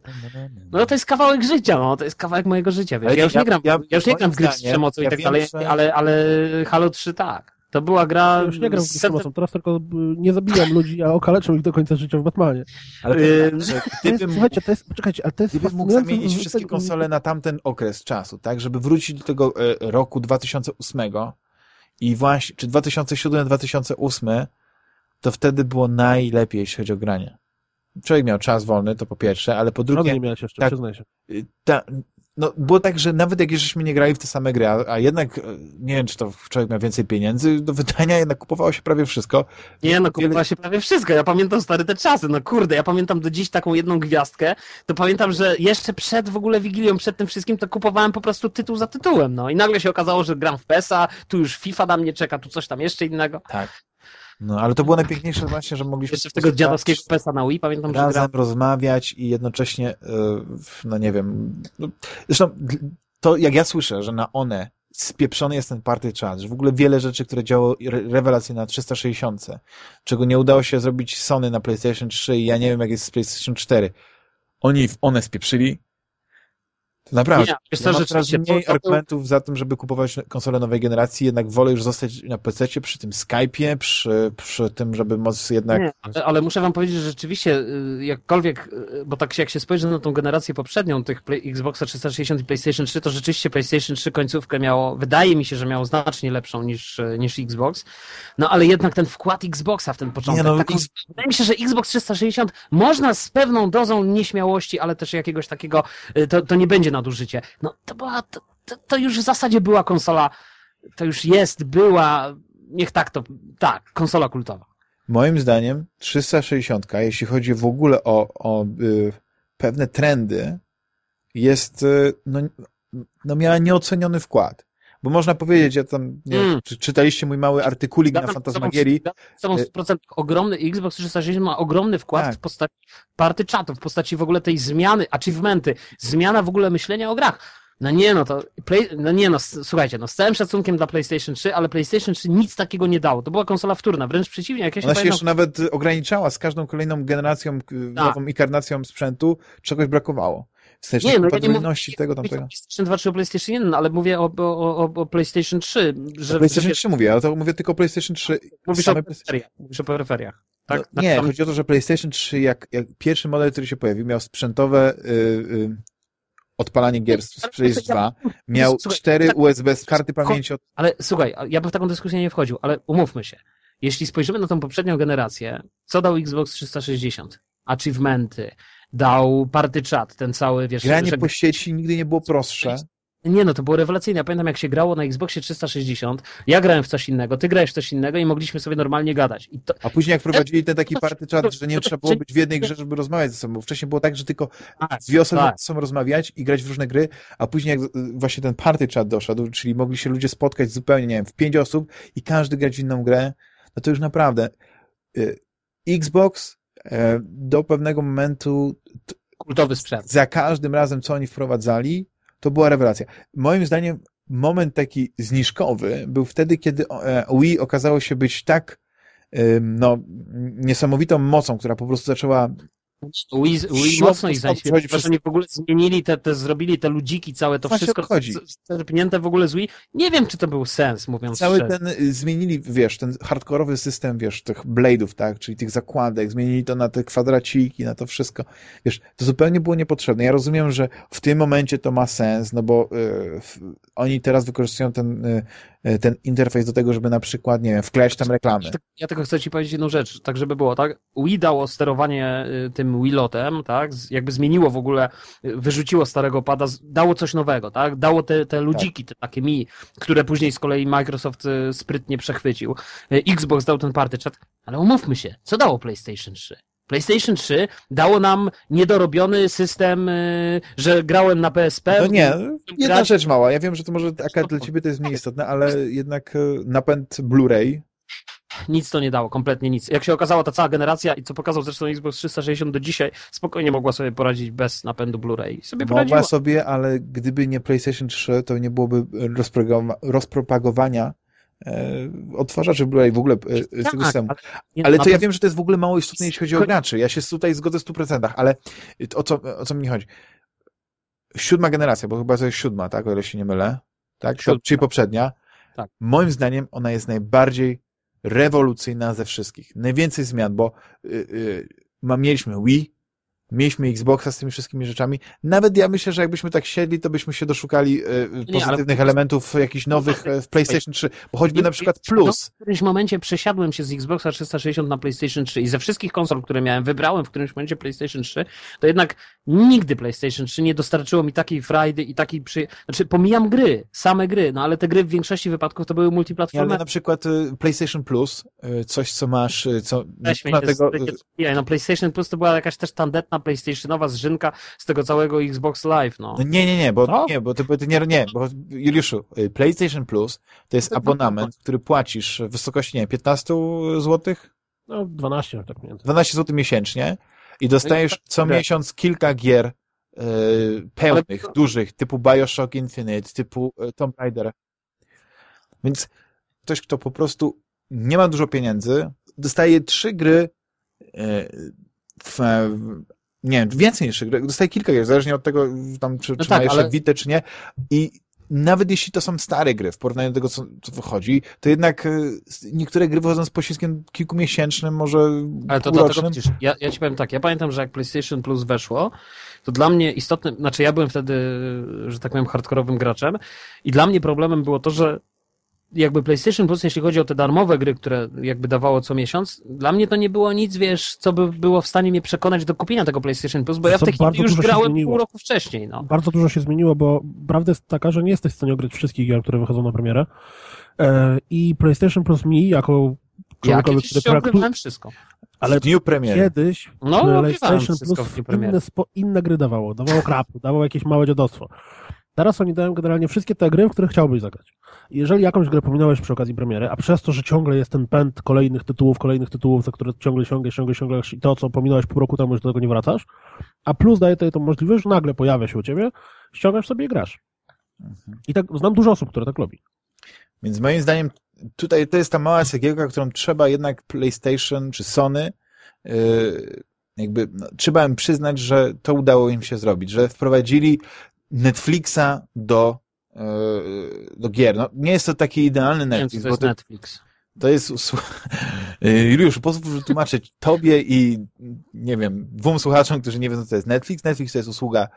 no to jest kawałek życia, no, to jest kawałek mojego życia, wiesz? Ja już nie gram, ja, ja już nie gram w gry z przemocą ja i tak dalej, że... ale, ale Halo 3 tak. To była gra... Ja już nie gram z przemocą, teraz tylko y, nie zabijam ludzi, a okaleczę ich do końca życia w Batmanie. Ale to, yy, *laughs* gdybym, słuchajcie, to jest, poczekajcie, ale to jest Gdybym mógł zamienić wszystkie konsole na tamten okres czasu, tak, żeby wrócić do tego e, roku 2008, i właśnie, czy 2007-2008, to wtedy było najlepiej, jeśli chodzi o granie. Człowiek miał czas wolny, to po pierwsze, ale po drugie... nie miałeś jeszcze, tak, przyznaj się. Y, ta, no, było tak, że nawet jak żeśmy nie grali w te same gry, a, a, jednak, e, nie wiem, czy to człowiek miał więcej pieniędzy, do wydania jednak kupowało się prawie wszystko. Nie, no kupowało się prawie wszystko. Ja pamiętam stary te czasy, no kurde, ja pamiętam do dziś taką jedną gwiazdkę, to pamiętam, że jeszcze przed w ogóle Wigilią, przed tym wszystkim, to kupowałem po prostu tytuł za tytułem, no i nagle się okazało, że gram w PESA, tu już FIFA na mnie czeka, tu coś tam jeszcze innego. Tak. No, ale to było najpiękniejsze właśnie, że mogliśmy... Jeszcze w tego dziadowskiego PESa na Wii, pamiętam, razem że razem rozmawiać i jednocześnie, e, no nie wiem, no, zresztą to jak ja słyszę, że na one spieprzony jest ten party chat, że w ogóle wiele rzeczy, które działały rewelacyjnie na 360, czego nie udało się zrobić Sony na PlayStation 3 i ja nie wiem jak jest z PlayStation 4, oni one spieprzyli, Naprawdę. Nie, wiesz co, ja teraz mniej argumentów za tym, żeby kupować konsolę nowej generacji, jednak wolę już zostać na PC przy tym Skype'ie, przy, przy tym, żeby móc jednak... Nie, ale, ale, muszę wam powiedzieć, że rzeczywiście y, jakkolwiek, y, bo tak się, jak się spojrzy na tą generację poprzednią, tych Play, Xboxa 360 i PlayStation 3, to rzeczywiście PlayStation 3 końcówkę miało, wydaje mi się, że miało znacznie lepszą niż, y, niż Xbox, no ale jednak ten wkład Xboxa w ten początek, nie, no, taką, wydaje mi się, że Xbox 360 można z pewną dozą nieśmiałości, ale też jakiegoś takiego, to, to nie będzie nadużycie. No to była, to, to, już w zasadzie była konsola, to już jest, była, niech tak to, tak, konsola kultowa. Moim zdaniem 360, jeśli chodzi w ogóle o, o y, pewne trendy, jest, y, no, no miała nieoceniony wkład. Bo można powiedzieć, ja tam, nie, mm. czy, czytaliście mój mały artykulik na Fantasmagierii. Są 100% ogromny, Xbox 360 ma ogromny wkład tak. w postaci party chatu, w postaci w ogóle tej zmiany, achievementy, zmiana w ogóle myślenia o grach. No nie no, to play, no nie no, słuchajcie, no z całym szacunkiem dla PlayStation 3, ale PlayStation 3 nic takiego nie dało. To była konsola wtórna, wręcz przeciwnie. Jak ja się Ona się jeszcze nawet ograniczała z każdą kolejną generacją, tak. nową inkarnacją sprzętu, czegoś brakowało. W sensie nie, no ja nie mówię, tego tamtego. PlayStation 2 czy o PlayStation 1, ale mówię o, o, o, PlayStation 3. Że, o PlayStation 3 mówię, ale to mówię tylko o PlayStation 3. Mówisz o peryferiach. Mówisz o peryferiach. Tak? No, nie, tam... chodzi o to, że PlayStation 3, jak, jak pierwszy model, który się pojawił, miał sprzętowe y, y, odpalanie gier z PS2, miał słuchaj, cztery tak, USB z karty pamięci. Od... Ale słuchaj, ja bym w taką dyskusję nie wchodził, ale umówmy się. Jeśli spojrzymy na tą poprzednią generację, co dał Xbox 360? Achievementy, dał party chat, ten cały, wiesz... Granie że... po sieci nigdy nie było prostsze. Nie no, to było rewelacyjne. Ja pamiętam, jak się grało na Xboxie 360, ja grałem w coś innego, ty grałeś w coś innego i mogliśmy sobie normalnie gadać. To... A później jak wprowadzili ten taki party chat, że nie trzeba było być w jednej grze, żeby rozmawiać ze sobą. Wcześniej było tak, że tylko tak, dwie osoby tak. są rozmawiać i grać w różne gry, a później jak właśnie ten party chat doszedł, czyli mogli się ludzie spotkać zupełnie, nie wiem, w pięć osób i każdy grać w inną grę, no to już naprawdę y, Xbox do pewnego momentu kultowy sprzęt. Za każdym razem, co oni wprowadzali, to była rewelacja. Moim zdaniem moment taki zniżkowy był wtedy, kiedy e, Wii okazało się być tak no, niesamowitą mocą, która po prostu zaczęła Wii, Wii mocno ich zainspirował, przez... oni w ogóle zmienili te, te, zrobili te ludziki, całe to Właśnie wszystko czerpnięte w ogóle z Wii. Nie wiem, czy to był sens, mówiąc Cały szczerze. ten, y, zmienili, wiesz, ten hardkorowy system, wiesz, tych blade'ów, tak, czyli tych zakładek, zmienili to na te kwadraciki, na to wszystko. Wiesz, to zupełnie było niepotrzebne. Ja rozumiem, że w tym momencie to ma sens, no bo y, oni teraz wykorzystują ten y, E, ten interfejs do tego, żeby na przykład, nie wiem, wkleić tam reklamy. Ja tylko chcę ci powiedzieć jedną rzecz, tak żeby było, tak? Wii dało sterowanie y, tym Wilotem, tak? Jakby zmieniło w ogóle, y, wyrzuciło starego pada, dało coś nowego, tak? Dało te, te ludziki, te takie Mi, które później z kolei Microsoft y, sprytnie przechwycił. Xbox dał ten party chat, ale umówmy się, co dało PlayStation 3? PlayStation 3 dało nam niedorobiony system, y, że grałem na PSP. No nie, jedna grać... rzecz mała. Ja wiem, że to może akurat dla ciebie to jest mniej istotne, ale jednak y, napęd Blu-ray nic to nie dało, kompletnie nic. Jak się okazała ta cała generacja i co pokazał zresztą Xbox 360 do dzisiaj, spokojnie mogła sobie poradzić bez napędu Blu-ray. Sobie mogła poradziła. sobie, ale gdyby nie PlayStation 3, to nie byłoby rozpropagowania E, odtwarzaczy Blu-ray w ogóle e, z tak, tego systemu. Ale, ale to ja wiem, że to jest w ogóle mało istotne, jeśli chodzi o graczy. Ja się tutaj zgodzę w 100%, ale o co, o co mi chodzi? Siódma generacja, bo chyba to jest siódma, tak? O ile się nie mylę. Tak? Siódma. Czyli poprzednia. Tak. Moim zdaniem ona jest najbardziej rewolucyjna ze wszystkich. Najwięcej zmian, bo yy, yy, mieliśmy Wii, mieliśmy Xboxa z tymi wszystkimi rzeczami. Nawet ja myślę, że jakbyśmy tak siedli, to byśmy się doszukali e, pozytywnych ale... elementów jakichś nowych e, w PlayStation 3, bo choćby na przykład Plus. W którymś momencie przesiadłem się z Xboxa 360 na PlayStation 3 i ze wszystkich konsol, które miałem, wybrałem w którymś momencie PlayStation 3, to jednak nigdy PlayStation 3 nie dostarczyło mi takiej frajdy i takiej przy... Znaczy, pomijam gry, same gry, no ale te gry w większości wypadków to były multiplatformy. Ale na przykład e, PlayStation Plus, coś co masz, co... Weź na tego... no PlayStation Plus to była jakaś też tandetna PlayStationowa zrzynka z tego całego Xbox Live, no. no nie, nie, nie, bo, nie, bo ty, ty nie, nie, bo Juliuszu, y, PlayStation Plus to jest abonament, który płacisz w wysokości, nie 15 zł? No, 12, tak pamiętam. 12 zł miesięcznie i dostajesz no co miesiąc kilka gier yy, pełnych, Ale... dużych, typu Bioshock Infinite, typu y, Tomb Raider. Więc ktoś, kto po prostu nie ma dużo pieniędzy, dostaje trzy gry y, w, nie wiem, więcej niż dostaje kilka gier, zależnie od tego, tam, czy, no czy tak, ma jeszcze ale... Witę, czy nie. I nawet jeśli to są stare gry, w porównaniu do tego, co, co wychodzi, to jednak e, niektóre gry wychodzą z poślizgiem kilkumiesięcznym, może Ale to dlatego widzisz, ja, ja ci powiem tak, ja pamiętam, że jak PlayStation Plus weszło, to dla mnie istotne, znaczy ja byłem wtedy, że tak powiem, hardkorowym graczem i dla mnie problemem było to, że jakby PlayStation Plus, jeśli chodzi o te darmowe gry, które jakby dawało co miesiąc, dla mnie to nie było nic, wiesz, co by było w stanie mnie przekonać do kupienia tego PlayStation Plus, bo ja w tej chwili już grałem pół roku wcześniej. No. Bardzo dużo się zmieniło, bo prawda jest taka, że nie jesteś w stanie ograć wszystkich gier, które wychodzą na premierę e, i PlayStation Plus Mi jako człowiekowy, który praktykuje... wszystko. Ale w dniu premiery. kiedyś no, PlayStation Plus inne, spo, inne gry dawało. Dawało krap, dawało jakieś małe dziadostwo. Teraz oni dają generalnie wszystkie te gry, w których chciałbyś zagrać. Jeżeli jakąś grę pominąłeś przy okazji premiery, a przez to, że ciągle jest ten pęd kolejnych tytułów, kolejnych tytułów, za które ciągle sięgasz, ciągle sięgasz i to, co pominąłeś pół roku temu, już do tego nie wracasz, a plus daje tutaj tą możliwość, że nagle pojawia się u ciebie, ściągasz sobie i grasz. Mhm. I tak znam dużo osób, które tak robi. Więc moim zdaniem tutaj to jest ta mała cegiełka, którą trzeba jednak PlayStation czy Sony yy, jakby no, trzeba im przyznać, że to udało im się zrobić, że wprowadzili Netflixa do, e, do gier. No, nie jest to taki idealny Netflix. Nie wiem, to jest to, Netflix. To jest, *laughs* e, Juliusz, pozwól tobie i, nie wiem, dwóm słuchaczom, którzy nie wiedzą, co to jest Netflix. Netflix to jest usługa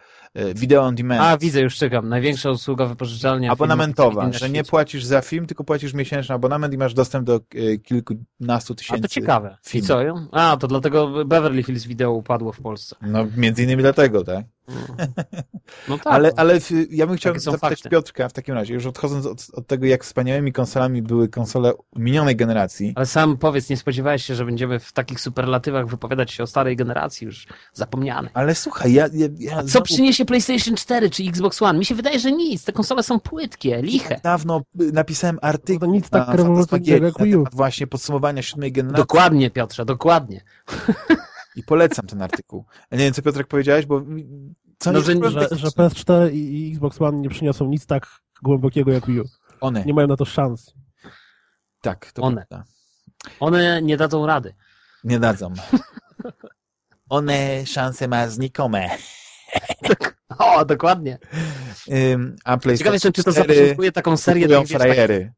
video on demand. A, widzę, już czekam. Największa usługa wypożyczalnia. Abonamentowa, że nie płacisz za film, tylko płacisz miesięczny abonament i masz dostęp do kilkunastu tysięcy A to ciekawe. Filmów. I co? A, to dlatego Beverly Hills Video upadło w Polsce. No, między innymi dlatego, tak? No *laughs* tak. Ale, no. ale ja bym chciał zapytać fakty. Piotrka w takim razie, już odchodząc od, od, tego, jak wspaniałymi konsolami były konsole minionej generacji. Ale sam powiedz, nie spodziewałeś się, że będziemy w takich superlatywach wypowiadać się o starej generacji, już zapomniany. Ale słuchaj, ja... ja, ja co znowu... przyniesie PlayStation 4 czy Xbox One? Mi się wydaje, że nic. Te konsole są płytkie, liche. Dawno napisałem artykuł to nic tak jak Wii właśnie podsumowania siódmej generacji. Dokładnie, Piotrze, dokładnie. I polecam ten artykuł. Nie wiem, co Piotrek powiedziałeś, bo co no, że, że, że PS4 i Xbox One nie przyniosą nic tak głębokiego jak Wii U. One. Nie mają na to szans. Tak, to One. Prawda. One nie dadzą rady. Nie dadzą. one szanse ma znikome. O, dokładnie. Um, a PlayStation Ciekawe jestem, czy to zapoczątkuje taką serię takich, frajery.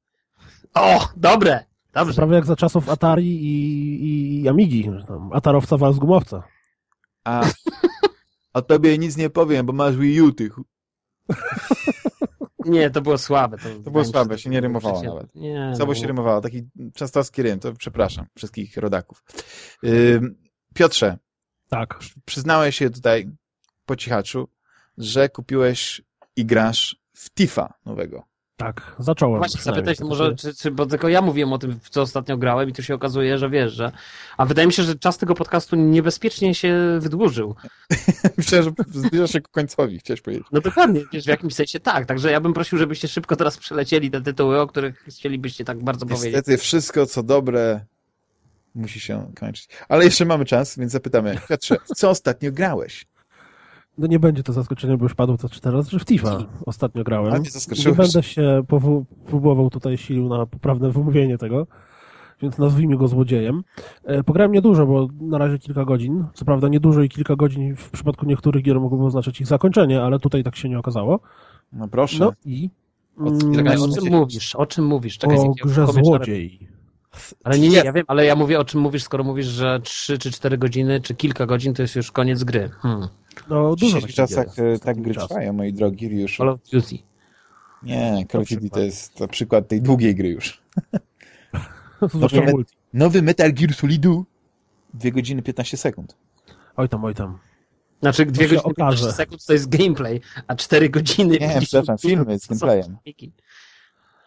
O, dobre! Dobrze. Prawie jak za czasów Atari i, i Amigi. Atarowca wal z gumowca. A, a tobie nic nie powiem, bo masz Wii U, tych. Nie, to było słabe. To, to było słabe, się nie rymowało nawet. Nie, Słabo no. się rymowało, taki częstowski rym, to przepraszam wszystkich rodaków. Yy, Piotrze. Tak. Przyznałeś się tutaj po cichaczu, że kupiłeś i grasz w Tifa nowego. Tak, zacząłem. Właśnie zapytać może, czy, czy, bo tylko ja mówiłem o tym, co ostatnio grałem i tu się okazuje, że wiesz, że... A wydaje mi się, że czas tego podcastu niebezpiecznie się wydłużył. *laughs* Myślę, że zbliża się ku końcowi, chciałeś powiedzieć. No dokładnie, wiesz, w jakimś sensie tak, także ja bym prosił, żebyście szybko teraz przelecieli te tytuły, o których chcielibyście tak bardzo Niestety powiedzieć. Niestety wszystko, co dobre musi się kończyć. Ale jeszcze mamy czas, więc zapytamy. Piotrze, co ostatnio grałeś? No nie będzie to zaskoczenie, bo już padło to trzy razy, że w Tifa ostatnio grałem. A nie, będę się próbował tutaj silił na poprawne wymówienie tego, więc nazwijmy go złodziejem. E, pograłem niedużo, bo na razie kilka godzin. Co prawda niedużo i kilka godzin w przypadku niektórych gier mogłoby oznaczać ich zakończenie, ale tutaj tak się nie okazało. No proszę. No i... Czekaj, o czym mówisz? O czym mówisz? Czekaj, o grze Złodziej. Ale nie, nie, ja wiem, ale ja mówię o czym mówisz, skoro mówisz, że 3 czy 4 godziny, czy kilka godzin to jest już koniec gry. Hmm. No dużo w czasach jest, tak gry trwają, moi drogi już. Call of Duty. Nie, Call of Duty to jest to przykład tej długiej gry już. *laughs* nowy, me nowy Metal Gear Solidu 2 godziny 15 sekund. Oj tam, oj tam. Znaczy 2 godziny okaże. 15 sekund to jest gameplay, a 4 godziny... Nie, przepraszam, filmy z gameplayem.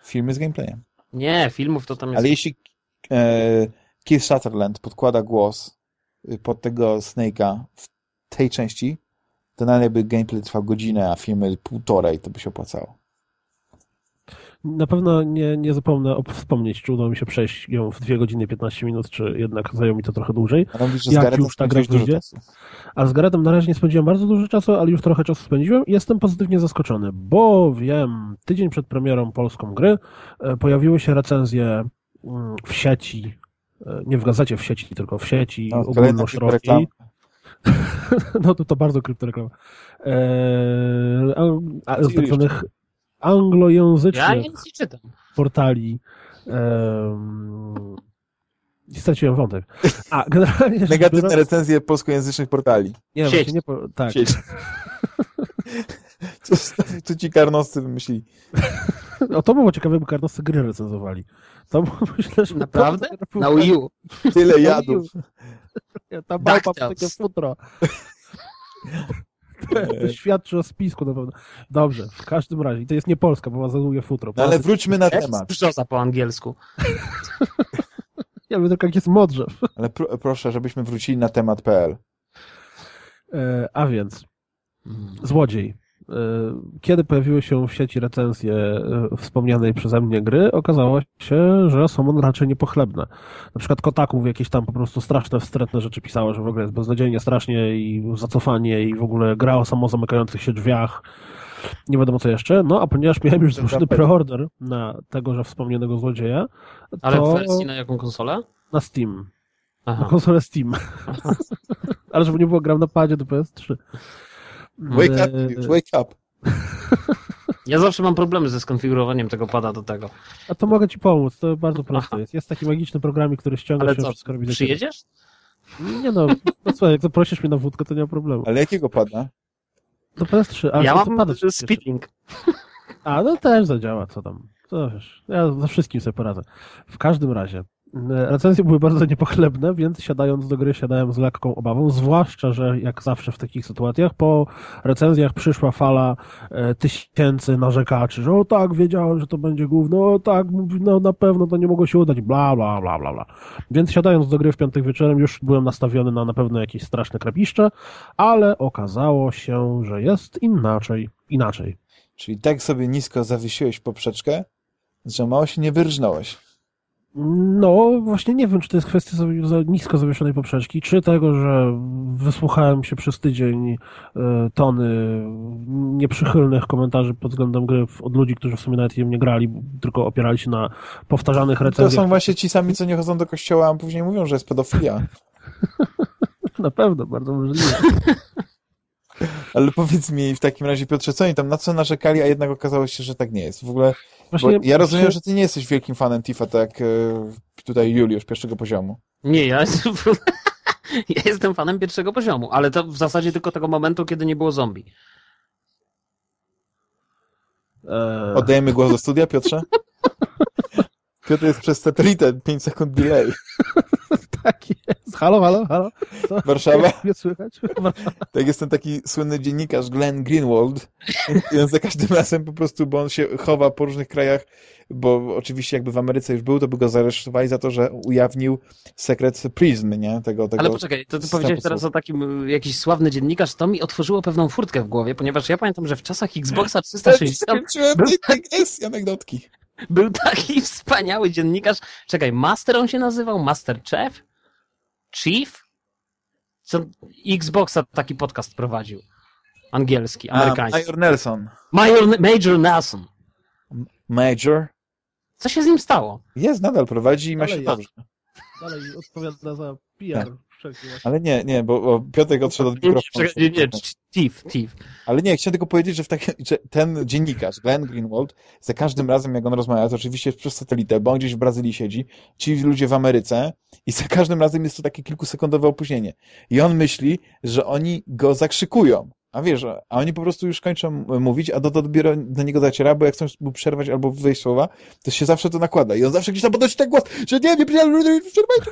Filmy z gameplayem. Nie, filmów to tam jest... Ale jeśli e, Keith Sutherland podkłada głos y, pod tego Snake'a w tej części, to nawet jakby gameplay trwał godzinę, a filmy półtorej, to by się opłacało. Na pewno nie, nie zapomnę wspomnieć, czy udało mi się przejść ją w 2 godziny 15 minut, czy jednak zajęło mi to trochę dłużej. A mówisz, że jak już ta gra wyjdzie. A z Garetem na razie nie spędziłem bardzo dużo czasu, ale już trochę czasu spędziłem i jestem pozytywnie zaskoczony, bo wiem, tydzień przed premierą polską gry e, pojawiły się recenzje w sieci, e, nie w gazecie w sieci, tylko w sieci no, ogólnośrodki. *laughs* no to to bardzo kryptoreklama. Eee, a, tak zwanych anglojęzycznych ja nie czytam. portali. I straciłem wątek. A, generalnie Negatywne biorąc... recenzje polskojęzycznych portali. Nie, Sieć. nie po... tak. Sieć. *laughs* co, co ci karnoscy wymyślili? *laughs* O to było ciekawe, by karnoscy gry recenzowali. To *laughs* myślę, że Naprawdę? Na Wii U. *laughs* Tyle jadów. Ta małpa takie futro. *laughs* To świadczy o spisku na pewno. Dobrze, w każdym razie. I to jest nie Polska, bo ma futro. No, ale wróćmy na temat. Brzoza po angielsku. ja wiem tylko, jak jest modrzew. Ale pr proszę, żebyśmy wrócili na temat.pl. E, a więc, złodziej. E, kiedy pojawiły się w sieci recenzje e, wspomnianej przeze mnie gry, okazało się, że są one raczej niepochlebne. Na przykład Kotaku jakieś tam po prostu straszne, wstrętne rzeczy pisało, że w ogóle jest beznadziejnie strasznie i zacofanie i w ogóle gra o samozamykających się drzwiach. Nie wiadomo co jeszcze. No, a ponieważ miałem już złożony preorder na tego, że wspomnianego złodzieja, to... Ale w wersji na jaką konsolę? Na Steam. Aha. Na konsolę Steam. *laughs* Ale żeby nie było, gram na padzie do PS3. Wake up, wake up. *laughs* Ja zawsze mam problemy ze skonfigurowaniem tego pada do tego. A to mogę ci pomóc, to bardzo proste jest. Jest taki magiczny program, który ściąga Ale się co, wszystko robi. przyjedziesz? Nie no, no słuchaj, jak zaprosisz mnie na wódkę, to nie ma problemu. Ale jakiego pada? To PS3. A ja mam pada speeding. A, no też zadziała, co tam. To wiesz, ja ze wszystkim sobie poradzę. W każdym razie, Recenzje były bardzo niepochlebne, więc siadając do gry siadałem z lekką obawą, zwłaszcza, że jak zawsze w takich sytuacjach po recenzjach przyszła fala e, tysięcy narzekaczy, że o tak, wiedziałem, że to będzie główno, o tak, no na pewno to nie mogło się udać, bla, bla, bla, bla, bla. Więc siadając do gry w piątek wieczorem już byłem nastawiony na na pewno jakieś straszne krapiszcze, ale okazało się, że jest inaczej, inaczej. Czyli tak sobie nisko zawiesiłeś poprzeczkę, że mało się nie wyrżnąłeś. No, właśnie nie wiem, czy to jest kwestia nisko zawieszonej poprzeczki, czy tego, że wysłuchałem się przez tydzień e, tony nieprzychylnych komentarzy pod względem gry od ludzi, którzy w sumie nawet je nie grali, tylko opierali się na powtarzanych recenzjach. To są właśnie ci sami, co nie chodzą do kościoła, a później mówią, że jest pedofilia. *laughs* Na pewno, bardzo możliwe. *laughs* *laughs* Ale powiedz mi w takim razie, Piotrze, co oni tam, na co narzekali, a jednak okazało się, że tak nie jest. W ogóle, Właśnie, ja rozumiem, że ty nie jesteś wielkim fanem Tifa, tak jak e, tutaj Juliusz pierwszego poziomu. Nie, ja jestem, *laughs* ja jestem fanem pierwszego poziomu, ale to w zasadzie tylko tego momentu, kiedy nie było zombie. Eee... Oddajemy głos do studia, Piotrze? *laughs* Piotr jest przez satelitę, 5 sekund delay. *laughs* tak jest. Halo, halo, halo. Co? Warszawa? Nie słychać? *laughs* Tak jest ten taki słynny dziennikarz Glenn Greenwald. I on za każdym razem po prostu, bo on się chowa po różnych krajach, bo oczywiście jakby w Ameryce już był, to by go zaresztowali za to, że ujawnił sekret Prism, nie? Tego, tego Ale poczekaj, to ty powiedziałeś teraz o takim jakiś sławny dziennikarz, to mi otworzyło pewną furtkę w głowie, ponieważ ja pamiętam, że w czasach Xboxa 360... Był... Jest anegdotki. Był taki wspaniały dziennikarz. Czekaj, Master on się nazywał? Master Chef? Chief? Co Xboxa taki podcast prowadził. Angielski, amerykański. A, Major Nelson. Major, Major Nelson. Major? Co się z nim stało? Jest, nadal prowadzi i ma się dobrze. Dalej odpowiada za PR. Tak. Ale nie, nie, bo, bo Piotrek odszedł od mikrofonu. Nie, nie, Thief, Thief. Ale nie, chciałem tylko powiedzieć, że, w taki, że ten dziennikarz, Glenn Greenwald, za każdym razem, jak on rozmawia, to oczywiście jest przez satelitę, bo on gdzieś w Brazylii siedzi, ci ludzie w Ameryce i za każdym razem jest to takie kilkusekundowe opóźnienie. I on myśli, że oni go zakrzykują. A wiesz, a oni po prostu już kończą mówić, a do, do dopiero do niego dociera, bo jak chcą mu przerwać albo wyjść słowa, to się zawsze to nakłada. I on zawsze gdzieś tam podnosi ten głos, że nie, nie, przerwajcie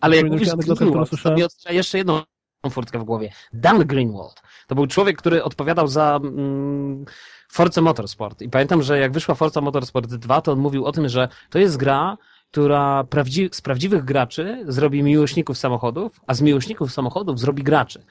ale jak mówisz Greenwald, to mi odczuwa jeszcze jedną furtkę w głowie. Dan Greenwald. To był człowiek, który odpowiadał za mm, Forza Motorsport. I pamiętam, że jak wyszła Forza Motorsport 2, to on mówił o tym, że to jest gra, która prawdzi z prawdziwych graczy zrobi miłośników samochodów, a z miłośników samochodów zrobi graczy.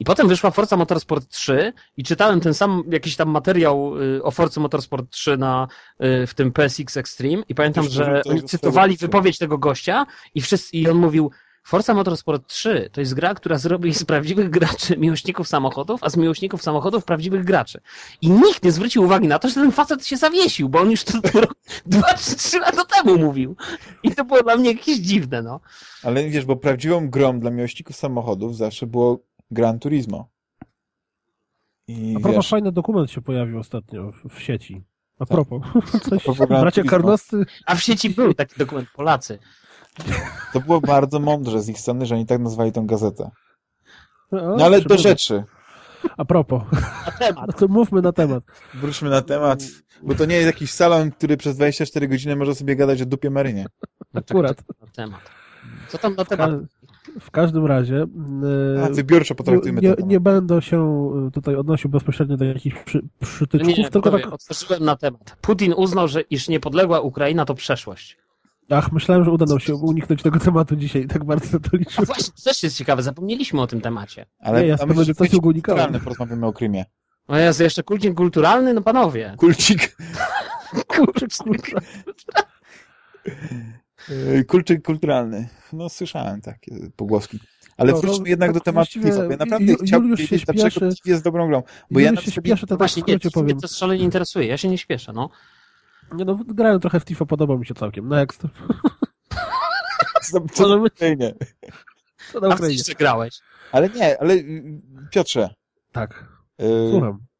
I potem wyszła Forza Motorsport 3 i czytałem ten sam jakiś tam materiał y, o Forza Motorsport 3 na, y, w tym PSX Extreme i pamiętam, że oni cytowali wypowiedź tego gościa i, wszyscy, i on mówił Forza Motorsport 3 to jest gra, która zrobi z prawdziwych graczy miłośników samochodów, a z miłośników samochodów prawdziwych graczy. I nikt nie zwrócił uwagi na to, że ten facet się zawiesił, bo on już to *laughs* dwa czy trzy lata temu mówił. I to było dla mnie jakieś dziwne, no. Ale wiesz, bo prawdziwą grą dla miłośników samochodów zawsze było Gran Turismo. I, A propos, wiesz, fajny dokument się pojawił ostatnio w, w sieci. A tak. propos, coś, a propos *laughs* bracia Karnoscy... A w sieci był taki dokument, Polacy. To było bardzo mądrze z ich strony, że oni tak nazwali tę gazetę. No, no ale do rzeczy. A propos. Na temat. No to mówmy na temat. Wróćmy na temat, bo to nie jest jakiś salon, który przez 24 godziny może sobie gadać o dupie Marynie. Akurat. Na temat. Co tam na temat? W każdym razie. A, wybiórczo potraktujmy nie, nie będę się e, tutaj odnosił bezpośrednio do jakichś przy, przytyczków, nie, nie, tylko tak. Otworzyłem na temat. Putin uznał, że iż niepodległa Ukraina to przeszłość. Ach, myślałem, że uda nam się uniknąć tego tematu dzisiaj, tak bardzo to liczyłem. A właśnie, to też jest ciekawe, zapomnieliśmy o tym temacie. Ale nie, ja z pewną coś unikałem. porozmawiamy o Krymie. O jest jeszcze kulcik kulturalny? No panowie. Kulcik. *laughs* kulcik kulturalny. Kulczyk kulturalny. No słyszałem takie pogłoski. Ale no, wróćmy no, jednak tak do tematu FIFA. Ja naprawdę chciałbym wiedzieć, dlaczego jest dobrą grą. Bo Juliusz ja się śpieszę, to właśnie nie, powiem. to szalenie interesuje. Ja się nie śpieszę, no. Nie no, grałem trochę w FIFA, podoba mi się całkiem. Next. *laughs* Co, co na Ukrainie? Co na Ukrainie? Grałeś? Ale nie, ale Piotrze. Tak. Y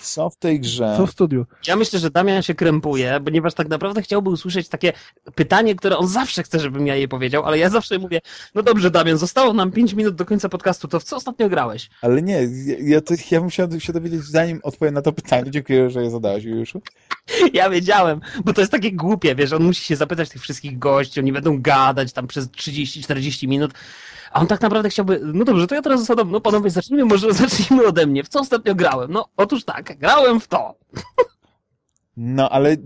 Są w tej grze. Co w studiu? Ja myślę, że Damian się krępuje, ponieważ tak naprawdę chciałby usłyszeć takie pytanie, które on zawsze chce, żebym ja jej powiedział, ale ja zawsze mówię, no dobrze Damian, zostało nam 5 minut do końca podcastu, to w co ostatnio grałeś? Ale nie, ja, to, ja bym chciał się dowiedzieć, zanim odpowiem na to pytanie. Dziękuję, że je zadałeś, Juliuszu. *laughs* Ja wiedziałem, bo to jest takie głupie, wiesz, on musi się zapytać tych wszystkich gości, oni będą gadać tam przez 30-40 minut, a on tak naprawdę chciałby, no dobrze, to ja teraz zasadam, no panowie, zacznijmy, może *laughs* zacznijmy ode mnie. W co ostatnio grałem? No, otóż tak, grałem w to. No, ale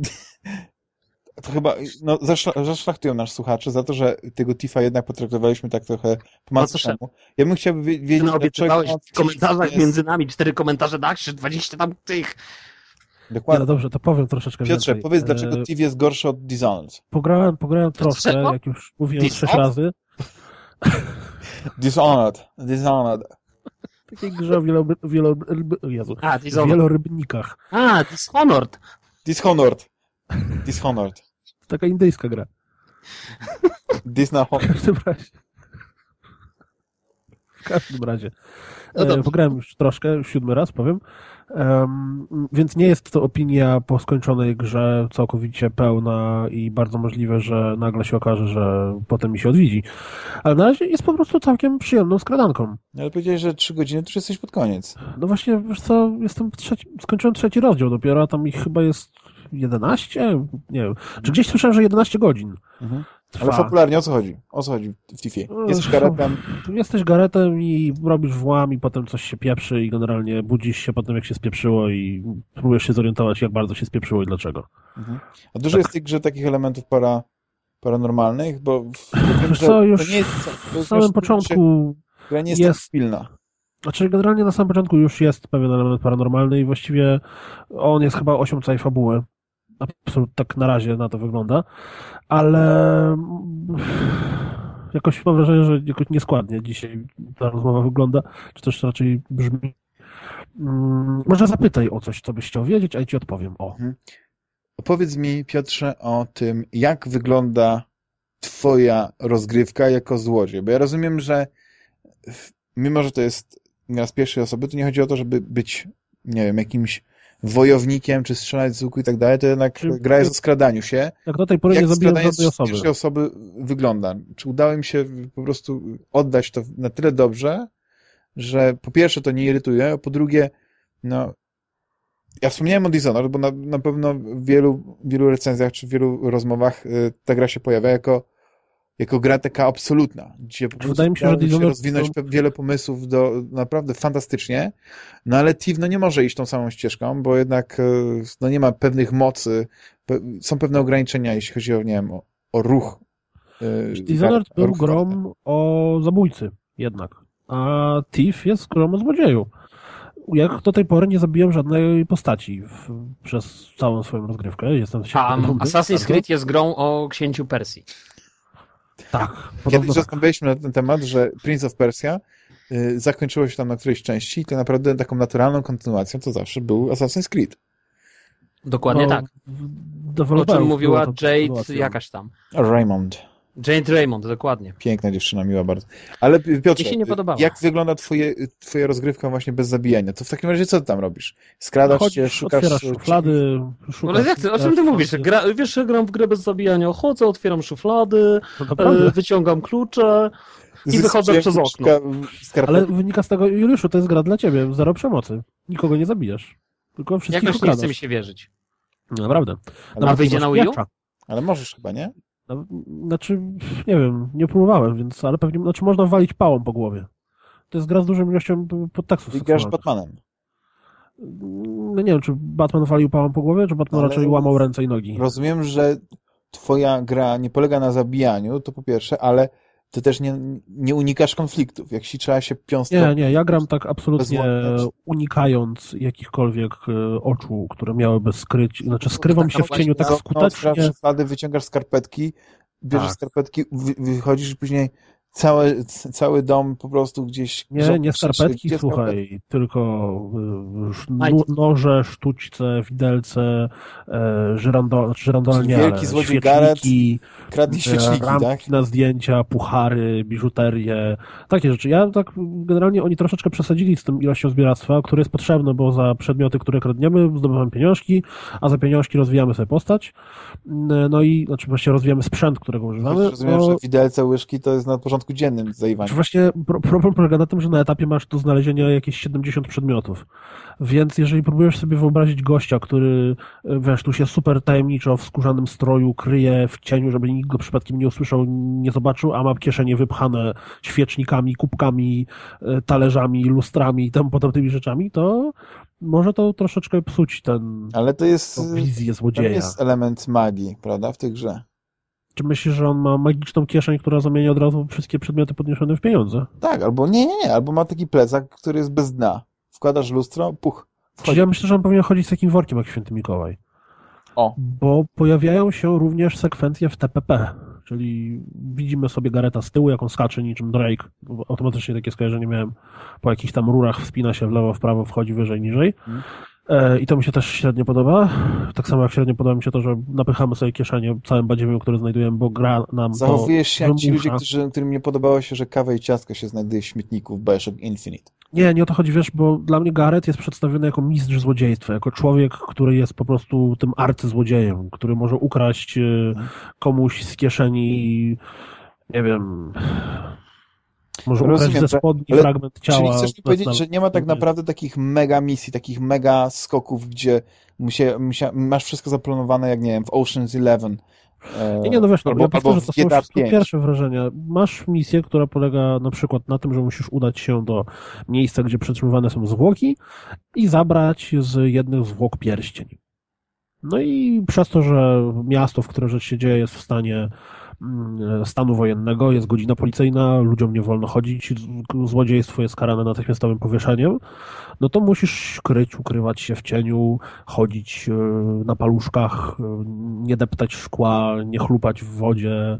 *laughs* to chyba, no, zaszlachtują nas słuchacze za to, że tego Tifa jednak potraktowaliśmy tak trochę po macoszemu. Ja bym chciał wiedzieć, no, dlaczego... w komentarzach jest... między nami, cztery komentarze, tak, 20 tam tych... Dokładnie. No dobrze, to powiem troszeczkę Piotrze, więcej. powiedz, dlaczego e, Tif jest gorszy od Dishonored? Pograłem, pograłem troszkę, jak już mówiłem trzy razy. Dishonored. Dishonored. Takiej grze o wielo, wielo, Jezu, A, wielorybnikach. A, Dishonored. Dishonored. Dishonored. Taka indyjska gra. Dishonored. W każdym razie. W każdym razie. No e, Pograłem już troszkę, siódmy raz powiem. Um, więc nie jest to opinia po skończonej grze całkowicie pełna i bardzo możliwe, że nagle się okaże, że potem mi się odwiedzi. Ale na razie jest po prostu całkiem przyjemną skradanką. Ale powiedziałeś, że trzy godziny to już jesteś pod koniec. No właśnie, wiesz co, jestem trzeci, skończyłem trzeci rozdział dopiero, a tam ich chyba jest 11? Nie wiem. Czy gdzieś słyszałem, że 11 godzin. Mhm. Ale fabularnie o co chodzi? O co chodzi w Tiffie? *laughs* Jesteś Garetem? Jesteś Garetem i robisz włam i potem coś się pieprzy i generalnie budzisz się potem jak się spieprzyło i próbujesz się zorientować jak bardzo się spieprzyło i dlaczego. Mhm. A dużo tak. jest w tej grze takich elementów para, paranormalnych? Bo wiem, *laughs* co, już nie jest, w samym początku gra nie jest, jest tak pilna. Znaczy, generalnie na samym początku już jest pewien element paranormalny i właściwie on jest chyba osią całej fabuły. Absolutnie tak na razie na to wygląda, ale jakoś mam wrażenie, że jakoś nieskładnie dzisiaj ta rozmowa wygląda, czy też raczej brzmi. Mm, może zapytaj o coś, co byś chciał wiedzieć, a ja ci odpowiem. O. Mhm. Opowiedz mi, Piotrze, o tym, jak wygląda twoja rozgrywka jako złodziej, bo ja rozumiem, że mimo, że to jest gra z pierwszej osoby, to nie chodzi o to, żeby być, nie wiem, jakimś wojownikiem, czy strzelać z łuku i tak dalej, to jednak czy, gra jest o skradaniu się. Jak do tej pory nie zabiłem żadnej osoby. Jak osoby wygląda? Czy udało mi się po prostu oddać to na tyle dobrze, że po pierwsze to nie irytuje, a po drugie, no, ja wspomniałem o Dishonored, bo na, na pewno w wielu, wielu recenzjach, czy w wielu rozmowach y, ta gra się pojawia jako jako gra taka absolutna, gdzie po prostu Wydaje mi się, że się rozwinąć to... wiele pomysłów do naprawdę fantastycznie, no ale Tiv no nie może iść tą samą ścieżką, bo jednak e, no nie ma pewnych mocy, są pewne ograniczenia, jeśli chodzi o, nie wiem, o, o ruch. E, Dishonored był ruch grom o zabójcy jednak, a Thief jest grom o złodzieju. Jak do tej pory nie zabiłem żadnej postaci w, przez całą swoją rozgrywkę. Jestem a Assassin's Creed jest grą o księciu Persji. Tak. Kiedyś rozmawialiśmy na ten temat, że Prince of Persia y, zakończyło się tam na którejś części i tak naprawdę taką naturalną kontynuacją to zawsze był Assassin's Creed. Dokładnie no, tak. O czym mówiła Jade jakaś tam. Raymond. Jade Raymond, dokładnie. Piękna dziewczyna, miła bardzo. Ale Piotrze, się nie jak wygląda twoje, twoja rozgrywka właśnie bez zabijania? To w takim razie co ty tam robisz? Skradasz Chodź, się, szukasz... Otwierasz szuflady, szukasz... Ale jak ty, o czym ty mówisz? Gra, wiesz, że gram w grę bez zabijania. Chodzę, otwieram szuflady, e, wyciągam klucze i wychodzę przez okno. Ale wynika z tego, Juliuszu, to jest gra dla ciebie. Zero przemocy. Nikogo nie zabijasz. Tylko wszystkich Jakoś nie chce mi się wierzyć. No, naprawdę. A wyjdzie na Wii U? Ale możesz chyba, nie? No, znaczy, nie wiem, nie próbowałem, więc, ale pewnie, znaczy można walić pałą po głowie. To jest gra z dużą ilością podtekstów. I grasz Batmanem. No nie wiem, czy Batman walił pałą po głowie, czy Batman ale raczej łamał ręce i nogi. Rozumiem, że twoja gra nie polega na zabijaniu, to po pierwsze, ale ty też nie, nie unikasz konfliktów, jak się trzeba się piąstką... Nie, nie, ja gram tak absolutnie unikając jakichkolwiek e, oczu, które miałyby skryć, znaczy skrywam się w cieniu tak skutecznie... No, szuflady, wyciągasz skarpetki, bierzesz tak. skarpetki, wychodzisz i później cały, cały dom po prostu gdzieś... Nie, nie skarpetki, słuchaj, skarpetki? tylko y, noże, sztućce, widelce, e, żyrando, znaczy żyrandolnie, Wielki złodziej Garet kradnie e, świeczniki, ramki tak? na zdjęcia, puchary, biżuterię, takie rzeczy. Ja tak, generalnie oni troszeczkę przesadzili z tym ilością zbieractwa, które jest potrzebne, bo za przedmioty, które kradniemy, zdobywamy pieniążki, a za pieniążki rozwijamy sobie postać. No i, znaczy właściwie rozwijamy sprzęt, którego używamy. Rozumiem, bo... że widelce, łyżki to jest na porządku dziennym zajmowania. Znaczy właśnie problem polega na tym, że na etapie masz do znalezienia jakieś 70 przedmiotów. Więc jeżeli próbujesz sobie wyobrazić gościa, który, wiesz, tu się super tajemniczo w skórzanym stroju kryje w cieniu, żeby nikt go przypadkiem nie usłyszał, nie zobaczył, a ma kieszenie wypchane świecznikami, kubkami, e, talerzami, lustrami i tam podobnymi rzeczami, to może to troszeczkę psuć ten Ale to jest wizję złodzieja. To jest element magii, prawda, w tej grze. Czy myślisz, że on ma magiczną kieszeń, która zamienia od razu wszystkie przedmioty podniesione w pieniądze? Tak, albo nie, nie, nie, albo ma taki plecak, który jest bez dna. Wkładasz lustro, puch. Wchodzi. Ja myślę, że on powinien chodzić z takim workiem jak święty Mikołaj. O. Bo pojawiają się również sekwencje w TPP, czyli widzimy sobie Gareta z tyłu, jak on skacze niczym Drake. Automatycznie takie skojarzenie miałem. Po jakichś tam rurach wspina się w lewo, w prawo, wchodzi wyżej, niżej. Hmm. E, I to mi się też średnio podoba. Tak samo jak średnio podoba mi się to, że napychamy sobie kieszenie całym badziewiem, który znajdujemy, bo gra nam Zachowujesz się jak ci ludzie, którzy, którym nie podobało się, że kawa i ciastka się znajduje w śmietniku w Bioshock Infinite. Nie, nie o to chodzi, wiesz, bo dla mnie Gareth jest przedstawiony jako mistrz złodziejstwa, jako człowiek, który jest po prostu tym arcyzłodziejem, który może ukraść e, komuś z kieszeni, nie wiem, może Rozumiem, ze spodni ale, fragment ciała. Czyli chcesz mi powiedzieć, że nie ma tak naprawdę takich mega misji, takich mega skoków, gdzie musie, musie, masz wszystko zaplanowane, jak nie wiem, w Ocean's Eleven. E, nie, nie, no wiesz, no, albo, ja albo to są wszystko pierwsze wrażenia. Masz misję, która polega na przykład na tym, że musisz udać się do miejsca, gdzie przetrzymywane są zwłoki i zabrać z jednych zwłok pierścień. No i przez to, że miasto, w którym rzecz się dzieje, jest w stanie stanu wojennego, jest godzina policyjna, ludziom nie wolno chodzić, złodziejstwo jest karane natychmiastowym powieszeniem, no to musisz kryć, ukrywać się w cieniu, chodzić e, na paluszkach, e, nie deptać szkła, nie chlupać w wodzie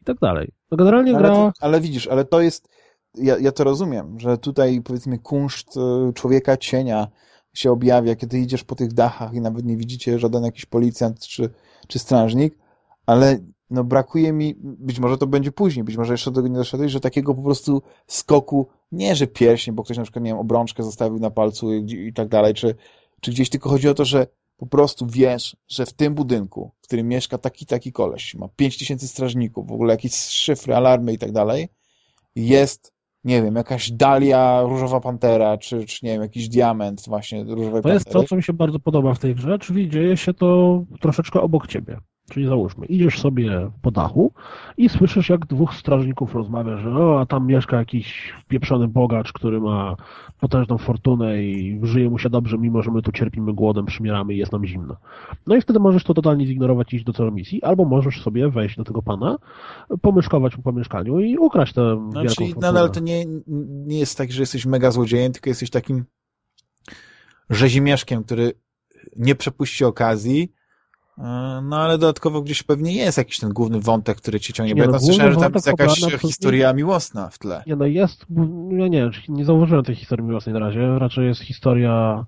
i tak dalej. No generalnie ale, gra... Ale widzisz, ale to jest, ja, ja to rozumiem, że tutaj powiedzmy kunszt e, człowieka cienia się objawia, kiedy idziesz po tych dachach i nawet nie widzicie żaden jakiś policjant czy, czy strażnik, ale no brakuje mi, być może to będzie później, być może jeszcze do tego nie doszedłeś, że takiego po prostu skoku, nie że pierśnie, bo ktoś na przykład, nie wiem, obrączkę zostawił na palcu i, i tak dalej, czy, czy gdzieś tylko chodzi o to, że po prostu wiesz, że w tym budynku, w którym mieszka taki, taki koleś, ma 5000 strażników, w ogóle jakieś szyfry, alarmy i tak dalej, jest, nie wiem, jakaś dalia różowa pantera, czy, czy nie wiem, jakiś diament właśnie różowej pantery. To jest to, co mi się bardzo podoba w tej grze, czyli dzieje się to troszeczkę obok ciebie. Czyli załóżmy, idziesz sobie po dachu i słyszysz, jak dwóch strażników rozmawia, że o, a tam mieszka jakiś pieprzony bogacz, który ma potężną fortunę i żyje mu się dobrze, mimo że my tu cierpimy głodem, przymieramy i jest nam zimno. No i wtedy możesz to totalnie zignorować i iść do celu misji, albo możesz sobie wejść do tego pana, pomyszkować mu po mieszkaniu i ukraść tę znaczy, wielką fortunę. Ale to nie, nie jest tak, że jesteś mega złodziejem, tylko jesteś takim rzezimieszkiem, który nie przepuści okazji, no ale dodatkowo gdzieś pewnie jest jakiś ten główny wątek, który cię ciągnie. Nie, bo no, ja słyszałem, że tam jest jakaś historia miłosna w tle. Nie, no jest, ja nie nie zauważyłem tej historii miłosnej na razie, raczej jest historia...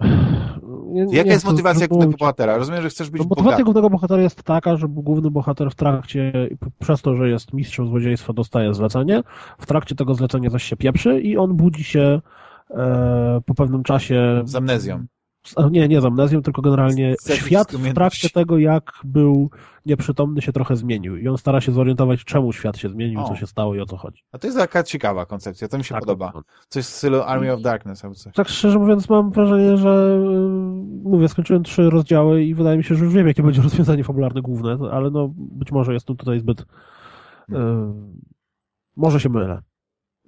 *sighs* Nie, Jaka nie jest motywacja głównego bohatera? Rozumiem, że chcesz być no, Motywacja głównego bohatera jest taka, że główny bohater w trakcie, przez to, że jest mistrzem złodziejstwa, dostaje zlecenie, w trakcie tego zlecenia zaś się pieprzy i on budzi się e, po pewnym czasie... Z amnezją nie, nie amnezją, tylko generalnie świat w trakcie tego, jak był nieprzytomny, się trochę zmienił. I on stara się zorientować, czemu świat się zmienił, o. co się stało i o co chodzi. A to jest taka ciekawa koncepcja, to mi się tak, podoba. Coś w stylu Army of Darkness albo coś. Tak szczerze mówiąc, mam wrażenie, że y, mówię, skończyłem trzy rozdziały i wydaje mi się, że już wiem, jakie będzie *laughs* rozwiązanie fabularne główne, ale no być może jestem tutaj zbyt... Yy, może się mylę.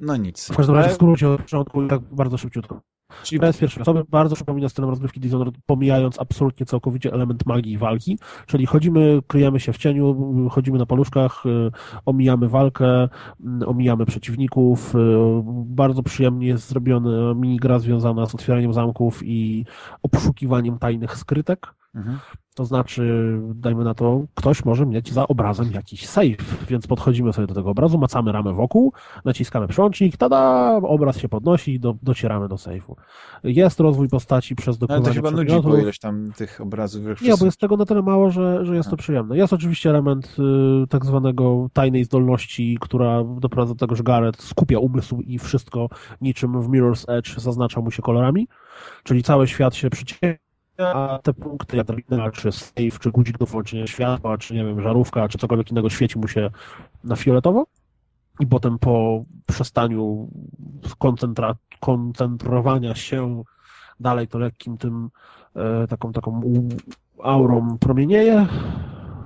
No nic. W każdym razie w skrócie od początku i tak bardzo szybciutko. Czyli bez pierwszej osoby bardzo przypomina scenę rozgrywki Dishonored, pomijając absolutnie całkowicie element magii i walki, czyli chodzimy, kryjemy się w cieniu, chodzimy na paluszkach, y, omijamy walkę, y, omijamy przeciwników, y, bardzo przyjemnie jest zrobiona minigra związana z otwieraniem zamków i obszukiwaniem tajnych skrytek. Mhm. To znaczy, dajmy na to, ktoś może mieć za obrazem jakiś save, więc podchodzimy sobie do tego obrazu, macamy ramę wokół, naciskamy przełącznik, tada, obraz się podnosi i do, docieramy do save'u. Jest rozwój postaci przez dokonywanie Ale to chyba nudzi, bo ileś tam tych obrazów... Nie, bo jest tego na tyle mało, że, że jest to przyjemne. Jest oczywiście element y, tak zwanego tajnej zdolności, która doprowadza do tego, że Gareth skupia umysł i wszystko niczym w Mirror's Edge zaznacza mu się kolorami, czyli cały świat się przyciemnia, a te punkty, jak drabina, czy save, czy guzik do włączenia światła, czy nie wiem, żarówka, czy cokolwiek innego świeci mu się na fioletowo i potem po przestaniu koncentra koncentrowania się dalej to lekkim tym e, taką taką aurą promienieje.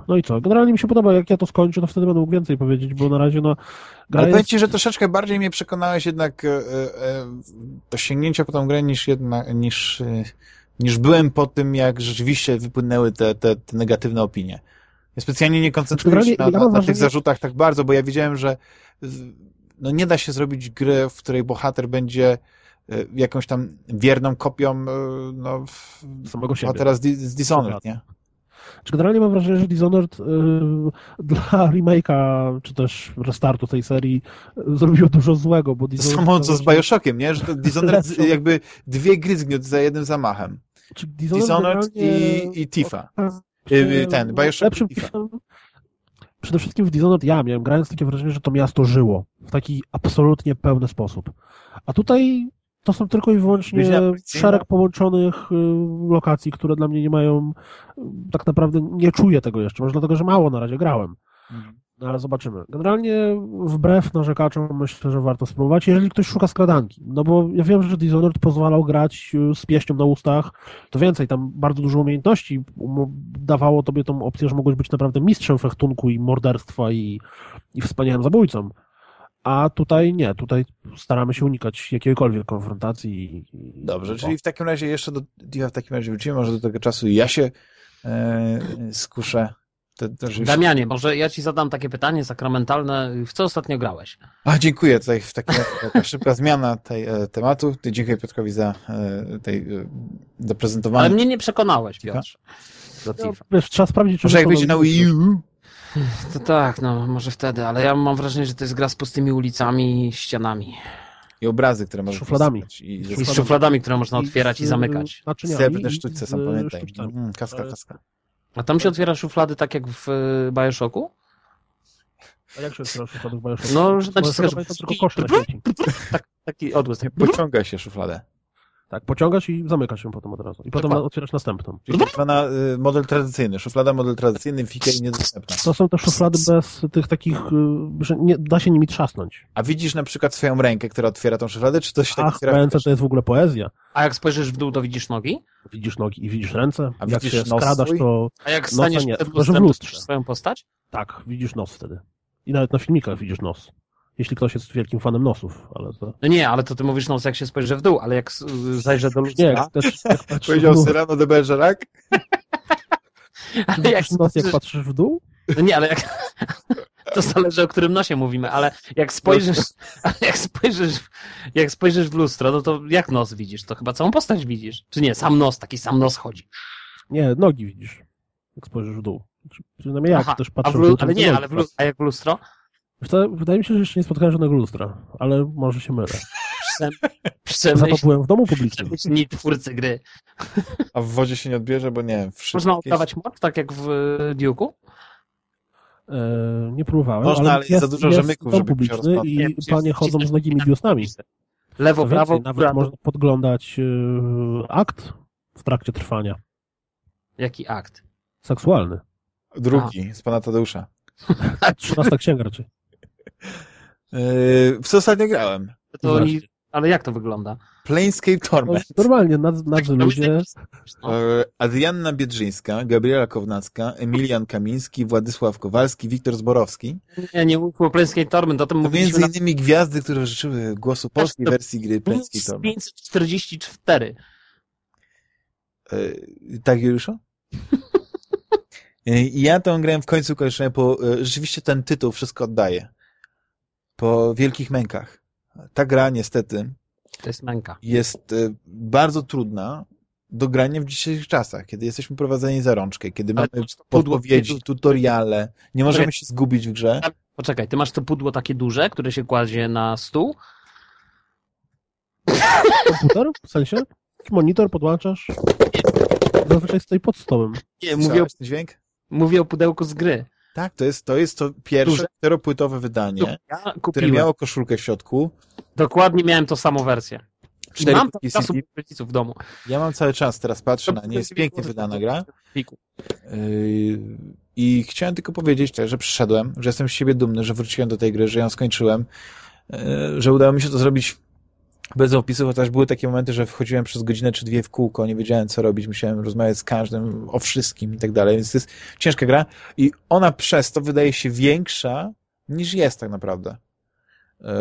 No i co? Generalnie mi się podoba, jak ja to skończę, to wtedy będę mógł więcej powiedzieć, bo na razie no... Ale jest... powiem Ci, że troszeczkę bardziej mnie przekonałeś jednak e, e, do sięgnięcia po tą grę niż, jedna, niż niż byłem po tym, jak rzeczywiście wypłynęły te, te, te negatywne opinie. Ja specjalnie nie koncentruję się na, na, na tych zarzutach tak bardzo, bo ja wiedziałem, że no nie da się zrobić gry, w której bohater będzie e, jakąś tam wierną kopią e, no, samego siebie. bohatera z, z Dishonored, nie? Czy generalnie mam wrażenie, że Dishonored y, dla *laughs* remake'a, czy też restartu tej serii y, zrobiło dużo złego, bo Dishonored... Samo co z Bioshockiem, nie? Że to Dishonored *laughs* jakby dwie gry zgniótł za jednym zamachem. Czy Dishonored, Dishonored i, i Tifa. Y, ten, Bioshock i Tifa. Przede wszystkim w Dishonored ja miałem grając takie wrażenie, że to miasto żyło w taki absolutnie pełny sposób. A tutaj to są tylko i wyłącznie szereg połączonych y, lokacji, które dla mnie nie mają, y, tak naprawdę nie czuję tego jeszcze, może dlatego, że mało na razie grałem. Mhm. No ale zobaczymy. Generalnie wbrew narzekaczom myślę, że warto spróbować, jeżeli ktoś szuka skradanki. No bo ja wiem, że Dishonored pozwalał grać y, z pieśnią na ustach. To więcej, tam bardzo dużo umiejętności dawało tobie tą opcję, że mogłeś być naprawdę mistrzem fechtunku i morderstwa i, i wspaniałym zabójcą. A tutaj nie, tutaj staramy się unikać jakiejkolwiek konfrontacji. Dobrze, czyli w takim razie jeszcze do Diva w takim razie wrócimy, może do tego czasu ja się e, skuszę. Te, te, Damianie, może ja ci zadam takie pytanie sakramentalne. W co ostatnio grałeś? A, dziękuję. Tutaj w takim taka szybka zmiana tej e, tematu. Dziękuję Piotrowi za e, tej e, doprezentowanie. Ale mnie nie przekonałeś, Piotr. No, wiesz, trzeba sprawdzić, czy... Może jak będzie na Wii U, to tak, no może wtedy, ale ja mam wrażenie, że to jest gra z pustymi ulicami i ścianami. I obrazy, które można szufladami. I, I z szufladami, które można otwierać i, i zamykać. Srebrne sztućce, sam pamiętaj. Mm, kaska, kaska. A tam się otwiera szuflady tak jak w y, Bioshocku? A jak się otwiera szuflady w Bioshocku? No, że naciskasz... tylko kosz tak, Taki odgłos. Pociąga się szufladę. Tak, pociągasz i zamykasz ją potem od razu. I potem otwierasz następną. Czyli tak zwana y, model tradycyjny. Szuflada model tradycyjny, fikiel niedostępna. To są te szuflady bez tych takich, y, że nie da się nimi trzasnąć. A widzisz na przykład swoją rękę, która otwiera tą szufladę, czy coś takiego? Ach, ręce to jest w ogóle poezja. A jak spojrzysz w dół, to widzisz nogi? Widzisz nogi i widzisz ręce. A jak widzisz się nos skradasz, to A jak staniesz nie, w lustrze, swoją postać? Tak, widzisz nos wtedy. I nawet na filmikach widzisz nos jeśli ktoś jest wielkim fanem nosów, ale to... No nie, ale to ty mówisz nos, jak się spojrzy w dół, ale jak zajrzę do lustra... Nie, jak, też, jak *laughs* Powiedział Cyrano de Bergerac? *laughs* ale jak nos, jak patrzysz w dół? No nie, ale jak... *laughs* To zależy, o którym nosie mówimy, ale jak spojrzysz, jak spojrzysz, jak spojrzysz w lustro, no to jak nos widzisz? To chyba całą postać widzisz. Czy nie? Sam nos, taki sam nos chodzi. Nie, nogi widzisz, jak spojrzysz w dół. Przynajmniej jak Aha, też patrzę w dół. Ale nie, ale w lustro, a jak w lustro? Wydaje mi się, że jeszcze nie spotkałem żadnego lustra, ale może się mylę. Przemyśl, *laughs* Za to byłem w domu publicznym. *laughs* Nie twórcy gry. A w wodzie się nie odbierze, bo nie Można oddawać moc, tak jak w Duke'u? E, nie próbowałem, Można, ale, jest, za dużo rzemyków, żeby publiczny i nie, panie chodzą z nogimi biusami. Lewo, Więcej, prawo, Nawet prawo. można podglądać e, akt w trakcie trwania. Jaki akt? Seksualny. Drugi, A. z pana Tadeusza. *laughs* 13 księga raczej. Yy, w co ostatnio grałem? To oni, ale jak to wygląda? Planescape Torment. No, normalnie, nad, nad tak, ludzie. No. Adrianna Biedrzyńska, Gabriela Kownacka, Emilian Kamiński, Władysław Kowalski, Wiktor Zborowski. Nie, nie mówił Planescape Torment, o tym to Między innymi na... gwiazdy, które życzyły głosu polskiej to wersji gry Planescape Torment. 544. Yy, tak, Juliuszu? *laughs* Ja tą grałem w końcu kończę, bo e, rzeczywiście ten tytuł wszystko oddaje. Po wielkich mękach. Ta gra niestety to jest męka. Jest e, bardzo trudna do grania w dzisiejszych czasach, kiedy jesteśmy prowadzeni za rączkę, kiedy Ale mamy podpowiedzi, tutoriale, nie możemy się zgubić w grze. Poczekaj, ty masz to pudło takie duże, które się kładzie na stół? Komputer? W sensie? Monitor podłączasz? Zazwyczaj stoi pod stołem. Nie, mówię o... dźwięk? Mówię o pudełku z gry. Tak, to jest to, jest to pierwsze czteropłytowe wydanie, ja które miało koszulkę w środku. Dokładnie miałem to samo wersję. I mam tam czasu w domu. Ja mam cały czas, teraz patrzę na nie, jest pięknie wydana gra. Yy, I chciałem tylko powiedzieć, że przyszedłem, że jestem z siebie dumny, że wróciłem do tej gry, że ją skończyłem, yy, że udało mi się to zrobić bez opisu, chociaż były takie momenty, że wchodziłem przez godzinę czy dwie w kółko, nie wiedziałem co robić, musiałem rozmawiać z każdym o wszystkim i tak dalej, więc to jest ciężka gra i ona przez to wydaje się większa niż jest tak naprawdę. E,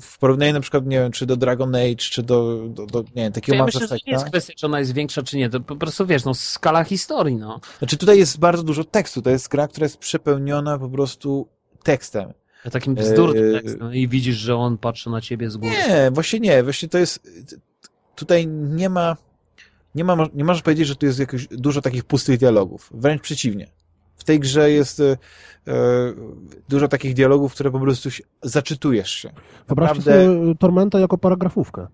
w porównaniu na przykład, nie wiem, czy do Dragon Age, czy do, do, do nie wiem, takiego ja myślę, że nie jest kwestia, czy ona jest większa, czy nie, to po prostu, wiesz, no, skala historii, no. Znaczy tutaj jest bardzo dużo tekstu, to jest gra, która jest przepełniona po prostu tekstem. Takim bzdurnym eee, tekstem i widzisz, że on patrzy na ciebie z góry. Nie, właśnie nie. Właśnie to jest... Tutaj nie ma nie, ma, nie możesz powiedzieć, że tu jest jakoś dużo takich pustych dialogów. Wręcz przeciwnie. W tej grze jest e, e dużo takich dialogów, które po prostu się, zaczytujesz się. Wyobraźcie Naprawdę... sobie Tormenta jako paragrafówkę.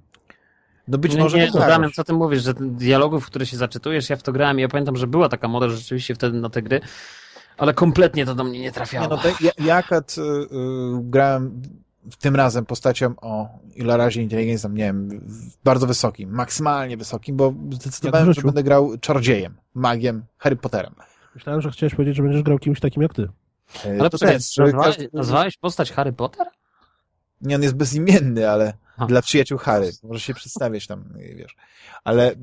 No być nie, może nie, tak. Damian, co ty mówisz, że dialogów, w które się zaczytujesz, ja w to grałem i ja pamiętam, że była taka moda rzeczywiście wtedy na te gry, ale kompletnie to do mnie nie trafiało. Nie, no to ja, ja akurat y, y, grałem tym razem postacią o ile razie inteligencji, nie wiem, bardzo wysokim, maksymalnie wysokim, bo zdecydowałem, że będę grał czarodziejem, magiem, Harry Potterem. Myślałem, że chciałeś powiedzieć, że będziesz grał kimś takim jak ty. E, ale to jest, nazwałeś, nazwałeś postać Harry Potter? Nie, on jest bezimienny, ale ha. dla przyjaciół Harry. Może się przedstawiać tam, wiesz. Ale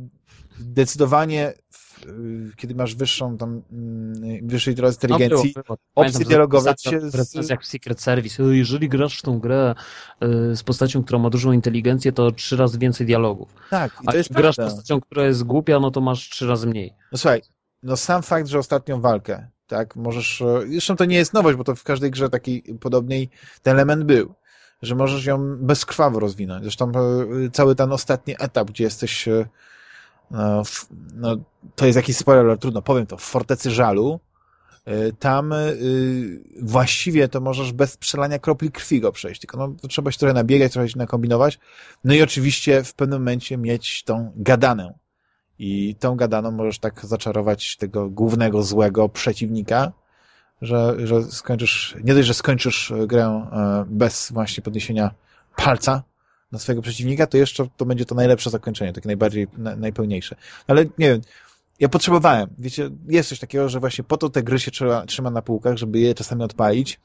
zdecydowanie kiedy masz wyższą tam, mm, wyższej teraz inteligencji, no, było, było. opcje dialogowe się... Z... jak w Secret Service. Jeżeli grasz w tą grę y, z postacią, która ma dużą inteligencję, to trzy razy więcej dialogów. Tak, i to A jest grasz prawda. postacią, która jest głupia, no to masz trzy razy mniej. No słuchaj, no sam fakt, że ostatnią walkę, tak, możesz, zresztą to nie jest nowość, bo to w każdej grze takiej podobnej ten element był, że możesz ją bezkrwawo rozwinąć. Zresztą cały ten ostatni etap, gdzie jesteś no, no, to jest jakiś spoiler, ale trudno, powiem to, w Fortecy Żalu, y, tam y, właściwie to możesz bez przelania kropli krwi go przejść, tylko no, trzeba się trochę nabiegać, trochę się nakombinować, no i oczywiście w pewnym momencie mieć tą gadanę. I tą gadaną możesz tak zaczarować tego głównego złego przeciwnika, że, że skończysz, nie dość, że skończysz grę e, bez właśnie podniesienia palca, na swojego przeciwnika, to jeszcze to będzie to najlepsze zakończenie, takie najbardziej, na, najpełniejsze. Ale nie wiem, ja potrzebowałem, wiecie, jest coś takiego, że właśnie po to te gry się trzyma, trzyma na półkach, żeby je czasami odpalić.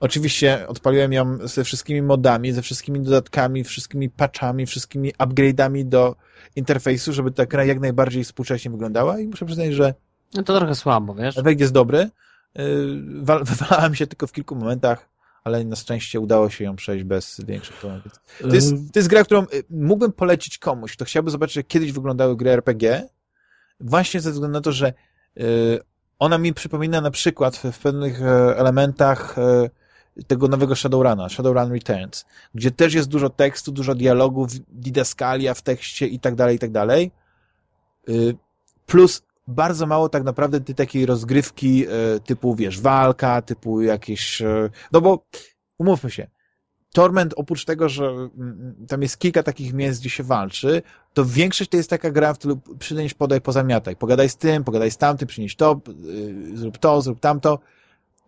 Oczywiście odpaliłem ją ze wszystkimi modami, ze wszystkimi dodatkami, wszystkimi patchami, wszystkimi upgrade'ami do interfejsu, żeby ta gra jak najbardziej współcześnie wyglądała i muszę przyznać, że no to trochę słabo, wiesz? Efekt jest dobry. Yy, wywalałem się tylko w kilku momentach ale na szczęście udało się ją przejść bez większych problemów. To jest, to jest gra, którą y, mógłbym polecić komuś, kto chciałby zobaczyć, jak kiedyś wyglądały gry RPG, właśnie ze względu na to, że y, ona mi przypomina na przykład w pewnych e, elementach e, tego nowego Shadowruna, Shadowrun Returns, gdzie też jest dużo tekstu, dużo dialogów, didaskalia w tekście i tak dalej, i tak dalej. Y, plus bardzo mało tak naprawdę ty takiej rozgrywki e, typu, wiesz, walka, typu jakieś... E, no bo, umówmy się, Torment oprócz tego, że mm, mm, tam jest kilka takich miejsc, gdzie się walczy, to większość to jest taka gra, w której przynieś, podaj, pozamiataj. Pogadaj z tym, pogadaj z tamtym, przynieś to, y, zrób to, zrób tamto.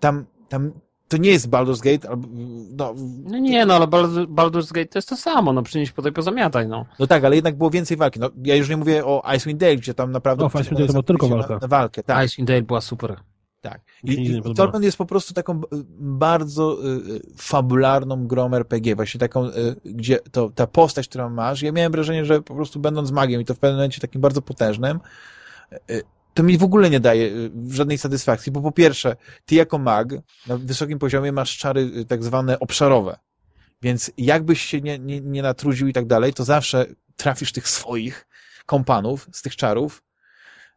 Tam, tam to nie jest Baldur's Gate, albo, no, no nie, no ale Baldur's Gate to jest to samo, no przynieść po tej pozamiataj, no. No tak, ale jednak było więcej walki. No, ja już nie mówię o Icewind Dale, gdzie tam naprawdę... No, Icewind Dale to była tylko walka. Na, na walkę, tak. Icewind Dale była super. Tak. I, i Torment jest po prostu taką bardzo y, fabularną grą RPG, właśnie taką, y, gdzie to, ta postać, którą masz, ja miałem wrażenie, że po prostu będąc magiem i to w pewnym momencie takim bardzo potężnym, y to mi w ogóle nie daje y, żadnej satysfakcji, bo po pierwsze, ty jako mag na wysokim poziomie masz czary y, tak zwane obszarowe, więc jakbyś się nie, nie, nie natrudził i tak dalej, to zawsze trafisz tych swoich kompanów z tych czarów,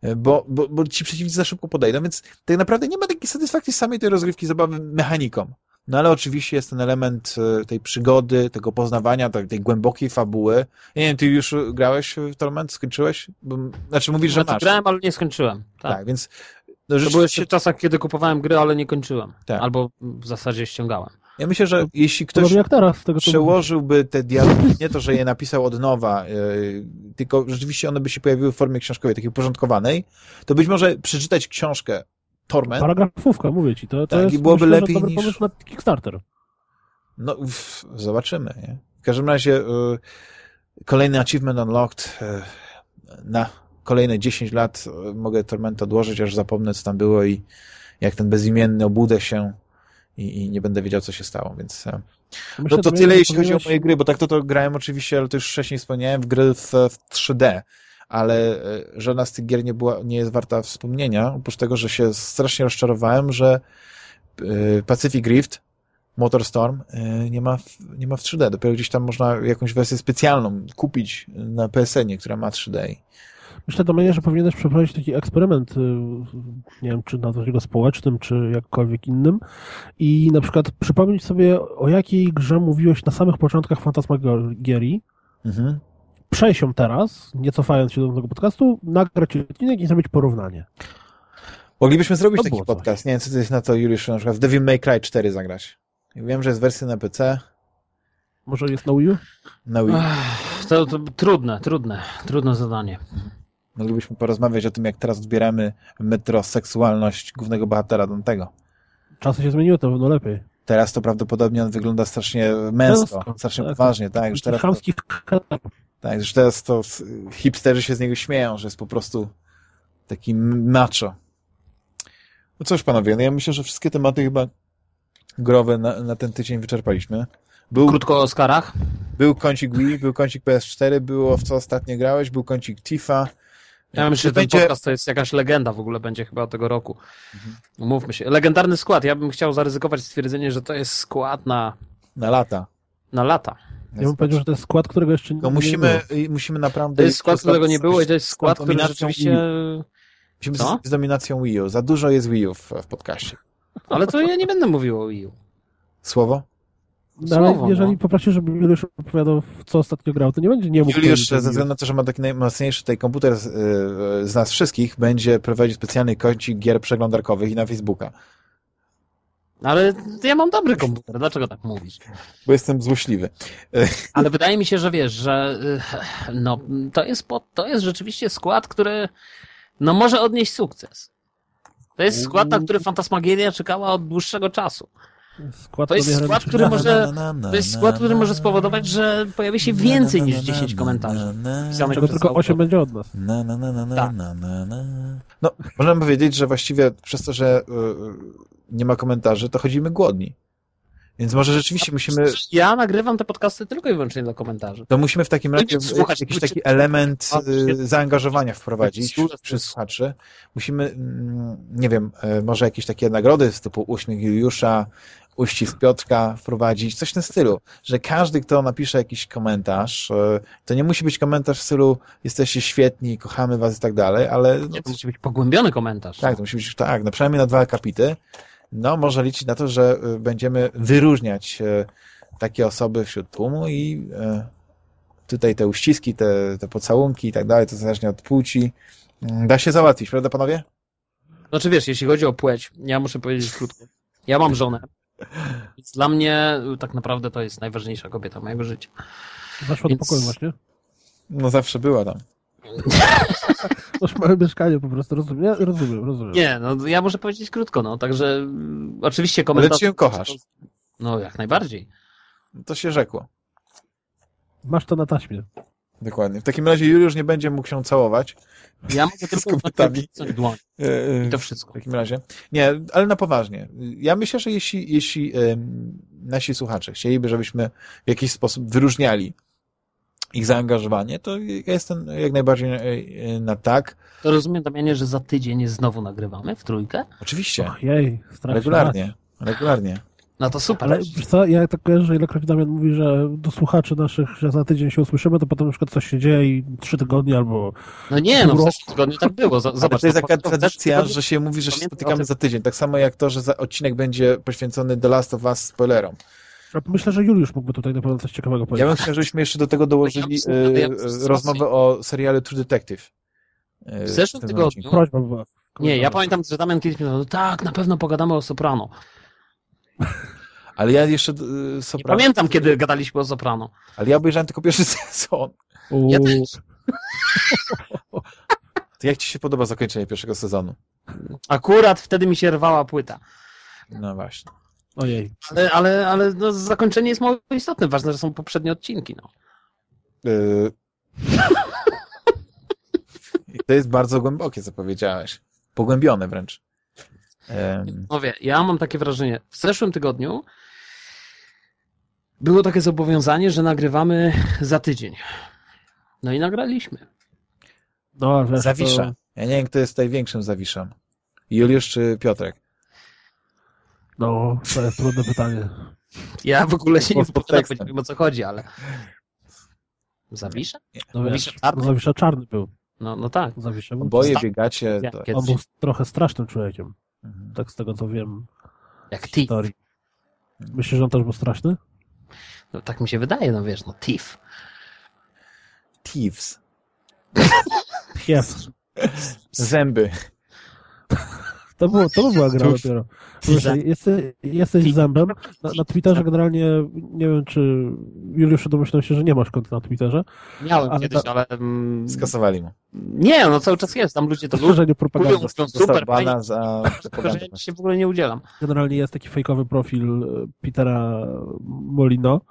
y, bo, bo, bo ci przeciwnicy za szybko podejdą, więc tak naprawdę nie ma takiej satysfakcji z samej tej rozgrywki zabawy mechaniką. No ale oczywiście jest ten element e, tej przygody, tego poznawania, tej, tej głębokiej fabuły. Ja nie wiem, ty już grałeś w Torment? Skończyłeś? Bo, znaczy mówisz, że masz. Grałem, ale nie skończyłem. Tak, tak więc... No, to były jeszcze czasach, kiedy kupowałem gry, ale nie kończyłem. Tak. Albo w zasadzie ściągałem. Ja myślę, że jeśli ktoś teraz, tego, przełożyłby te dialogi, nie to, że je napisał od nowa, yy, tylko rzeczywiście one by się pojawiły w formie książkowej, takiej uporządkowanej, to być może przeczytać książkę Torment. Paragrafówka, mówię ci. To, to tak, jest, i byłoby myślę, lepiej niż... pomysł na Kickstarter. No, zobaczymy. Nie? W każdym razie y, kolejny achievement unlocked y, na kolejne 10 lat y, mogę Torment odłożyć, aż zapomnę, co tam było i jak ten bezimienny obudę się i, i nie będę wiedział, co się stało, więc e, Myślę, no to tyle, jeśli chodzi o moje gry, bo tak to, to grałem oczywiście, ale to już wcześniej wspomniałem, w gry w, w 3D ale e, żadna z tych gier nie, była, nie jest warta wspomnienia, oprócz tego, że się strasznie rozczarowałem, że e, Pacific Rift, Motorstorm e, nie ma, w, nie ma w 3D. Dopiero gdzieś tam można jakąś wersję specjalną kupić na PSN-ie, która ma 3D. Myślę, Domenie, że powinieneś przeprowadzić taki eksperyment, nie wiem, czy nazwać go społecznym, czy jakkolwiek innym i na przykład przypomnieć sobie, o jakiej grze mówiłeś na samych początkach Fantasmagierii, mhm przejść ją teraz, nie cofając się do tego podcastu, nagrać odcinek i zrobić porównanie. Moglibyśmy zrobić taki podcast. Coś. Nie wiem, co ty jest na to, Juliusz, na przykład w Devil May Cry 4 zagrać. Wiem, że jest wersja na PC. Może jest na Wii U? Na Wii. To, to trudne, trudne, trudne zadanie. Moglibyśmy porozmawiać o tym, jak teraz odbieramy metroseksualność głównego bohatera Dantego. Czasy się zmieniły, to pewno lepiej. Teraz to prawdopodobnie on wygląda strasznie męsko, męsko strasznie tak. poważnie, tak? Już teraz to, tak, już teraz to hipsterzy się z niego śmieją, że jest po prostu taki macho. No cóż, panowie, no ja myślę, że wszystkie tematy chyba growe na, na ten tydzień wyczerpaliśmy. Był, Krótko o Oscarach. Był kącik Wii, był kącik PS4, było w co ostatnio grałeś, był kącik Tifa. Ja myślę, że ten będzie... podcast to jest jakaś legenda w ogóle będzie chyba tego roku. Mhm. Mówmy się. Legendarny skład. Ja bym chciał zaryzykować stwierdzenie, że to jest skład na... Na lata. Na lata. Ja bym powiedział, że to jest skład, którego jeszcze nie, musimy, nie Musimy naprawdę... To jest skład, którego nie było i to jest skład, który rzeczywiście... Musimy z, z dominacją Wii U. Za dużo jest Wii U w, w podcaście. Ale to ja nie będę mówił o Wii U. Słowo? No, ale jeżeli no. poprosisz, żeby Juliusz opowiadał, w co ostatnio grał, to nie będzie nie mógł... Juliusz, ze względu na to, że ma taki najmocniejszy tutaj komputer z, z nas wszystkich, będzie prowadzić specjalny kącik gier przeglądarkowych i na Facebooka. Ale ja mam dobry komputer, dlaczego tak mówisz? Bo jestem złośliwy. Ale wydaje mi się, że wiesz, że no, to, jest, to jest rzeczywiście skład, który no, może odnieść sukces. To jest skład, na który Fantasmagieria czekała od dłuższego czasu. Skład to jest skład, który może, to jest skład, który może spowodować, że pojawi się więcej niż 10 komentarzy. Czego tylko 8 będzie od nas. Tak. No, możemy powiedzieć, że właściwie przez to, że nie ma komentarzy, to chodzimy głodni. Więc może rzeczywiście musimy... Ja nagrywam te podcasty tylko i wyłącznie dla komentarzy. To musimy w takim razie słuchać, jakiś taki element zaangażowania wprowadzić przy słuchaczy. Musimy, mm, nie wiem, może jakieś takie nagrody z typu uśmiech Juliusza, uścisk Piotrka wprowadzić, coś w tym stylu, że każdy, kto napisze jakiś komentarz, e, to nie musi być komentarz w stylu jesteście świetni, kochamy was i tak dalej, ale... Nie, to musi być pogłębiony komentarz. Tak, to musi być, tak, no przynajmniej na dwa akapity. No, może liczyć na to, że e, będziemy wyróżniać e, takie osoby wśród tłumu i tutaj te uściski, te, te pocałunki i tak dalej, to zależnie od płci, da się załatwić, prawda panowie? Znaczy wiesz, jeśli chodzi o płeć, ja muszę powiedzieć krótko. Ja mam żonę. Więc dla mnie tak naprawdę to jest najważniejsza kobieta mojego życia. Weszła Więc... do pokoju właśnie? No zawsze była tam. *laughs* Masz małe mieszkanie po prostu, rozumiem, ja rozumiem, rozumiem. Nie, no ja muszę powiedzieć krótko, no, także mm, oczywiście komentarz... Ale czy ją kochasz? No, jak najbardziej. To się rzekło. Masz to na taśmie. Dokładnie. W takim razie Juliusz nie będzie mógł się całować. Ja mogę tylko *laughs* kobietami. dłoń. E, e, I to wszystko. W takim razie. Nie, ale na poważnie. Ja myślę, że jeśli, jeśli nasi słuchacze chcieliby, żebyśmy w jakiś sposób wyróżniali ich zaangażowanie, to ja jestem jak najbardziej e, na tak. To rozumiem, Damianie, że za tydzień znowu nagrywamy w trójkę? Oczywiście. Och, jej, regularnie. Regularnie. No to super. Ale co, ja tak kojarzę, że ilekroć Damian mówi, że do słuchaczy naszych, że za tydzień się usłyszymy, to potem na przykład coś się dzieje i trzy tygodnie albo No nie, no w zeszłym tygodniu tak było. Zobacz, to jest taka tradycja, że się mówi, że się spotykamy za tydzień. Tak samo jak to, że za odcinek będzie poświęcony The Last of Us spoilerom. Myślę, że Juliusz mógłby tutaj na pewno coś ciekawego powiedzieć. Ja bym chciał, żebyśmy jeszcze do tego dołożyli e, rozmowę o serialu True Detective. E, w zeszłym tygodniu... Prośba była. Nie, ja pamiętam, że Damian kiedyś mi powiedział, tak, na pewno pogadamy o Soprano. Ale ja jeszcze y, Soprano... pamiętam, kiedy gadaliśmy o Soprano. Ale ja obejrzałem tylko pierwszy *laughs* sezon. Ja też. *laughs* To jak ci się podoba zakończenie pierwszego sezonu? Akurat wtedy mi się rwała płyta. No właśnie. Ojej. Ale, ale, ale no, zakończenie jest mało istotne. Ważne, że są poprzednie odcinki. No. Yy... to jest bardzo głębokie, co powiedziałeś. Pogłębione wręcz. No wie, ja mam takie wrażenie. W zeszłym tygodniu było takie zobowiązanie, że nagrywamy za tydzień. No i nagraliśmy. No, Zawisza. To... Ja nie wiem, kto jest największym zawiszem. Juliusz czy Piotrek? No, to jest trudne pytanie. Ja w ogóle się nie wypowiadam, nie wiem o co chodzi, ale... Zawisza? No, Zawisza czarny? No, Zawisza czarny był. No, no tak. Zawisza był. Oboje biegacie. To... On był trochę strasznym człowiekiem. Mhm. Tak z tego co wiem. Jak Thief. Myślisz, że on też był straszny? No tak mi się wydaje, no wiesz, no Thief. Thieves. Thieves. *laughs* Zęby. *laughs* To, było, to była gra dopiero. Jesteś, jesteś zębem. Na, na, Twitterze generalnie, nie wiem czy Juliusz domyślam się, że nie masz konta na Twitterze. Miałem ale kiedyś, ale... Um... Skasowali mu. Nie, no cały czas jest, tam ludzie to lubią. propaganda. super, bana za że ja się w ogóle nie udzielam. Generalnie jest taki fejkowy profil e, Petera Molino,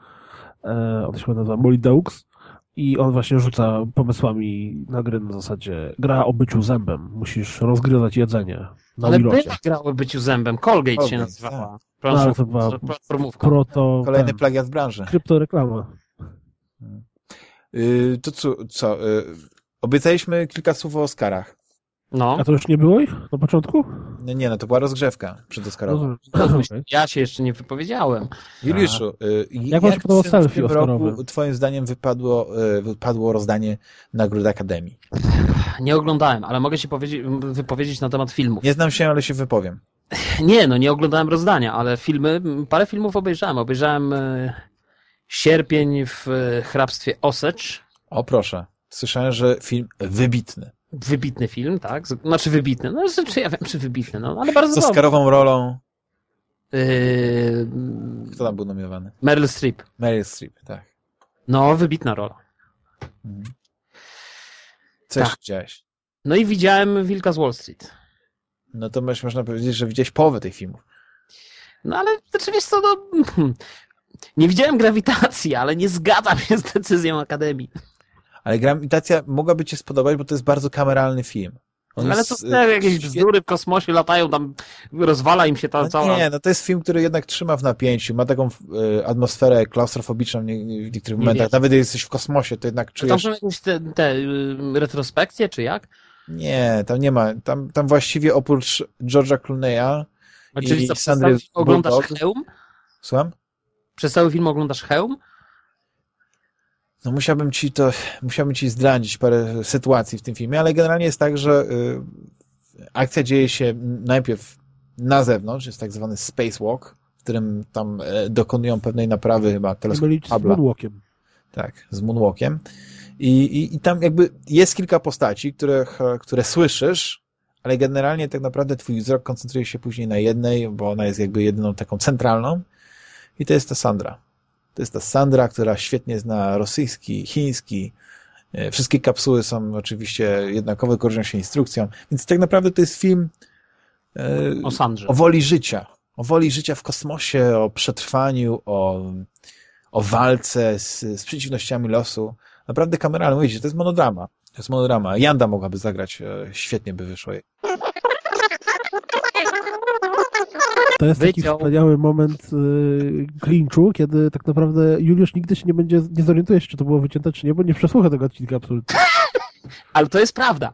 e, on się nazywa Molideux i on właśnie rzuca pomysłami na gry na zasadzie gra o byciu zębem, musisz rozgryzać jedzenie. Na Ale była gra o byciu zębem, Colgate, Colgate się nazywała. Tak. No, to była proto... Kolejny ten, plagiat w branży. Kryptoreklama. Yy, to co, co yy, obiecaliśmy kilka słów o Oscarach. No. A to już nie było ich na początku? No nie, no to była rozgrzewka przedoscarowa. *laughs* No. Ja się jeszcze nie wypowiedziałem. Juliuszu, y, jak, jak w selfie tym roku twoim zdaniem wypadło, y, wypadło rozdanie nagród Akademii? Nie oglądałem, ale mogę się wypowiedzieć na temat filmów. Nie znam się, ale się wypowiem. *laughs* Nie, no nie oglądałem rozdania, ale filmy, parę filmów obejrzałem. Obejrzałem y, Sierpień w hrabstwie Osecz. O proszę, słyszałem, że film wybitny wybitny film, tak? Znaczy wybitny, no czy ja wiem, czy wybitny, no ale bardzo Z Oscarową rolą. Yy... Kto tam był nominowany? Meryl Streep. Meryl Streep, tak. No, wybitna rola. Mhm. Co tak. widziałeś? No i widziałem Wilka z Wall Street. No to można powiedzieć, że widziałeś połowę tych filmów. No ale znaczy wiesz co, no... *laughs* Nie widziałem grawitacji, ale nie zgadzam się z decyzją Akademii. Ale Grawitacja mogłaby cię spodobać, bo to jest bardzo kameralny film. On ale to te jakieś bzdury w kosmosie latają, tam rozwala im się ta no cała... Nie, no to jest film, który jednak trzyma w napięciu, ma taką y, atmosferę klaustrofobiczną w, nie, w niektórych nie momentach. Wiesz. Nawet jesteś w kosmosie, to jednak czujesz... Tam są jakieś te, te y, retrospekcje, czy jak? Nie, tam nie ma. Tam, tam właściwie oprócz George'a Clooney'a Czyli i Sandry oglądasz Heum? Słucham? Przez cały film oglądasz Heum? No musiałbym ci to, musiałbym ci zdradzić parę sytuacji w tym filmie, ale generalnie jest tak, że y, akcja dzieje się najpierw na zewnątrz, jest tak zwany spacewalk, w którym tam y, dokonują pewnej naprawy chyba teleskopu Z moonwalkiem. Tak, z moonwalkiem. I, i, I tam jakby jest kilka postaci, które, które słyszysz, ale generalnie tak naprawdę twój wzrok koncentruje się później na jednej, bo ona jest jakby jedyną taką centralną i to jest ta Sandra. To jest ta Sandra, która świetnie zna rosyjski, chiński. E, wszystkie kapsuły są oczywiście jednakowe, korzystą się instrukcją. Więc tak naprawdę to jest film e, o Sandrze. O woli życia. O woli życia w kosmosie, o przetrwaniu, o, o walce z, z przeciwnościami losu. Naprawdę kameralnie, mówicie, to jest monodrama. To jest monodrama. Janda mogłaby zagrać, e, świetnie by wyszło jej. To jest taki wspaniały moment y, clinchu, kiedy tak naprawdę Juliusz nigdy się nie będzie, nie zorientuje się, czy to było wycięte, czy nie, bo nie przesłucha tego odcinka absolutnie. *laughs* Ale to jest prawda.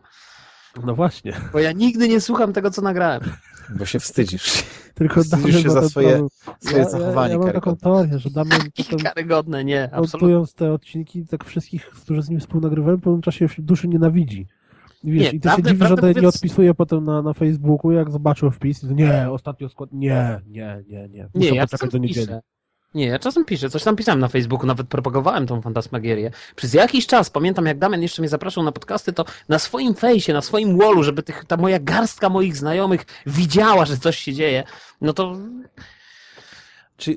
No właśnie. Bo ja nigdy nie słucham tego, co nagrałem. Bo się wstydzisz. Tylko wstydzisz się za swoje, swoje ja, zachowanie. Ja, ja mam taką teorię, że Damian *laughs* karygodne, nie, absolutnie. te odcinki, tak wszystkich, którzy z nim współnagrywałem, w pewnym czasie duszy nienawidzi. Wiesz, nie, I ty prawdę, się dziwisz, że mówiąc... nie odpisuje potem na, na Facebooku, jak zobaczył wpis, nie, ostatnio skład, nie, nie, nie, nie. Muszę nie, ja czasem do piszę. Nie, ja czasem piszę, coś tam pisałem na Facebooku, nawet propagowałem tą fantasmagierię. Przez jakiś czas, pamiętam jak Damian jeszcze mnie zapraszał na podcasty, to na swoim fejsie, na swoim wallu, żeby tych, ta moja garstka moich znajomych widziała, że coś się dzieje, no to czy,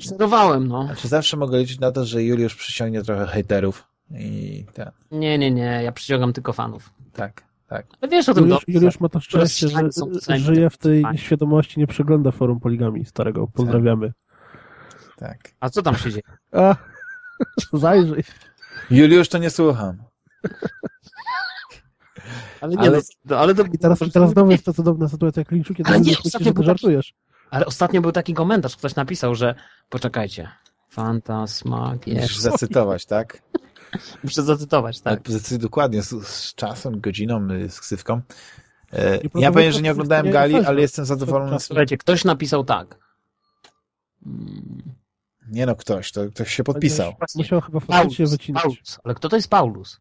no. Czy zawsze mogę liczyć na to, że Juliusz przyciągnie trochę hejterów i tak? Nie, nie, nie, ja przyciągam tylko fanów. Tak. Tak. Ale wiesz o tym Juliusz, Juliusz ma to szczęście, że żyje w tej świadomości, nie przegląda forum poligami starego. Pozdrawiamy. Tak. A co tam się dzieje? *laughs* A, zajrzyj. Juliusz to nie słucham. *laughs* Ale nie, ale, no, ale to, I teraz, i teraz znowu jest ta cudowna sytuacja kiedy ale nie, myśli, że ty żartujesz. Ale ostatnio był taki komentarz, ktoś napisał, że poczekajcie, fantasmagia. Musisz zacytować, tak? *laughs* Muszę zacytować, tak. Dokładnie, z, z, czasem, godziną, y, z ksywką. E, ja powiem, że nie oglądałem gali, ale jestem zadowolony. Słuchajcie, ktoś napisał tak. Nie no, ktoś, to ktoś się podpisał. Musiał chyba faktycznie wycinać. Paulus. Ale kto to jest Paulus?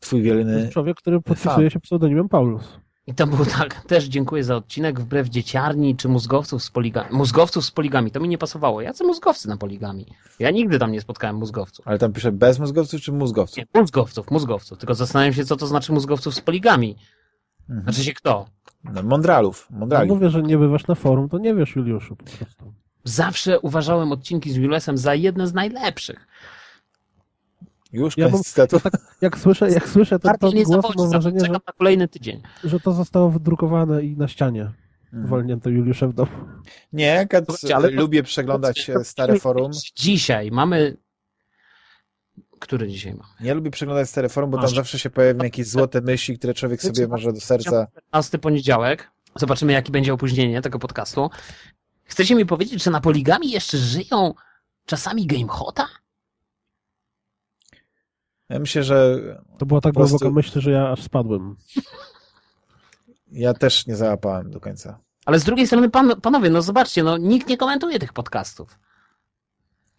Twój wielny... Człowiek, który podpisuje fan. się pseudonimem Paulus. I to było tak, też dziękuję za odcinek, wbrew dzieciarni czy mózgowców z poligami. Mózgowców z poligami, to mi nie pasowało. Jacy mózgowcy na poligami? Ja nigdy tam nie spotkałem mózgowców. Ale tam pisze bez mózgowców czy mózgowców? Nie, mózgowców, mózgowców. Tylko zastanawiam się, co to znaczy mózgowców z poligami. Mhm. Znaczy się kto? No, mądralów. mądrali. No mówię, że nie bywasz na forum, to nie wiesz, Juliuszu. Po prostu. Zawsze uważałem odcinki z Julesem za jedne z najlepszych. Już ja mam, tak, jak słyszę, jak słyszę ten ton głosu, mam wrażenie, że, na kolejny tydzień. że to zostało wydrukowane i na ścianie mhm. wolnięto Juliusza w domu. Nie, kad, ale lubię przeglądać stare forum. Dzisiaj mamy który dzisiaj mamy? Ja lubię przeglądać stare forum, bo Masz. tam zawsze się pojawią jakieś złote myśli, które człowiek sobie może do serca... 15 poniedziałek. Zobaczymy, jakie będzie opóźnienie tego podcastu. Chcecie mi powiedzieć, że na poligami jeszcze żyją czasami GameHota? Ja myślę, że... To była tak prostu... głęboka myśl, że ja aż spadłem. Ja też nie załapałem do końca. Ale z drugiej strony, pan, panowie, no zobaczcie, no nikt nie komentuje tych podcastów.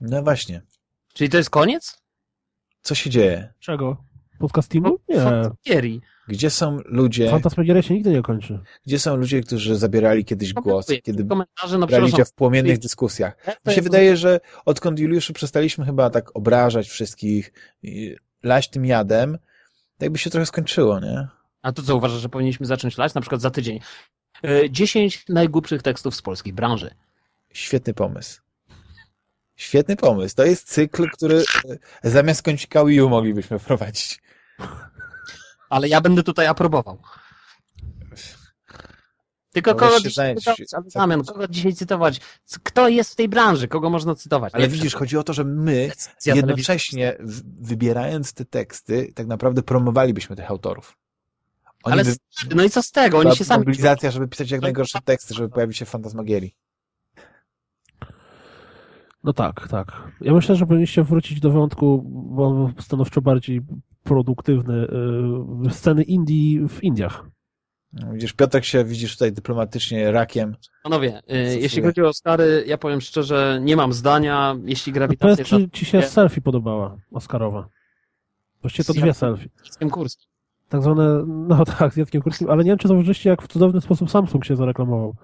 No właśnie. Czyli to jest koniec? Co się dzieje? Czego? Podcastingu? No, nie. Gdzie są ludzie... Fantasmagieria się nigdy nie kończy. Gdzie są ludzie, którzy zabierali kiedyś głos, kiedy no, brali udział w płomiennych dyskusjach? Mi się wydaje, że odkąd Juliuszu przestaliśmy chyba tak obrażać wszystkich, laść tym jadem, tak by się trochę skończyło, nie? A to co uważasz, że powinniśmy zacząć lać? Na przykład za tydzień. 10 e, najgłupszych tekstów z polskiej branży. Świetny pomysł. Świetny pomysł. To jest cykl, który e, zamiast kącika Wii U moglibyśmy wprowadzić. Ale ja będę tutaj aprobował. Tylko kogo dzisiaj, cytować, kogo dzisiaj cytować? Kto jest w tej branży? Kogo można cytować? Ale widzisz, chodzi o to, że my jednocześnie wybierając te teksty, tak naprawdę promowalibyśmy tych autorów. Oni Ale wy... no i co z tego? Oni się sami... Mobilizacja, żeby pisać jak najgorsze teksty, żeby pojawić się w Fantasmagierii. No tak, tak. Ja myślę, że powinniście wrócić do wątku, bo stanowczo bardziej produktywny, yy, sceny Indii w Indiach. No, widzisz, Piotrek się, widzisz tutaj dyplomatycznie rakiem. Panowie, yy, jeśli chodzi o Oscary, ja powiem szczerze, nie mam zdania, jeśli grawitacja... Powiedz, czy ci się selfie podobała, Oscarowa? Właściwie to dwie selfie. Z tym kursem. Tak zwane, no *laughs* tak, z Jackiem Kurskim, ale nie wiem, czy zauważyliście, jak w cudowny sposób Samsung się zareklamował.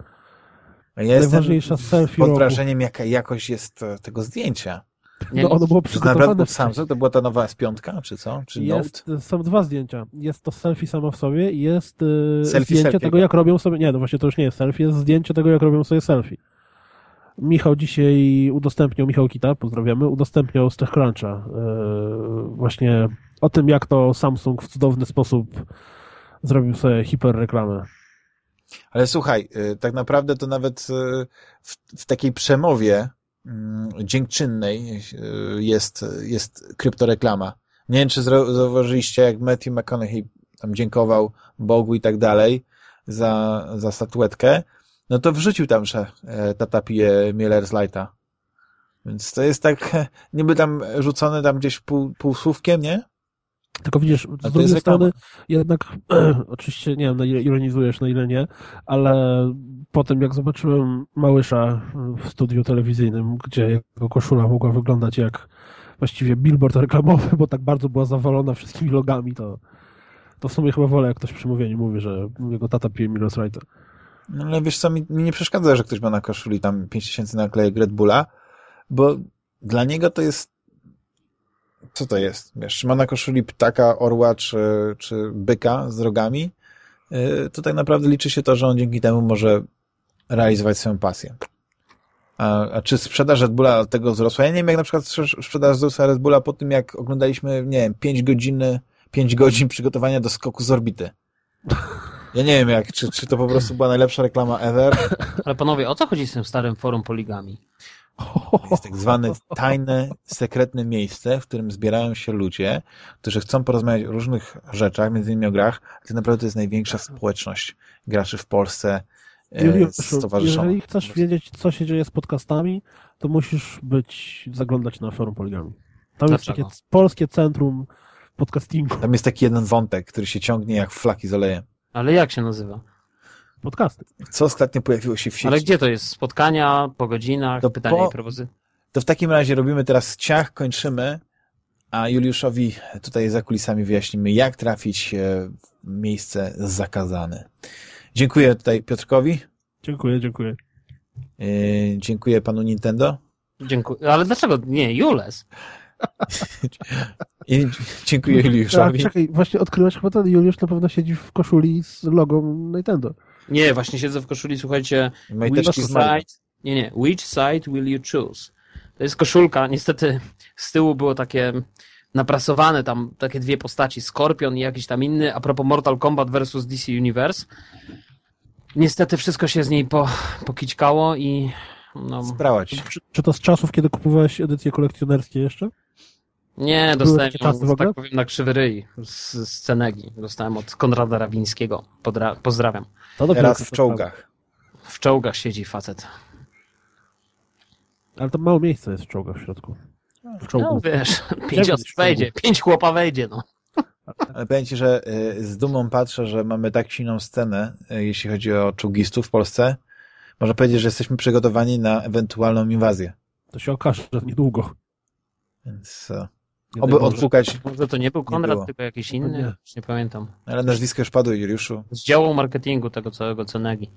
Ja Najważniejsza selfie pod wrażeniem, jaka jakość jest tego zdjęcia. Nie, no ono było przygotowane. To Samsung, to była ta nowa S5, czy co? Czy jest, Note? Są dwa zdjęcia. Jest to selfie samo w sobie i jest e, selfie, zdjęcie selfie, tego, jak robią sobie... Nie, no właśnie to już nie jest selfie, jest zdjęcie tego, jak robią sobie selfie. Michał dzisiaj udostępniał, Michał Kita, pozdrawiamy, udostępniał z TechCruncha yy, właśnie o tym, jak to Samsung w cudowny sposób zrobił sobie hiperreklamę. Ale słuchaj, tak naprawdę to nawet w, w takiej przemowie dziękczynnej y, jest, jest kryptoreklama. Nie wiem, czy zauważyliście, jak Matthew McConaughey tam dziękował Bogu i tak dalej za, za statuetkę, no to wrzucił tam, że e, tata pije Miller z Lighta. Więc to jest tak *laughs* niby tam rzucone tam gdzieś pół, półsłówkiem, nie? Tylko widzisz, z drugiej strony jednak, *clears throat* oczywiście nie wiem, na ile ironizujesz, na ile nie, ale po tym jak zobaczyłem Małysza w studiu telewizyjnym, gdzie jego koszula mogła wyglądać jak właściwie billboard reklamowy, bo tak bardzo była zawalona wszystkimi logami, to, to w sumie chyba wolę, jak ktoś przy mówieniu mówi, że jego tata pije Milos Wrighta. No ale wiesz co, mi, mi nie przeszkadza, że ktoś ma na koszuli tam 5000 naklejek Red Bulla, bo dla niego to jest co to jest? Wiesz, ma na koszuli ptaka, orła czy, czy byka z rogami, y, to tak naprawdę liczy się to, że on dzięki temu może realizować swoją pasję. A, a czy sprzedaż Red Bulla tego wzrosła? Ja nie wiem, jak na przykład sprzedaż wzrosła Red Bulla po tym, jak oglądaliśmy, nie wiem, 5 godzin, 5 godzin przygotowania do skoku z orbity. Ja nie wiem, jak, czy, czy to po prostu była najlepsza reklama ever. Ale panowie, o co chodzi z tym starym forum poligami? Jest tak zwane tajne, sekretne miejsce, w którym zbierają się ludzie, którzy chcą porozmawiać o różnych rzeczach, między innymi o grach. To naprawdę to jest największa społeczność graczy w Polsce e, Juliuszu, jeżeli chcesz wiedzieć, co się dzieje z podcastami, to musisz być, zaglądać na forum Poligami. Tam jest takie polskie centrum podcastingu. Tam jest taki jeden wątek, który się ciągnie jak flaki z olejem. Ale jak się nazywa? Podcasty. Co ostatnio pojawiło się w sieci? Ale gdzie to jest? Spotkania, po godzinach, to pytania po... i propozycje? To w takim razie robimy teraz ciach, kończymy, a Juliuszowi tutaj za kulisami wyjaśnimy, jak trafić w miejsce zakazane. Dziękuję tutaj Piotrkowi. Dziękuję, dziękuję. Yy, dziękuję panu Nintendo. Dziękuję. Ale dlaczego? Nie, Jules. *laughs* I dziękuję Juliuszowi. A, czekaj, właśnie odkryłeś chyba ten Juliusz na pewno siedzi w koszuli z logą Nintendo. Nie, właśnie siedzę w koszuli, słuchajcie. Which side, nie, nie. Which side will you choose? To jest koszulka. Niestety z tyłu było takie naprasowane tam takie dwie postaci, Scorpion i jakiś tam inny, a propos Mortal Kombat versus DC Universe. Niestety wszystko się z niej po, pokićkało i no... Sprałać. Czy, czy, to z czasów, kiedy kupowałeś edycje kolekcjonerskie jeszcze? Nie, dostałem ją, tak powiem, na krzywy ryj z, z Cenegi. Dostałem od Konrada Rawińskiego. Podra pozdrawiam. To Teraz w czołgach. W czołgach siedzi facet. Ale to mało miejsca jest w czołgach w środku. W czołgu. No wiesz, pięć osób wejdzie, pięć chłopa wejdzie, no. Ale powiem Ci, że y, z dumą patrzę, że mamy tak silną scenę, y, jeśli chodzi o czołgistów w Polsce. Można powiedzieć, że jesteśmy przygotowani na ewentualną inwazję. To się okaże niedługo. Więc oby odpukać. Może to nie był Konrad, nie tylko jakiś inny? Nie. nie pamiętam. Ale nazwisko już padło, Juliuszu. Z działu marketingu tego całego Cenegi.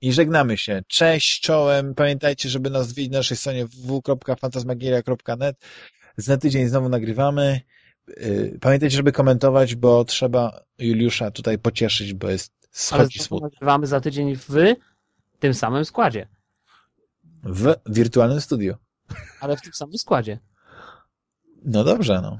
I żegnamy się. Cześć, czołem. Pamiętajcie, żeby nas odwiedzić na naszej stronie www.fantasmagieria.net. Za tydzień znowu nagrywamy. Y, pamiętajcie, żeby komentować, bo trzeba Juliusza tutaj pocieszyć, bo jest schodzi smutny. nagrywamy za tydzień w tym samym składzie. W wirtualnym studiu. Ale w tym samym składzie. No dobrze, no.